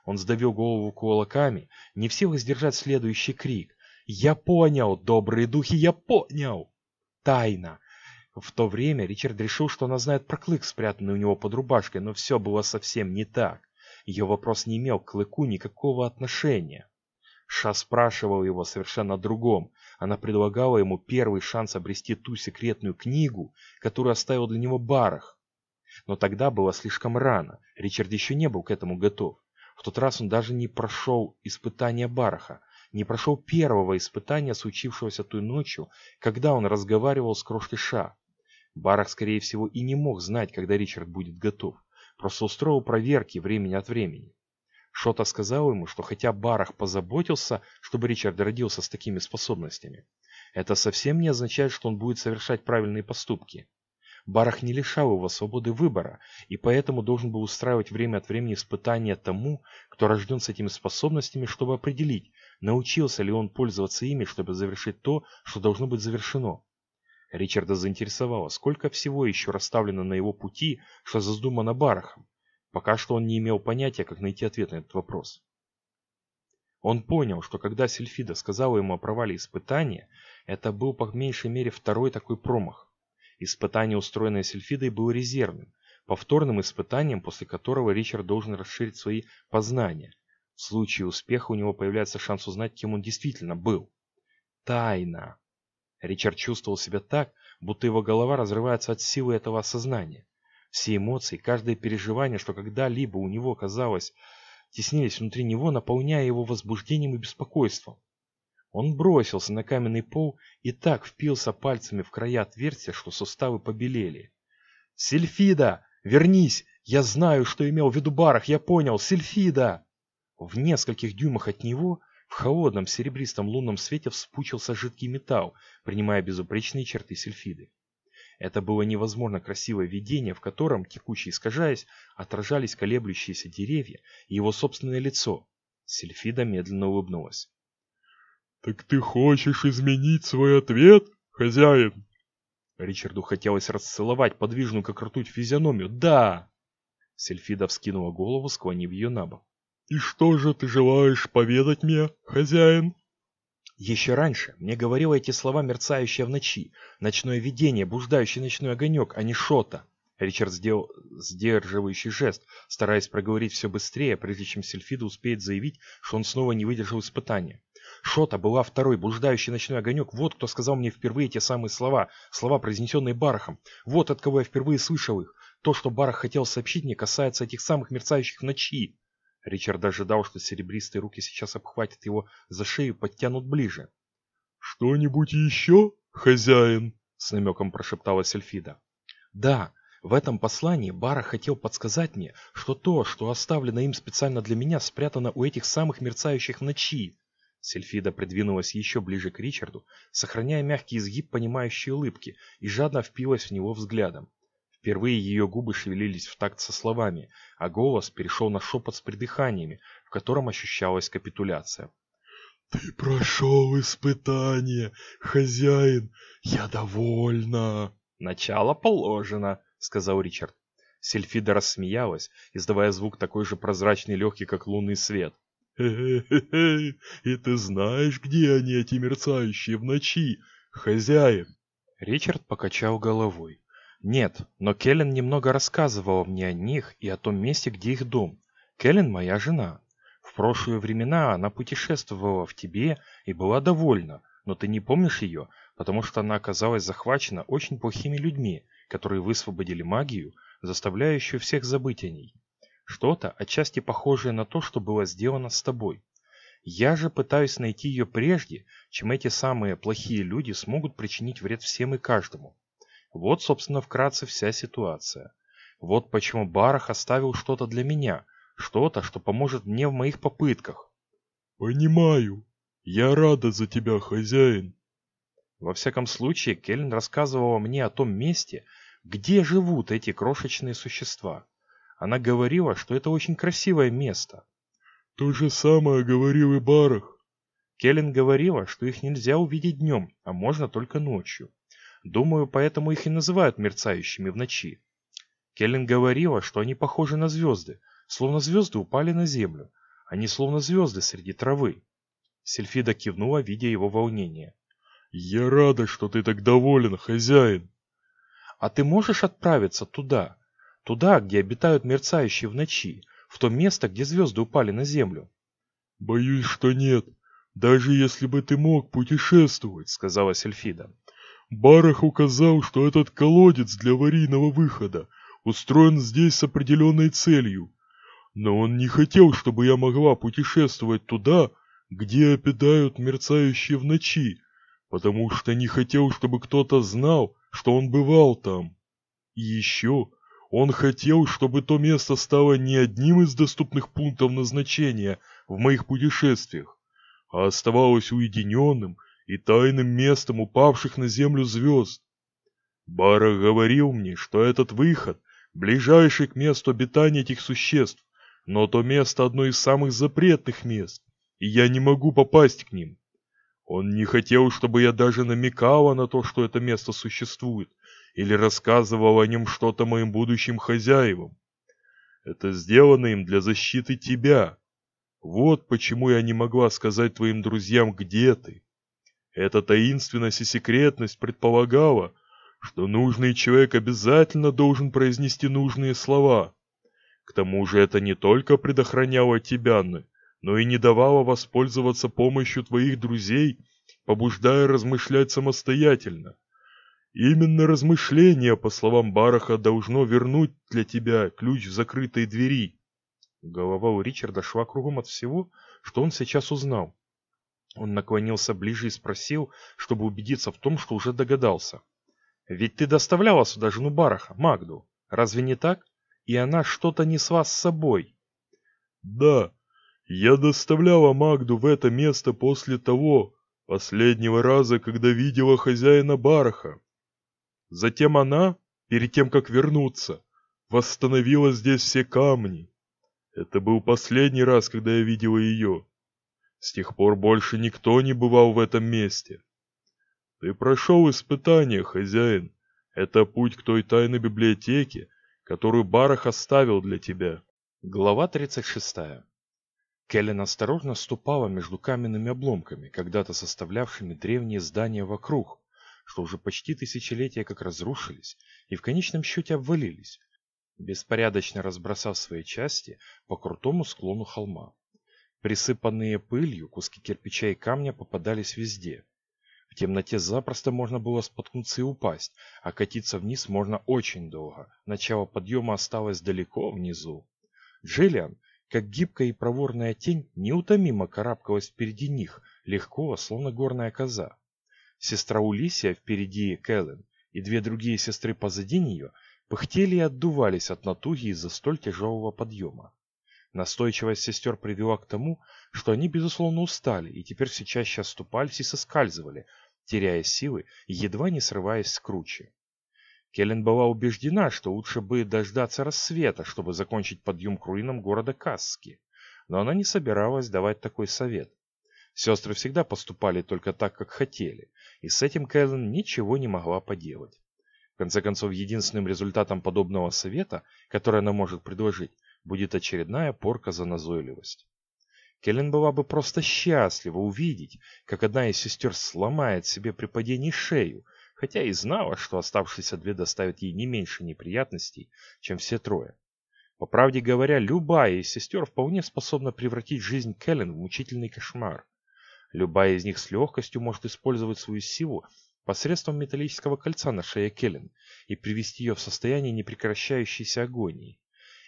Он сдавил голову кулаками, не в силах сдержать следующий крик. Я понял, добрые духи, я понял. Тайна. В то время Ричард решил, что она знает про клык, спрятанный у него под рубашкой, но все было совсем не так. Ее вопрос не имел к клыку никакого отношения. Ша спрашивал его совершенно о другом. Она предлагала ему первый шанс обрести ту секретную книгу, которую оставил для него Барах. Но тогда было слишком рано, Ричард еще не был к этому готов. В тот раз он даже не прошел испытания Бараха, не прошел первого испытания, случившегося той ночью, когда он разговаривал с крошкой Ша. Барах, скорее всего, и не мог знать, когда Ричард будет готов. Просто устроил проверки времени от времени. Шота сказал ему, что хотя Барах позаботился, чтобы Ричард родился с такими способностями, это совсем не означает, что он будет совершать правильные поступки. Барах не лишал его свободы выбора, и поэтому должен был устраивать время от времени испытания тому, кто рожден с этими способностями, чтобы определить, научился ли он пользоваться ими, чтобы завершить то, что должно быть завершено. Ричарда заинтересовало, сколько всего еще расставлено на его пути, что задумано Барахом. Пока что он не имел понятия, как найти ответ на этот вопрос. Он понял, что когда Сильфида сказала ему о провале испытания, это был по меньшей мере второй такой промах. Испытание, устроенное Сильфидой, было резервным, повторным испытанием, после которого Ричард должен расширить свои познания. В случае успеха у него появляется шанс узнать, кем он действительно был. Тайна. Ричард чувствовал себя так, будто его голова разрывается от силы этого осознания. Все эмоции, каждое переживание, что когда-либо у него казалось, теснились внутри него, наполняя его возбуждением и беспокойством. Он бросился на каменный пол и так впился пальцами в края отверстия, что суставы побелели. «Сильфида! Вернись! Я знаю, что имел в виду Барах, я понял! Сильфида!» В нескольких дюймах от него, в холодном серебристом лунном свете вспучился жидкий металл, принимая безупречные черты сильфиды. Это было невозможно красивое видение, в котором, текуче искажаясь, отражались колеблющиеся деревья и его собственное лицо. Сильфида медленно улыбнулась. «Так ты хочешь изменить свой ответ, хозяин?» Ричарду хотелось расцеловать подвижную как ртуть физиономию. «Да!» Сельфида вскинула голову, склонив ее на бок. «И что же ты желаешь поведать мне, хозяин?» Еще раньше мне говорило эти слова, мерцающие в ночи, ночное видение, блуждающий ночной огонек, а не шота. Ричард сделал сдерживающий жест, стараясь проговорить все быстрее, прежде чем Сельфида успеет заявить, что он снова не выдержал испытания. Шота была второй, блуждающий ночной огонек. Вот кто сказал мне впервые те самые слова, слова, произнесенные Барахом. Вот от кого я впервые слышал их. То, что Барах хотел сообщить мне, касается этих самых мерцающих ночи. Ричард ожидал, что серебристые руки сейчас обхватят его за шею и подтянут ближе. «Что-нибудь еще, хозяин?» — с намеком прошептала Сельфида. «Да, В этом послании Бара хотел подсказать мне, что то, что оставлено им специально для меня, спрятано у этих самых мерцающих в ночи. Сельфида придвинулась еще ближе к Ричарду, сохраняя мягкий изгиб понимающей улыбки, и жадно впилась в него взглядом. Впервые ее губы шевелились в такт со словами, а голос перешел на шепот с придыханиями, в котором ощущалась капитуляция. «Ты прошел испытание, хозяин, я довольна!» «Начало положено», — сказал Ричард. Сельфида рассмеялась, издавая звук такой же прозрачный и легкий, как лунный свет. «Хе-хе-хе, и ты знаешь, где они, эти мерцающие в ночи, хозяин?» Ричард покачал головой. «Нет, но Келлен немного рассказывала мне о них и о том месте, где их дом. Келлен моя жена. В прошлые времена она путешествовала в тебе и была довольна, но ты не помнишь ее, потому что она оказалась захвачена очень плохими людьми, которые высвободили магию, заставляющую всех забыть о ней. Что-то отчасти похожее на то, что было сделано с тобой. Я же пытаюсь найти ее прежде, чем эти самые плохие люди смогут причинить вред всем и каждому. Вот, собственно, вкратце вся ситуация. Вот почему Барах оставил что-то для меня, что-то, что поможет мне в моих попытках. Понимаю. Я рада за тебя, хозяин. Во всяком случае, Кельн рассказывала мне о том месте, где живут эти крошечные существа. Она говорила, что это очень красивое место. То же самое говорил и Барах. Келлен говорила, что их нельзя увидеть днем, а можно только ночью. Думаю, поэтому их и называют мерцающими в ночи. Келлен говорила, что они похожи на звезды, словно звезды упали на землю. Они словно звезды среди травы. Сельфида кивнула, видя его волнение. «Я рада, что ты так доволен, хозяин!» «А ты можешь отправиться туда? Туда, где обитают мерцающие в ночи, в то место, где звезды упали на землю?» «Боюсь, что нет. Даже если бы ты мог путешествовать», — сказала Сельфида. «Барах указал, что этот колодец для аварийного выхода устроен здесь с определенной целью. Но он не хотел, чтобы я могла путешествовать туда, где обитают мерцающие в ночи, потому что не хотел, чтобы кто-то знал, что он бывал там. И еще он хотел, чтобы то место стало не одним из доступных пунктов назначения в моих путешествиях, а оставалось уединенным и тайным местом упавших на землю звезд. Бара говорил мне, что этот выход ближайший к месту обитания этих существ, но то место одно из самых запретных мест, и я не могу попасть к ним. Он не хотел, чтобы я даже намекала на то, что это место существует, или рассказывал о нем что-то моим будущим хозяевам. Это сделано им для защиты тебя. Вот почему я не могла сказать твоим друзьям, где ты. Эта таинственность и секретность предполагала, что нужный человек обязательно должен произнести нужные слова. К тому же это не только предохраняло тебя, но и не давало воспользоваться помощью твоих друзей, побуждая размышлять самостоятельно. Именно размышление, по словам Бараха, должно вернуть для тебя ключ в закрытой двери. Голова у Ричарда шла кругом от всего, что он сейчас узнал. Он наклонился ближе и спросил, чтобы убедиться в том, что уже догадался. «Ведь ты доставляла сюда жену Бараха, Магду, разве не так? И она что-то несла с собой». «Да, я доставляла Магду в это место после того, последнего раза, когда видела хозяина Бараха. Затем она, перед тем, как вернуться, восстановила здесь все камни. Это был последний раз, когда я видела ее. С тех пор больше никто не бывал в этом месте. Ты прошел испытание, хозяин. Это путь к той тайной библиотеке, которую Барах оставил для тебя. Глава 36. Келлен осторожно ступала между каменными обломками, когда-то составлявшими древние здания вокруг, что уже почти тысячелетия как разрушились и в конечном счете обвалились, беспорядочно разбросав свои части по крутому склону холма. Присыпанные пылью куски кирпича и камня попадались везде. В темноте запросто можно было споткнуться и упасть, а катиться вниз можно очень долго. Начало подъема осталось далеко внизу. Джиллиан как гибкая и проворная тень, неутомимо карабкалась впереди них, легко, словно горная коза. Сестра Улисия впереди Кэлен и две другие сестры позади нее пыхтели и отдувались от натуги из-за столь тяжелого подъема. Настойчивость сестер привела к тому, что они, безусловно, устали и теперь все чаще оступались и соскальзывали, теряя силы и едва не срываясь с кручи. Келлен была убеждена, что лучше бы дождаться рассвета, чтобы закончить подъем к руинам города Касски. Но она не собиралась давать такой совет. Сестры всегда поступали только так, как хотели, и с этим Кэлен ничего не могла поделать. В конце концов, единственным результатом подобного совета, который она может предложить, будет очередная порка за назойливость. Келлен была бы просто счастлива увидеть, как одна из сестер сломает себе при падении шею, хотя и знала, что оставшиеся две доставят ей не меньше неприятностей, чем все трое. По правде говоря, любая из сестер вполне способна превратить жизнь Келлен в мучительный кошмар. Любая из них с легкостью может использовать свою силу посредством металлического кольца на шее Келлен и привести ее в состояние непрекращающейся агонии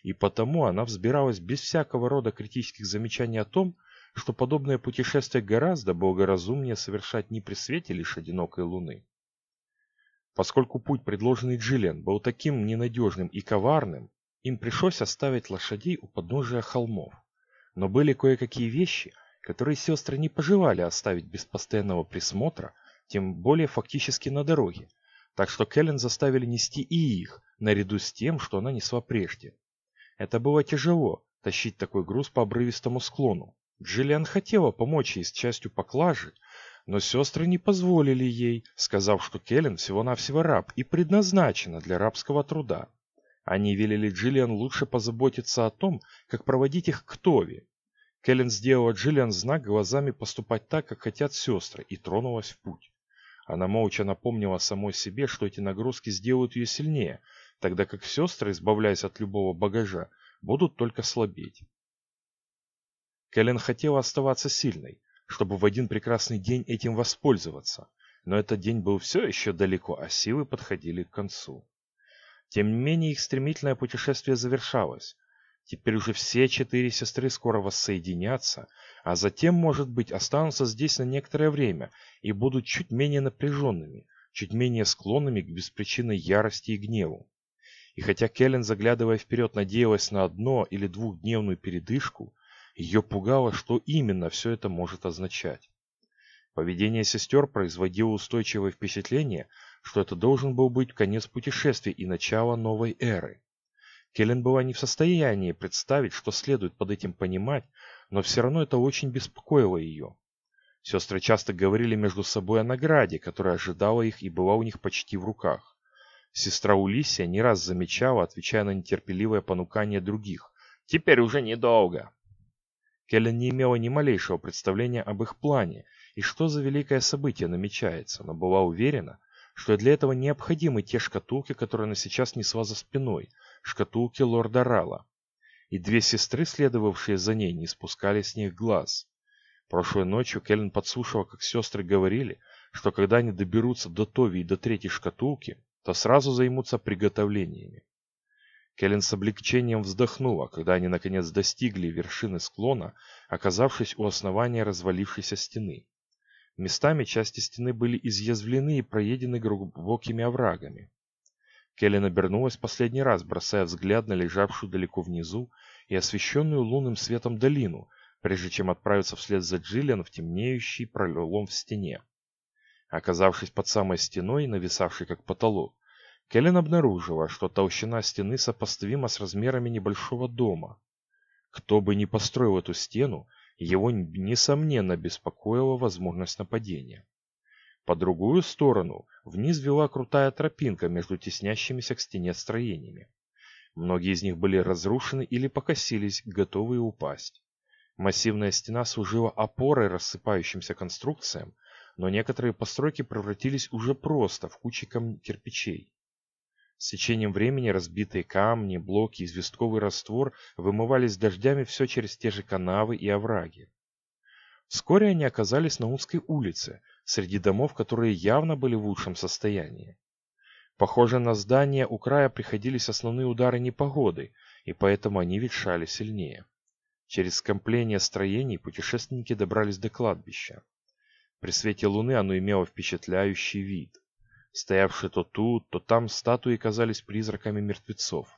и потому она взбиралась без всякого рода критических замечаний о том, что подобное путешествие гораздо благоразумнее совершать не при свете лишь одинокой луны. Поскольку путь, предложенный Джиллиан, был таким ненадежным и коварным, им пришлось оставить лошадей у подножия холмов. Но были кое-какие вещи, которые сестры не пожелали оставить без постоянного присмотра, тем более фактически на дороге, так что Кэлен заставили нести и их, наряду с тем, что она несла прежде. Это было тяжело, тащить такой груз по обрывистому склону. Джиллиан хотела помочь ей с частью поклажи, но сестры не позволили ей, сказав, что Келлен всего-навсего раб и предназначена для рабского труда. Они велели Джиллиан лучше позаботиться о том, как проводить их к Тови. Келлен сделала Джиллиан знак глазами поступать так, как хотят сестры, и тронулась в путь. Она молча напомнила самой себе, что эти нагрузки сделают ее сильнее, тогда как сестры, избавляясь от любого багажа, будут только слабеть. Кэлен хотела оставаться сильной, чтобы в один прекрасный день этим воспользоваться, но этот день был все еще далеко, а силы подходили к концу. Тем не менее их стремительное путешествие завершалось. Теперь уже все четыре сестры скоро воссоединятся, а затем, может быть, останутся здесь на некоторое время и будут чуть менее напряженными, чуть менее склонными к беспричинной ярости и гневу. И хотя Келлен, заглядывая вперед, надеялась на одно- или двухдневную передышку, ее пугало, что именно все это может означать. Поведение сестер производило устойчивое впечатление, что это должен был быть конец путешествия и начало новой эры. Келлен была не в состоянии представить, что следует под этим понимать, но все равно это очень беспокоило ее. Сестры часто говорили между собой о награде, которая ожидала их и была у них почти в руках. Сестра Улисия не раз замечала, отвечая на нетерпеливое понукание других. «Теперь уже недолго». Келлен не имела ни малейшего представления об их плане и что за великое событие намечается, но была уверена, что для этого необходимы те шкатулки, которые она сейчас несла за спиной, шкатулки лорда Рала. И две сестры, следовавшие за ней, не спускали с них глаз. Прошлой ночью Келлен подслушала, как сестры говорили, что когда они доберутся до Тови и до третьей шкатулки, то сразу займутся приготовлениями. Келлен с облегчением вздохнула, когда они наконец достигли вершины склона, оказавшись у основания развалившейся стены. Местами части стены были изъязвлены и проедены глубокими оврагами. Келлен обернулась последний раз, бросая взгляд на лежавшую далеко внизу и освещенную лунным светом долину, прежде чем отправиться вслед за Джиллиан в темнеющий пролом в стене. Оказавшись под самой стеной, нависавшей как потолок, Келлен обнаружила, что толщина стены сопоставима с размерами небольшого дома. Кто бы ни построил эту стену, его, несомненно, беспокоила возможность нападения. По другую сторону вниз вела крутая тропинка между теснящимися к стене строениями. Многие из них были разрушены или покосились, готовые упасть. Массивная стена служила опорой рассыпающимся конструкциям, но некоторые постройки превратились уже просто в кучи кирпичей. С течением времени разбитые камни, блоки, известковый раствор вымывались дождями все через те же канавы и овраги. Вскоре они оказались на узкой улице, среди домов, которые явно были в лучшем состоянии. Похоже, на здания у края приходились основные удары непогоды, и поэтому они ветшали сильнее. Через скопление строений путешественники добрались до кладбища. При свете луны оно имело впечатляющий вид. Стоявшие то тут, то там статуи казались призраками мертвецов.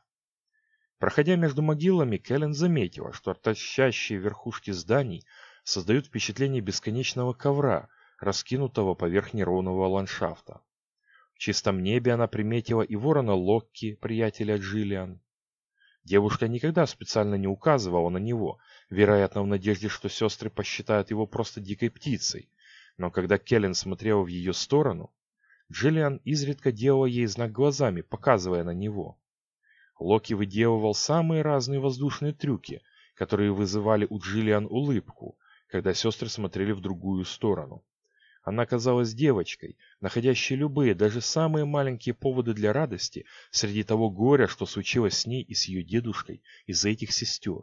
Проходя между могилами, Кэлен заметила, что торчащие верхушки зданий создают впечатление бесконечного ковра, раскинутого поверх неровного ландшафта. В чистом небе она приметила и ворона Локки, приятеля Джиллиан. Девушка никогда специально не указывала на него, вероятно, в надежде, что сестры посчитают его просто дикой птицей. Но когда Келлен смотрела в ее сторону, Джиллиан изредка делала ей знак глазами, показывая на него. Локи выделывал самые разные воздушные трюки, которые вызывали у Джиллиан улыбку, когда сестры смотрели в другую сторону. Она казалась девочкой, находящей любые, даже самые маленькие поводы для радости среди того горя, что случилось с ней и с ее дедушкой из-за этих сестер.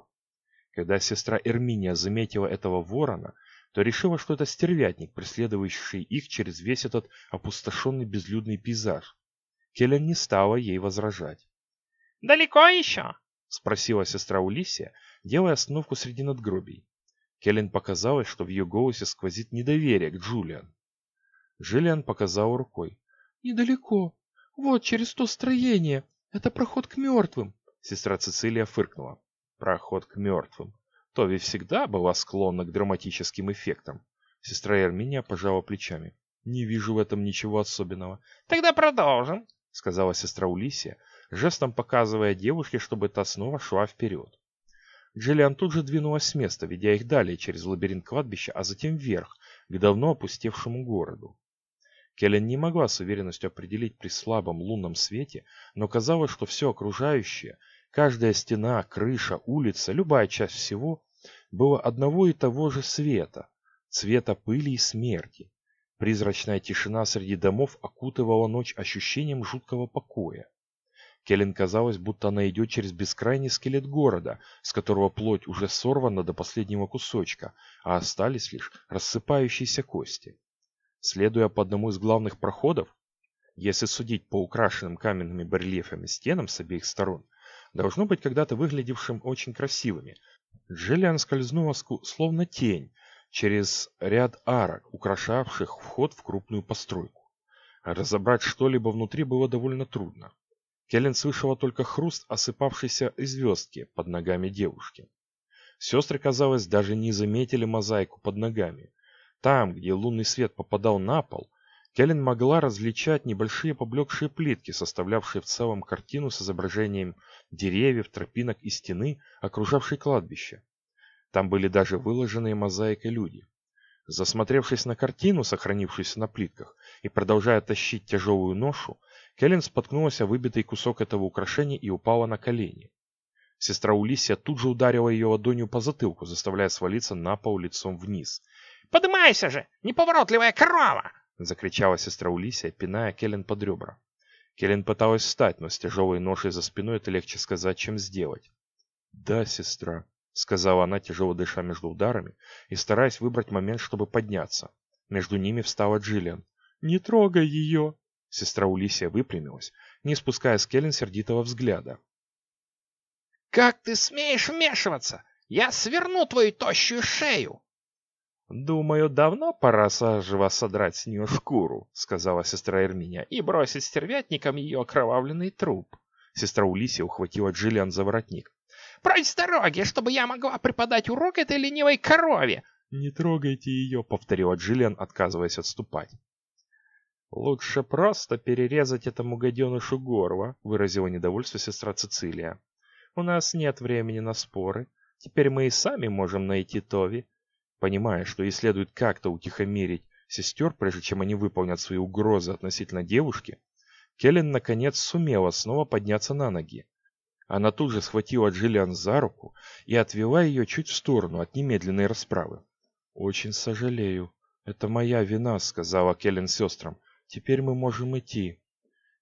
Когда сестра Эрминия заметила этого ворона, то решила, что это стервятник, преследующий их через весь этот опустошенный безлюдный пейзаж. Келлен не стала ей возражать. «Далеко еще?» — спросила сестра Улисия, делая остановку среди надгробий. Келлен показалось, что в ее голосе сквозит недоверие к Джулиан. Джиллиан показал рукой. «Недалеко. Вот, через то строение. Это проход к мертвым». Сестра Цицилия фыркнула. «Проход к мертвым. Тови всегда была склонна к драматическим эффектам». Сестра Эрминия пожала плечами. «Не вижу в этом ничего особенного». «Тогда продолжим», — сказала сестра Улисия, жестом показывая девушке, чтобы та снова шла вперед. Джиллиан тут же двинулась с места, ведя их далее через лабиринт кладбища, а затем вверх, к давно опустевшему городу. Келлен не могла с уверенностью определить при слабом лунном свете, но казалось, что все окружающее, каждая стена, крыша, улица, любая часть всего, было одного и того же света, цвета пыли и смерти. Призрачная тишина среди домов окутывала ночь ощущением жуткого покоя. Келлен казалось, будто она идет через бескрайний скелет города, с которого плоть уже сорвана до последнего кусочка, а остались лишь рассыпающиеся кости. Следуя по одному из главных проходов, если судить по украшенным каменными барельефами стенам с обеих сторон, должно быть когда-то выглядевшим очень красивыми, Джиллиан скользнула словно тень через ряд арок, украшавших вход в крупную постройку. Разобрать что-либо внутри было довольно трудно. Келлен слышала только хруст осыпавшейся звездки под ногами девушки. Сестры, казалось, даже не заметили мозаику под ногами. Там, где лунный свет попадал на пол, Келлен могла различать небольшие поблекшие плитки, составлявшие в целом картину с изображением деревьев, тропинок и стены, окружавшей кладбище. Там были даже выложенные мозаикой люди. Засмотревшись на картину, сохранившуюся на плитках, и продолжая тащить тяжелую ношу, Келлен споткнулась о выбитый кусок этого украшения и упала на колени. Сестра Улисия тут же ударила ее ладонью по затылку, заставляя свалиться на пол лицом вниз. «Подымайся же, неповоротливая корова!» — закричала сестра Улисия, пиная Келлен под ребра. Келлен пыталась встать, но с тяжелой ношей за спиной это легче сказать, чем сделать. «Да, сестра», — сказала она, тяжело дыша между ударами и стараясь выбрать момент, чтобы подняться. Между ними встала Джиллиан. «Не трогай ее!» Сестра Улисия выпрямилась, не спуская с Келлен сердитого взгляда. «Как ты смеешь вмешиваться? Я сверну твою тощую шею!» «Думаю, давно пора сажево содрать с нее шкуру», — сказала сестра Эрминия, «и бросить стервятником ее окровавленный труп». Сестра Улисия ухватила Джиллиан за воротник. «Прочь с дороги, чтобы я могла преподать урок этой ленивой корове!» «Не трогайте ее», — повторила Джиллиан, отказываясь отступать. «Лучше просто перерезать этому гаденышу горло», — выразила недовольство сестра Цицилия. «У нас нет времени на споры. Теперь мы и сами можем найти Тови». Понимая, что ей следует как-то утихомирить сестер, прежде чем они выполнят свои угрозы относительно девушки, Келлен наконец сумела снова подняться на ноги. Она тут же схватила Джиллиан за руку и отвела ее чуть в сторону от немедленной расправы. «Очень сожалею. Это моя вина», — сказала Келлен сестрам. Теперь мы можем идти.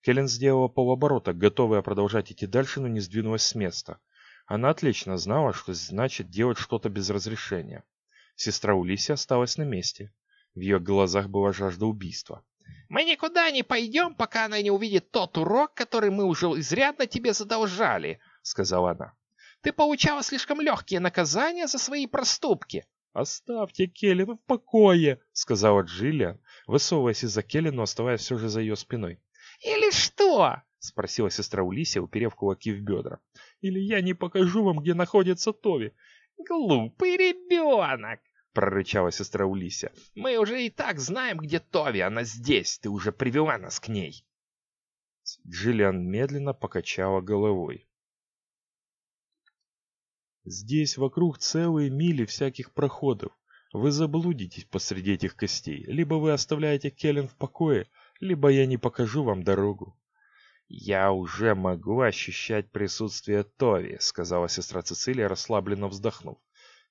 Келлен сделала полоборота, готовая продолжать идти дальше, но не сдвинулась с места. Она отлично знала, что значит делать что-то без разрешения. Сестра Улиси осталась на месте. В ее глазах была жажда убийства. «Мы никуда не пойдем, пока она не увидит тот урок, который мы уже изрядно тебе задолжали», — сказала она. «Ты получала слишком легкие наказания за свои проступки. «Оставьте Келлина в покое!» — сказала Джиллиан, высовываясь из-за Келли, но оставаясь все же за ее спиной. «Или что?» — спросила сестра Улисия, уперев кулаки в бедра. «Или я не покажу вам, где находится Тови!» «Глупый ребенок!» — прорычала сестра Улисия. «Мы уже и так знаем, где Тови, она здесь, ты уже привела нас к ней!» Джиллиан медленно покачала головой. Здесь вокруг целые мили всяких проходов. Вы заблудитесь посреди этих костей. Либо вы оставляете Келлен в покое, либо я не покажу вам дорогу. «Я уже могу ощущать присутствие Тови», — сказала сестра Цицилия, расслабленно вздохнув.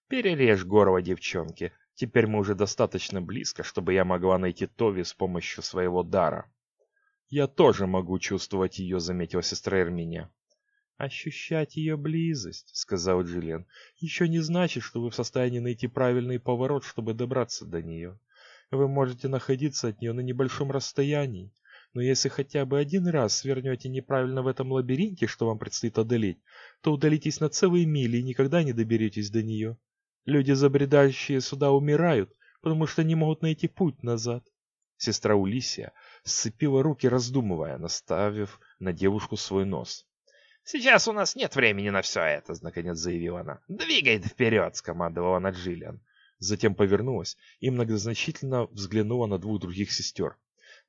«Перережь горло девчонки. Теперь мы уже достаточно близко, чтобы я могла найти Тови с помощью своего дара». «Я тоже могу чувствовать ее», — заметила сестра Эрминия. «Ощущать ее близость», — сказал Джиллиан, — «еще не значит, что вы в состоянии найти правильный поворот, чтобы добраться до нее. Вы можете находиться от нее на небольшом расстоянии, но если хотя бы один раз свернете неправильно в этом лабиринте, что вам предстоит одолеть, то удалитесь на целые мили и никогда не доберетесь до нее. Люди, забредающие сюда, умирают, потому что не могут найти путь назад». Сестра Улисия сцепила руки, раздумывая, наставив на девушку свой нос. «Сейчас у нас нет времени на все это», — наконец заявила она. «Двигай вперед», — скомандовала она Джиллиан. Затем повернулась и многозначительно взглянула на двух других сестер.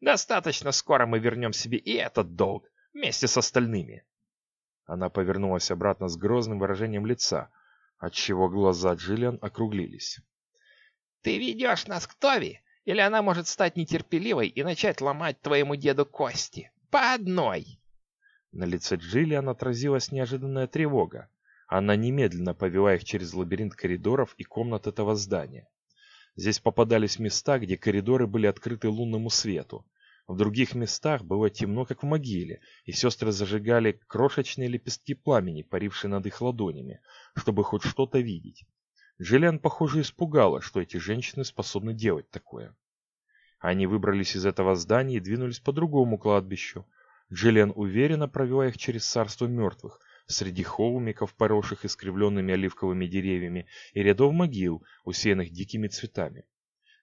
«Достаточно скоро мы вернем себе и этот долг, вместе с остальными». Она повернулась обратно с грозным выражением лица, отчего глаза Джиллиан округлились. «Ты ведешь нас к Тови, или она может стать нетерпеливой и начать ломать твоему деду кости? По одной!» На лице Джиллиан отразилась неожиданная тревога. Она немедленно повела их через лабиринт коридоров и комнат этого здания. Здесь попадались места, где коридоры были открыты лунному свету. В других местах было темно, как в могиле, и сестры зажигали крошечные лепестки пламени, парившие над их ладонями, чтобы хоть что-то видеть. Джиллиан, похоже, испугала, что эти женщины способны делать такое. Они выбрались из этого здания и двинулись по другому кладбищу, Джиллиан уверенно провела их через царство мертвых, среди холмиков, поросших искривленными оливковыми деревьями, и рядов могил, усеянных дикими цветами.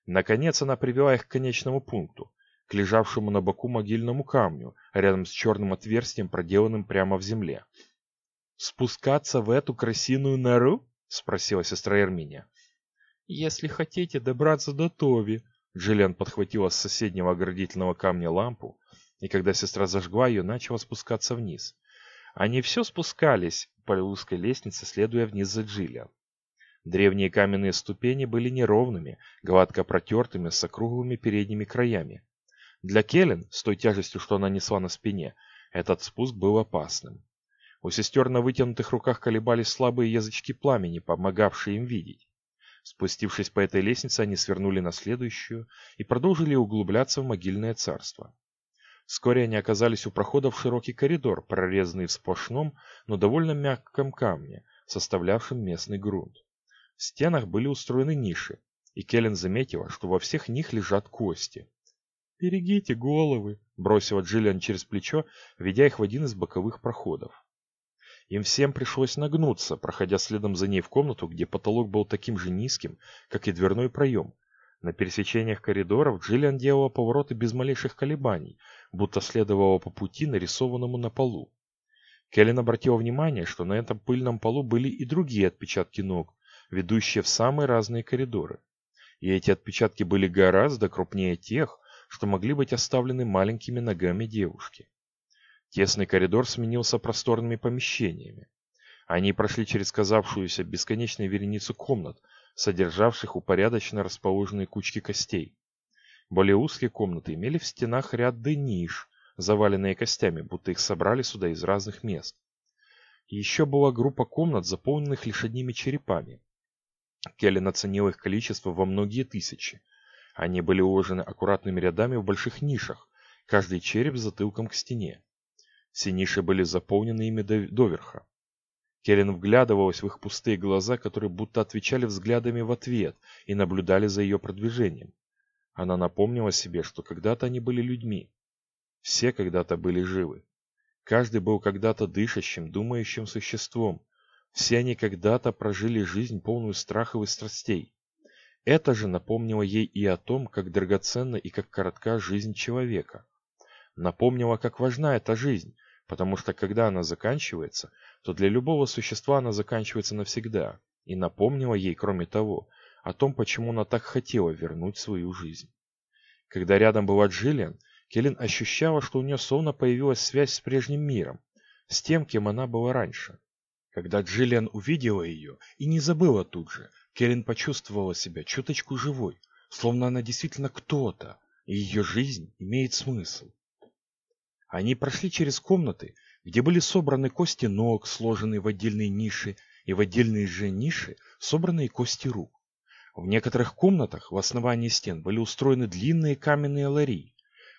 Наконец она привела их к конечному пункту, к лежавшему на боку могильному камню, рядом с черным отверстием, проделанным прямо в земле. «Спускаться в эту красивую нору?» — спросила сестра Эрминия. «Если хотите добраться до Тови», — Джиллиан подхватила с соседнего оградительного камня лампу, и когда сестра зажгла ее, начала спускаться вниз. Они все спускались по узкой лестнице, следуя вниз за Джиллиан. Древние каменные ступени были неровными, гладко протертыми, с округлыми передними краями. Для Келлен, с той тяжестью, что она несла на спине, этот спуск был опасным. У сестер на вытянутых руках колебались слабые язычки пламени, помогавшие им видеть. Спустившись по этой лестнице, они свернули на следующую и продолжили углубляться в могильное царство. Вскоре они оказались у прохода в широкий коридор, прорезанный в сплошном, но довольно мягком камне, составлявшем местный грунт. В стенах были устроены ниши, и Келлен заметила, что во всех них лежат кости. «Берегите головы!» – бросила Джиллиан через плечо, ведя их в один из боковых проходов. Им всем пришлось нагнуться, проходя следом за ней в комнату, где потолок был таким же низким, как и дверной проем, на пересечениях коридоров Джиллиан делала повороты без малейших колебаний, будто следовала по пути, нарисованному на полу. Келлен обратила внимание, что на этом пыльном полу были и другие отпечатки ног, ведущие в самые разные коридоры. И эти отпечатки были гораздо крупнее тех, что могли быть оставлены маленькими ногами девушки. Тесный коридор сменился просторными помещениями. Они прошли через казавшуюся бесконечной вереницу комнат, содержавших упорядоченно расположенные кучки костей. Более узкие комнаты имели в стенах ряды ниш, заваленные костями, будто их собрали сюда из разных мест. Еще была группа комнат, заполненных лишь одними черепами. Келлен оценил их количество во многие тысячи. Они были уложены аккуратными рядами в больших нишах, каждый череп затылком к стене. Все ниши были заполнены ими доверха. Келлен вглядывалась в их пустые глаза, которые будто отвечали взглядами в ответ и наблюдали за ее продвижением. Она напомнила себе, что когда-то они были людьми. Все когда-то были живы. Каждый был когда-то дышащим, думающим существом. Все они когда-то прожили жизнь, полную страхов и страстей. Это же напомнило ей и о том, как драгоценна и как коротка жизнь человека. Напомнило, как важна эта жизнь, потому что когда она заканчивается, то для любого существа она заканчивается навсегда, и напомнила ей, кроме того, о том, почему она так хотела вернуть свою жизнь. Когда рядом была Джиллиан, Келлен ощущала, что у нее словно появилась связь с прежним миром, с тем, кем она была раньше. Когда Джиллиан увидела ее и не забыла тут же, Келлен почувствовала себя чуточку живой, словно она действительно кто-то, и ее жизнь имеет смысл. Они прошли через комнаты, где были собраны кости ног, сложенные в отдельные ниши, и в отдельные же ниши собранные кости рук. В некоторых комнатах в основании стен были устроены длинные каменные лари.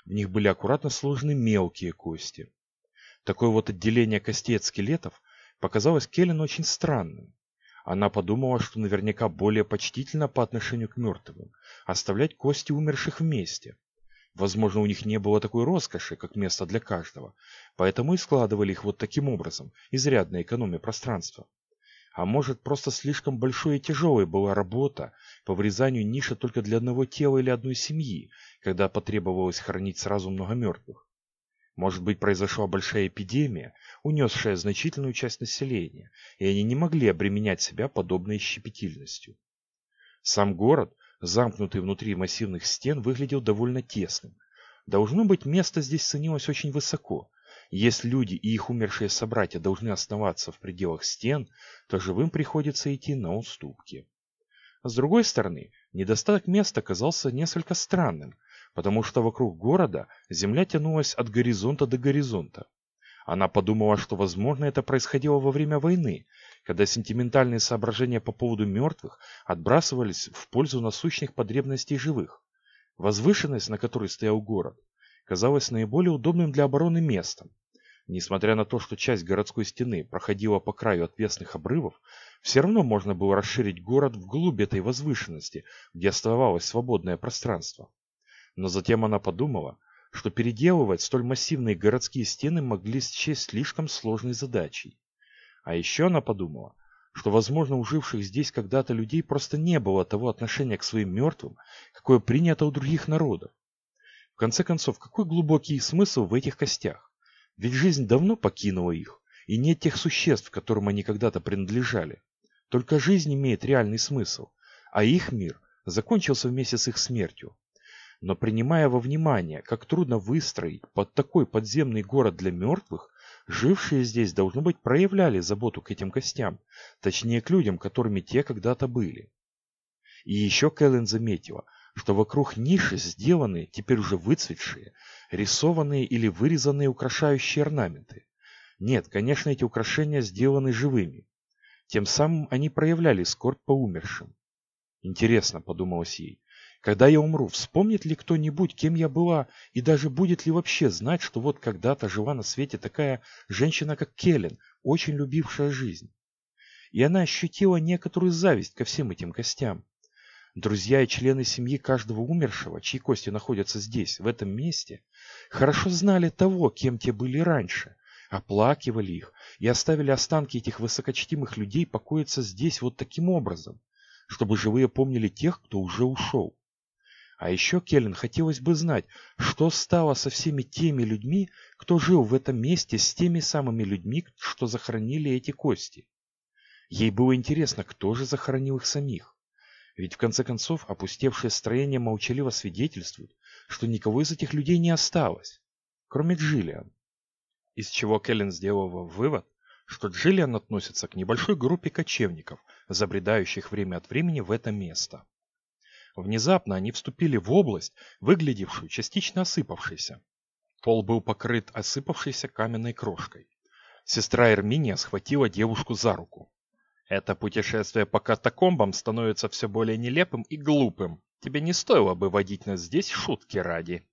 В них были аккуратно сложены мелкие кости. Такое вот отделение костей от скелетов показалось Келлен очень странным. Она подумала, что наверняка более почтительно по отношению к мертвым оставлять кости умерших вместе. Возможно, у них не было такой роскоши, как место для каждого, поэтому и складывали их вот таким образом, изрядно экономя пространство. А может, просто слишком большой и тяжелой была работа по врезанию ниши только для одного тела или одной семьи, когда потребовалось хранить сразу много мертвых. Может быть, произошла большая эпидемия, унесшая значительную часть населения, и они не могли обременять себя подобной щепетильностью. Сам город, замкнутый внутри массивных стен, выглядел довольно тесным. Должно быть, место здесь ценилось очень высоко. Если люди и их умершие собратья должны оставаться в пределах стен, то живым приходится идти на уступки. С другой стороны, недостаток места казался несколько странным, потому что вокруг города земля тянулась от горизонта до горизонта. Она подумала, что, возможно, это происходило во время войны, когда сентиментальные соображения по поводу мертвых отбрасывались в пользу насущных потребностей живых. Возвышенность, на которой стоял город, казалась наиболее удобным для обороны местом. Несмотря на то, что часть городской стены проходила по краю отвесных обрывов, все равно можно было расширить город вглубь этой возвышенности, где оставалось свободное пространство. Но затем она подумала, что переделывать столь массивные городские стены могли счесть слишком сложной задачей. А еще она подумала, что, возможно, у живших здесь когда-то людей просто не было того отношения к своим мертвым, какое принято у других народов. В конце концов, какой глубокий смысл в этих костях? Ведь жизнь давно покинула их, и нет тех существ, которым они когда-то принадлежали. Только жизнь имеет реальный смысл, а их мир закончился вместе с их смертью. Но принимая во внимание, как трудно выстроить под такой подземный город для мертвых, жившие здесь, должно быть, проявляли заботу к этим костям, точнее к людям, которыми те когда-то были. И еще Кэлен заметила, что вокруг ниши сделаны, теперь уже выцветшие, рисованные или вырезанные украшающие орнаменты. Нет, конечно, эти украшения сделаны живыми. Тем самым они проявляли скорбь по умершим. Интересно, подумалось ей, когда я умру, вспомнит ли кто-нибудь, кем я была, и даже будет ли вообще знать, что вот когда-то жила на свете такая женщина, как Келлен, очень любившая жизнь? И она ощутила некоторую зависть ко всем этим костям. Друзья и члены семьи каждого умершего, чьи кости находятся здесь, в этом месте, хорошо знали того, кем те были раньше, оплакивали их и оставили останки этих высокочтимых людей покоиться здесь вот таким образом, чтобы живые помнили тех, кто уже ушел. А еще Келлен хотелось бы знать, что стало со всеми теми людьми, кто жил в этом месте с теми самыми людьми, что захоронили эти кости. Ей было интересно, кто же захоронил их самих. Ведь в конце концов опустевшее строение молчаливо свидетельствует, что никого из этих людей не осталось, кроме Джиллиан. Из чего Келлен сделала вывод, что Джиллиан относится к небольшой группе кочевников, забредающих время от времени в это место. Внезапно они вступили в область, выглядевшую частично осыпавшейся. Пол был покрыт осыпавшейся каменной крошкой. Сестра Эрминия схватила девушку за руку. «Это путешествие по катакомбам становится все более нелепым и глупым. Тебе не стоило бы водить нас здесь шутки ради».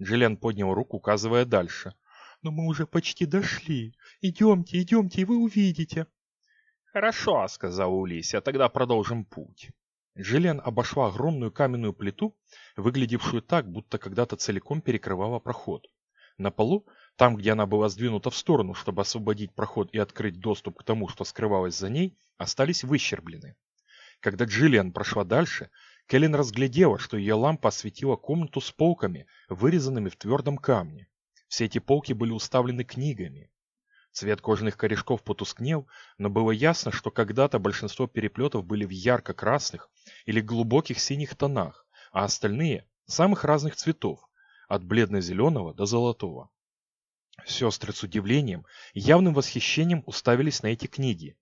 Джиллиан поднял руку, указывая дальше. «Но мы уже почти дошли. Идемте, идемте, и вы увидите». «Хорошо», — сказала Улисия, — «тогда продолжим путь». Жилиан обошла огромную каменную плиту, выглядевшую так, будто когда-то целиком перекрывала проход. На полу, там, где она была сдвинута в сторону, чтобы освободить проход и открыть доступ к тому, что скрывалось за ней, остались выщерблены. Когда Джиллиан прошла дальше, Келлен разглядела, что ее лампа осветила комнату с полками, вырезанными в твердом камне. Все эти полки были уставлены книгами. Цвет кожаных корешков потускнел, но было ясно, что когда-то большинство переплетов были в ярко-красных или глубоких синих тонах, а остальные – самых разных цветов, от бледно-зеленого до золотого. Сестры с удивлением и явным восхищением уставились на эти книги.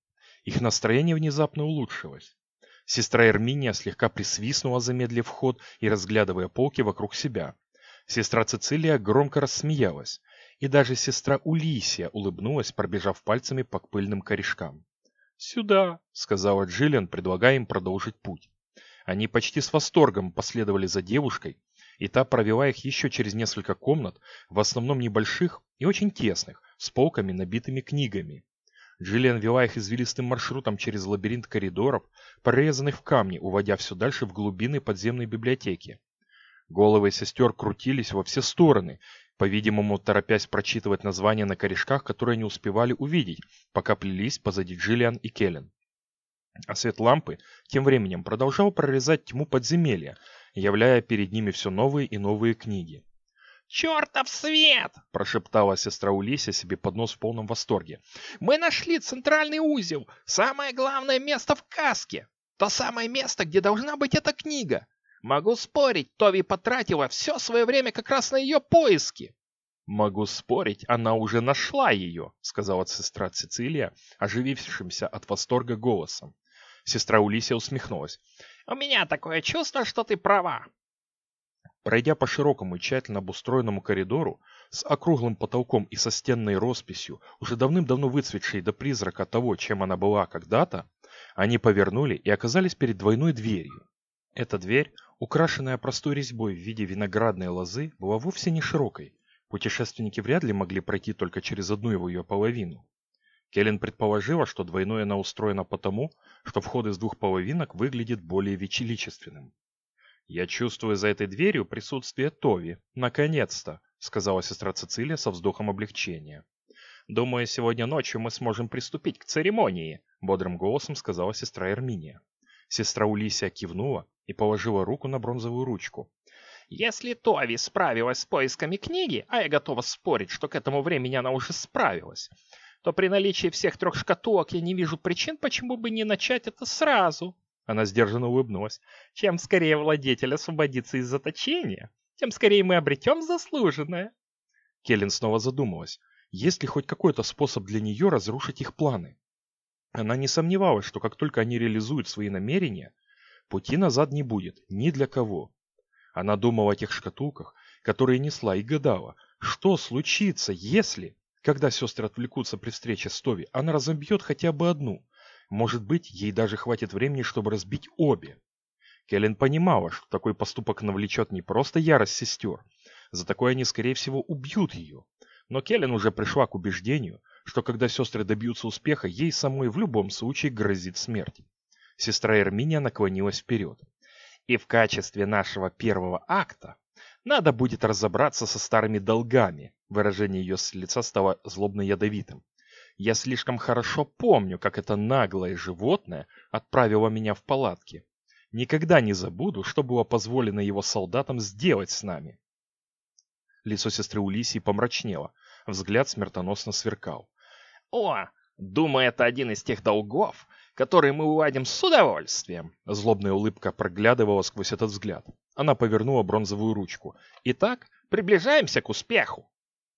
Их настроение внезапно улучшилось. Сестра Эрминия слегка присвистнула, замедлив ход и разглядывая полки вокруг себя. Сестра Цицилия громко рассмеялась, и даже сестра Улисия улыбнулась, пробежав пальцами по пыльным корешкам. «Сюда», — сказала Джиллиан, предлагая им продолжить путь. Они почти с восторгом последовали за девушкой, и та провела их еще через несколько комнат, в основном небольших и очень тесных, с полками, набитыми книгами. Джиллиан вела их извилистым маршрутом через лабиринт коридоров, прорезанных в камне, уводя все дальше в глубины подземной библиотеки. Головы сестер крутились во все стороны, по-видимому, торопясь прочитывать названия на корешках, которые не успевали увидеть, пока плелись позади Джиллиан и Келлен. А свет лампы тем временем продолжал прорезать тьму подземелья, являя перед ними все новые и новые книги. «Чертов свет!» – прошептала сестра Улися себе под нос в полном восторге. «Мы нашли центральный узел, самое главное место в каске. То самое место, где должна быть эта книга. Могу спорить, Тови потратила все свое время как раз на ее поиски». «Могу спорить, она уже нашла ее», — сказала сестра Цицилия, оживившимся от восторга голосом. Сестра Улисия усмехнулась. «У меня такое чувство, что ты права. Пройдя по широкому и тщательно обустроенному коридору с округлым потолком и со стенной росписью, уже давным-давно выцветшей до призрака того, чем она была когда-то, они повернули и оказались перед двойной дверью. Эта дверь, украшенная простой резьбой в виде виноградной лозы, была вовсе не широкой. Путешественники вряд ли могли пройти только через одну его ее половину. Келлен предположила, что двойной она устроена потому, что вход из двух половинок выглядит более величественным. «Я чувствую за этой дверью присутствие Тови. Наконец-то!» — сказала сестра Цицилия со вздохом облегчения. «Думаю, сегодня ночью мы сможем приступить к церемонии», — бодрым голосом сказала сестра Эрминия. Сестра Улисия кивнула и положила руку на бронзовую ручку. «Если Тови справилась с поисками книги, а я готова спорить, что к этому времени она уже справилась, то при наличии всех трех шкатулок я не вижу причин, почему бы не начать это сразу». Она сдержанно улыбнулась. «Чем скорее владетель освободится из заточения, тем скорее мы обретем заслуженное». Келлен снова задумалась. Есть ли хоть какой-то способ для нее разрушить их планы? Она не сомневалась, что как только они реализуют свои намерения, пути назад не будет ни для кого. Она думала о тех шкатулках, которые несла, и гадала, что случится, если, когда сестры отвлекутся при встрече с Тови, она разобьет хотя бы одну, может быть, ей даже хватит времени, чтобы разбить обе. Келлен понимала, что такой поступок навлечет не просто ярость сестер. За такое они, скорее всего, убьют ее. Но Келлен уже пришла к убеждению, что когда сестры добьются успеха, ей самой в любом случае грозит смерть. Сестра Эрминия наклонилась вперед. И в качестве нашего первого акта надо будет разобраться со старыми долгами. Выражение ее лица стало злобно-ядовитым. Я слишком хорошо помню, как это наглое животное отправило меня в палатки. Никогда не забуду, что было позволено его солдатам сделать с нами. Лицо сестры Улисии помрачнело, взгляд смертоносно сверкал. «О, думаю, это один из тех долгов, которые мы уладим с удовольствием!» Злобная улыбка проглядывала сквозь этот взгляд. Она повернула бронзовую ручку. «Итак, приближаемся к успеху!»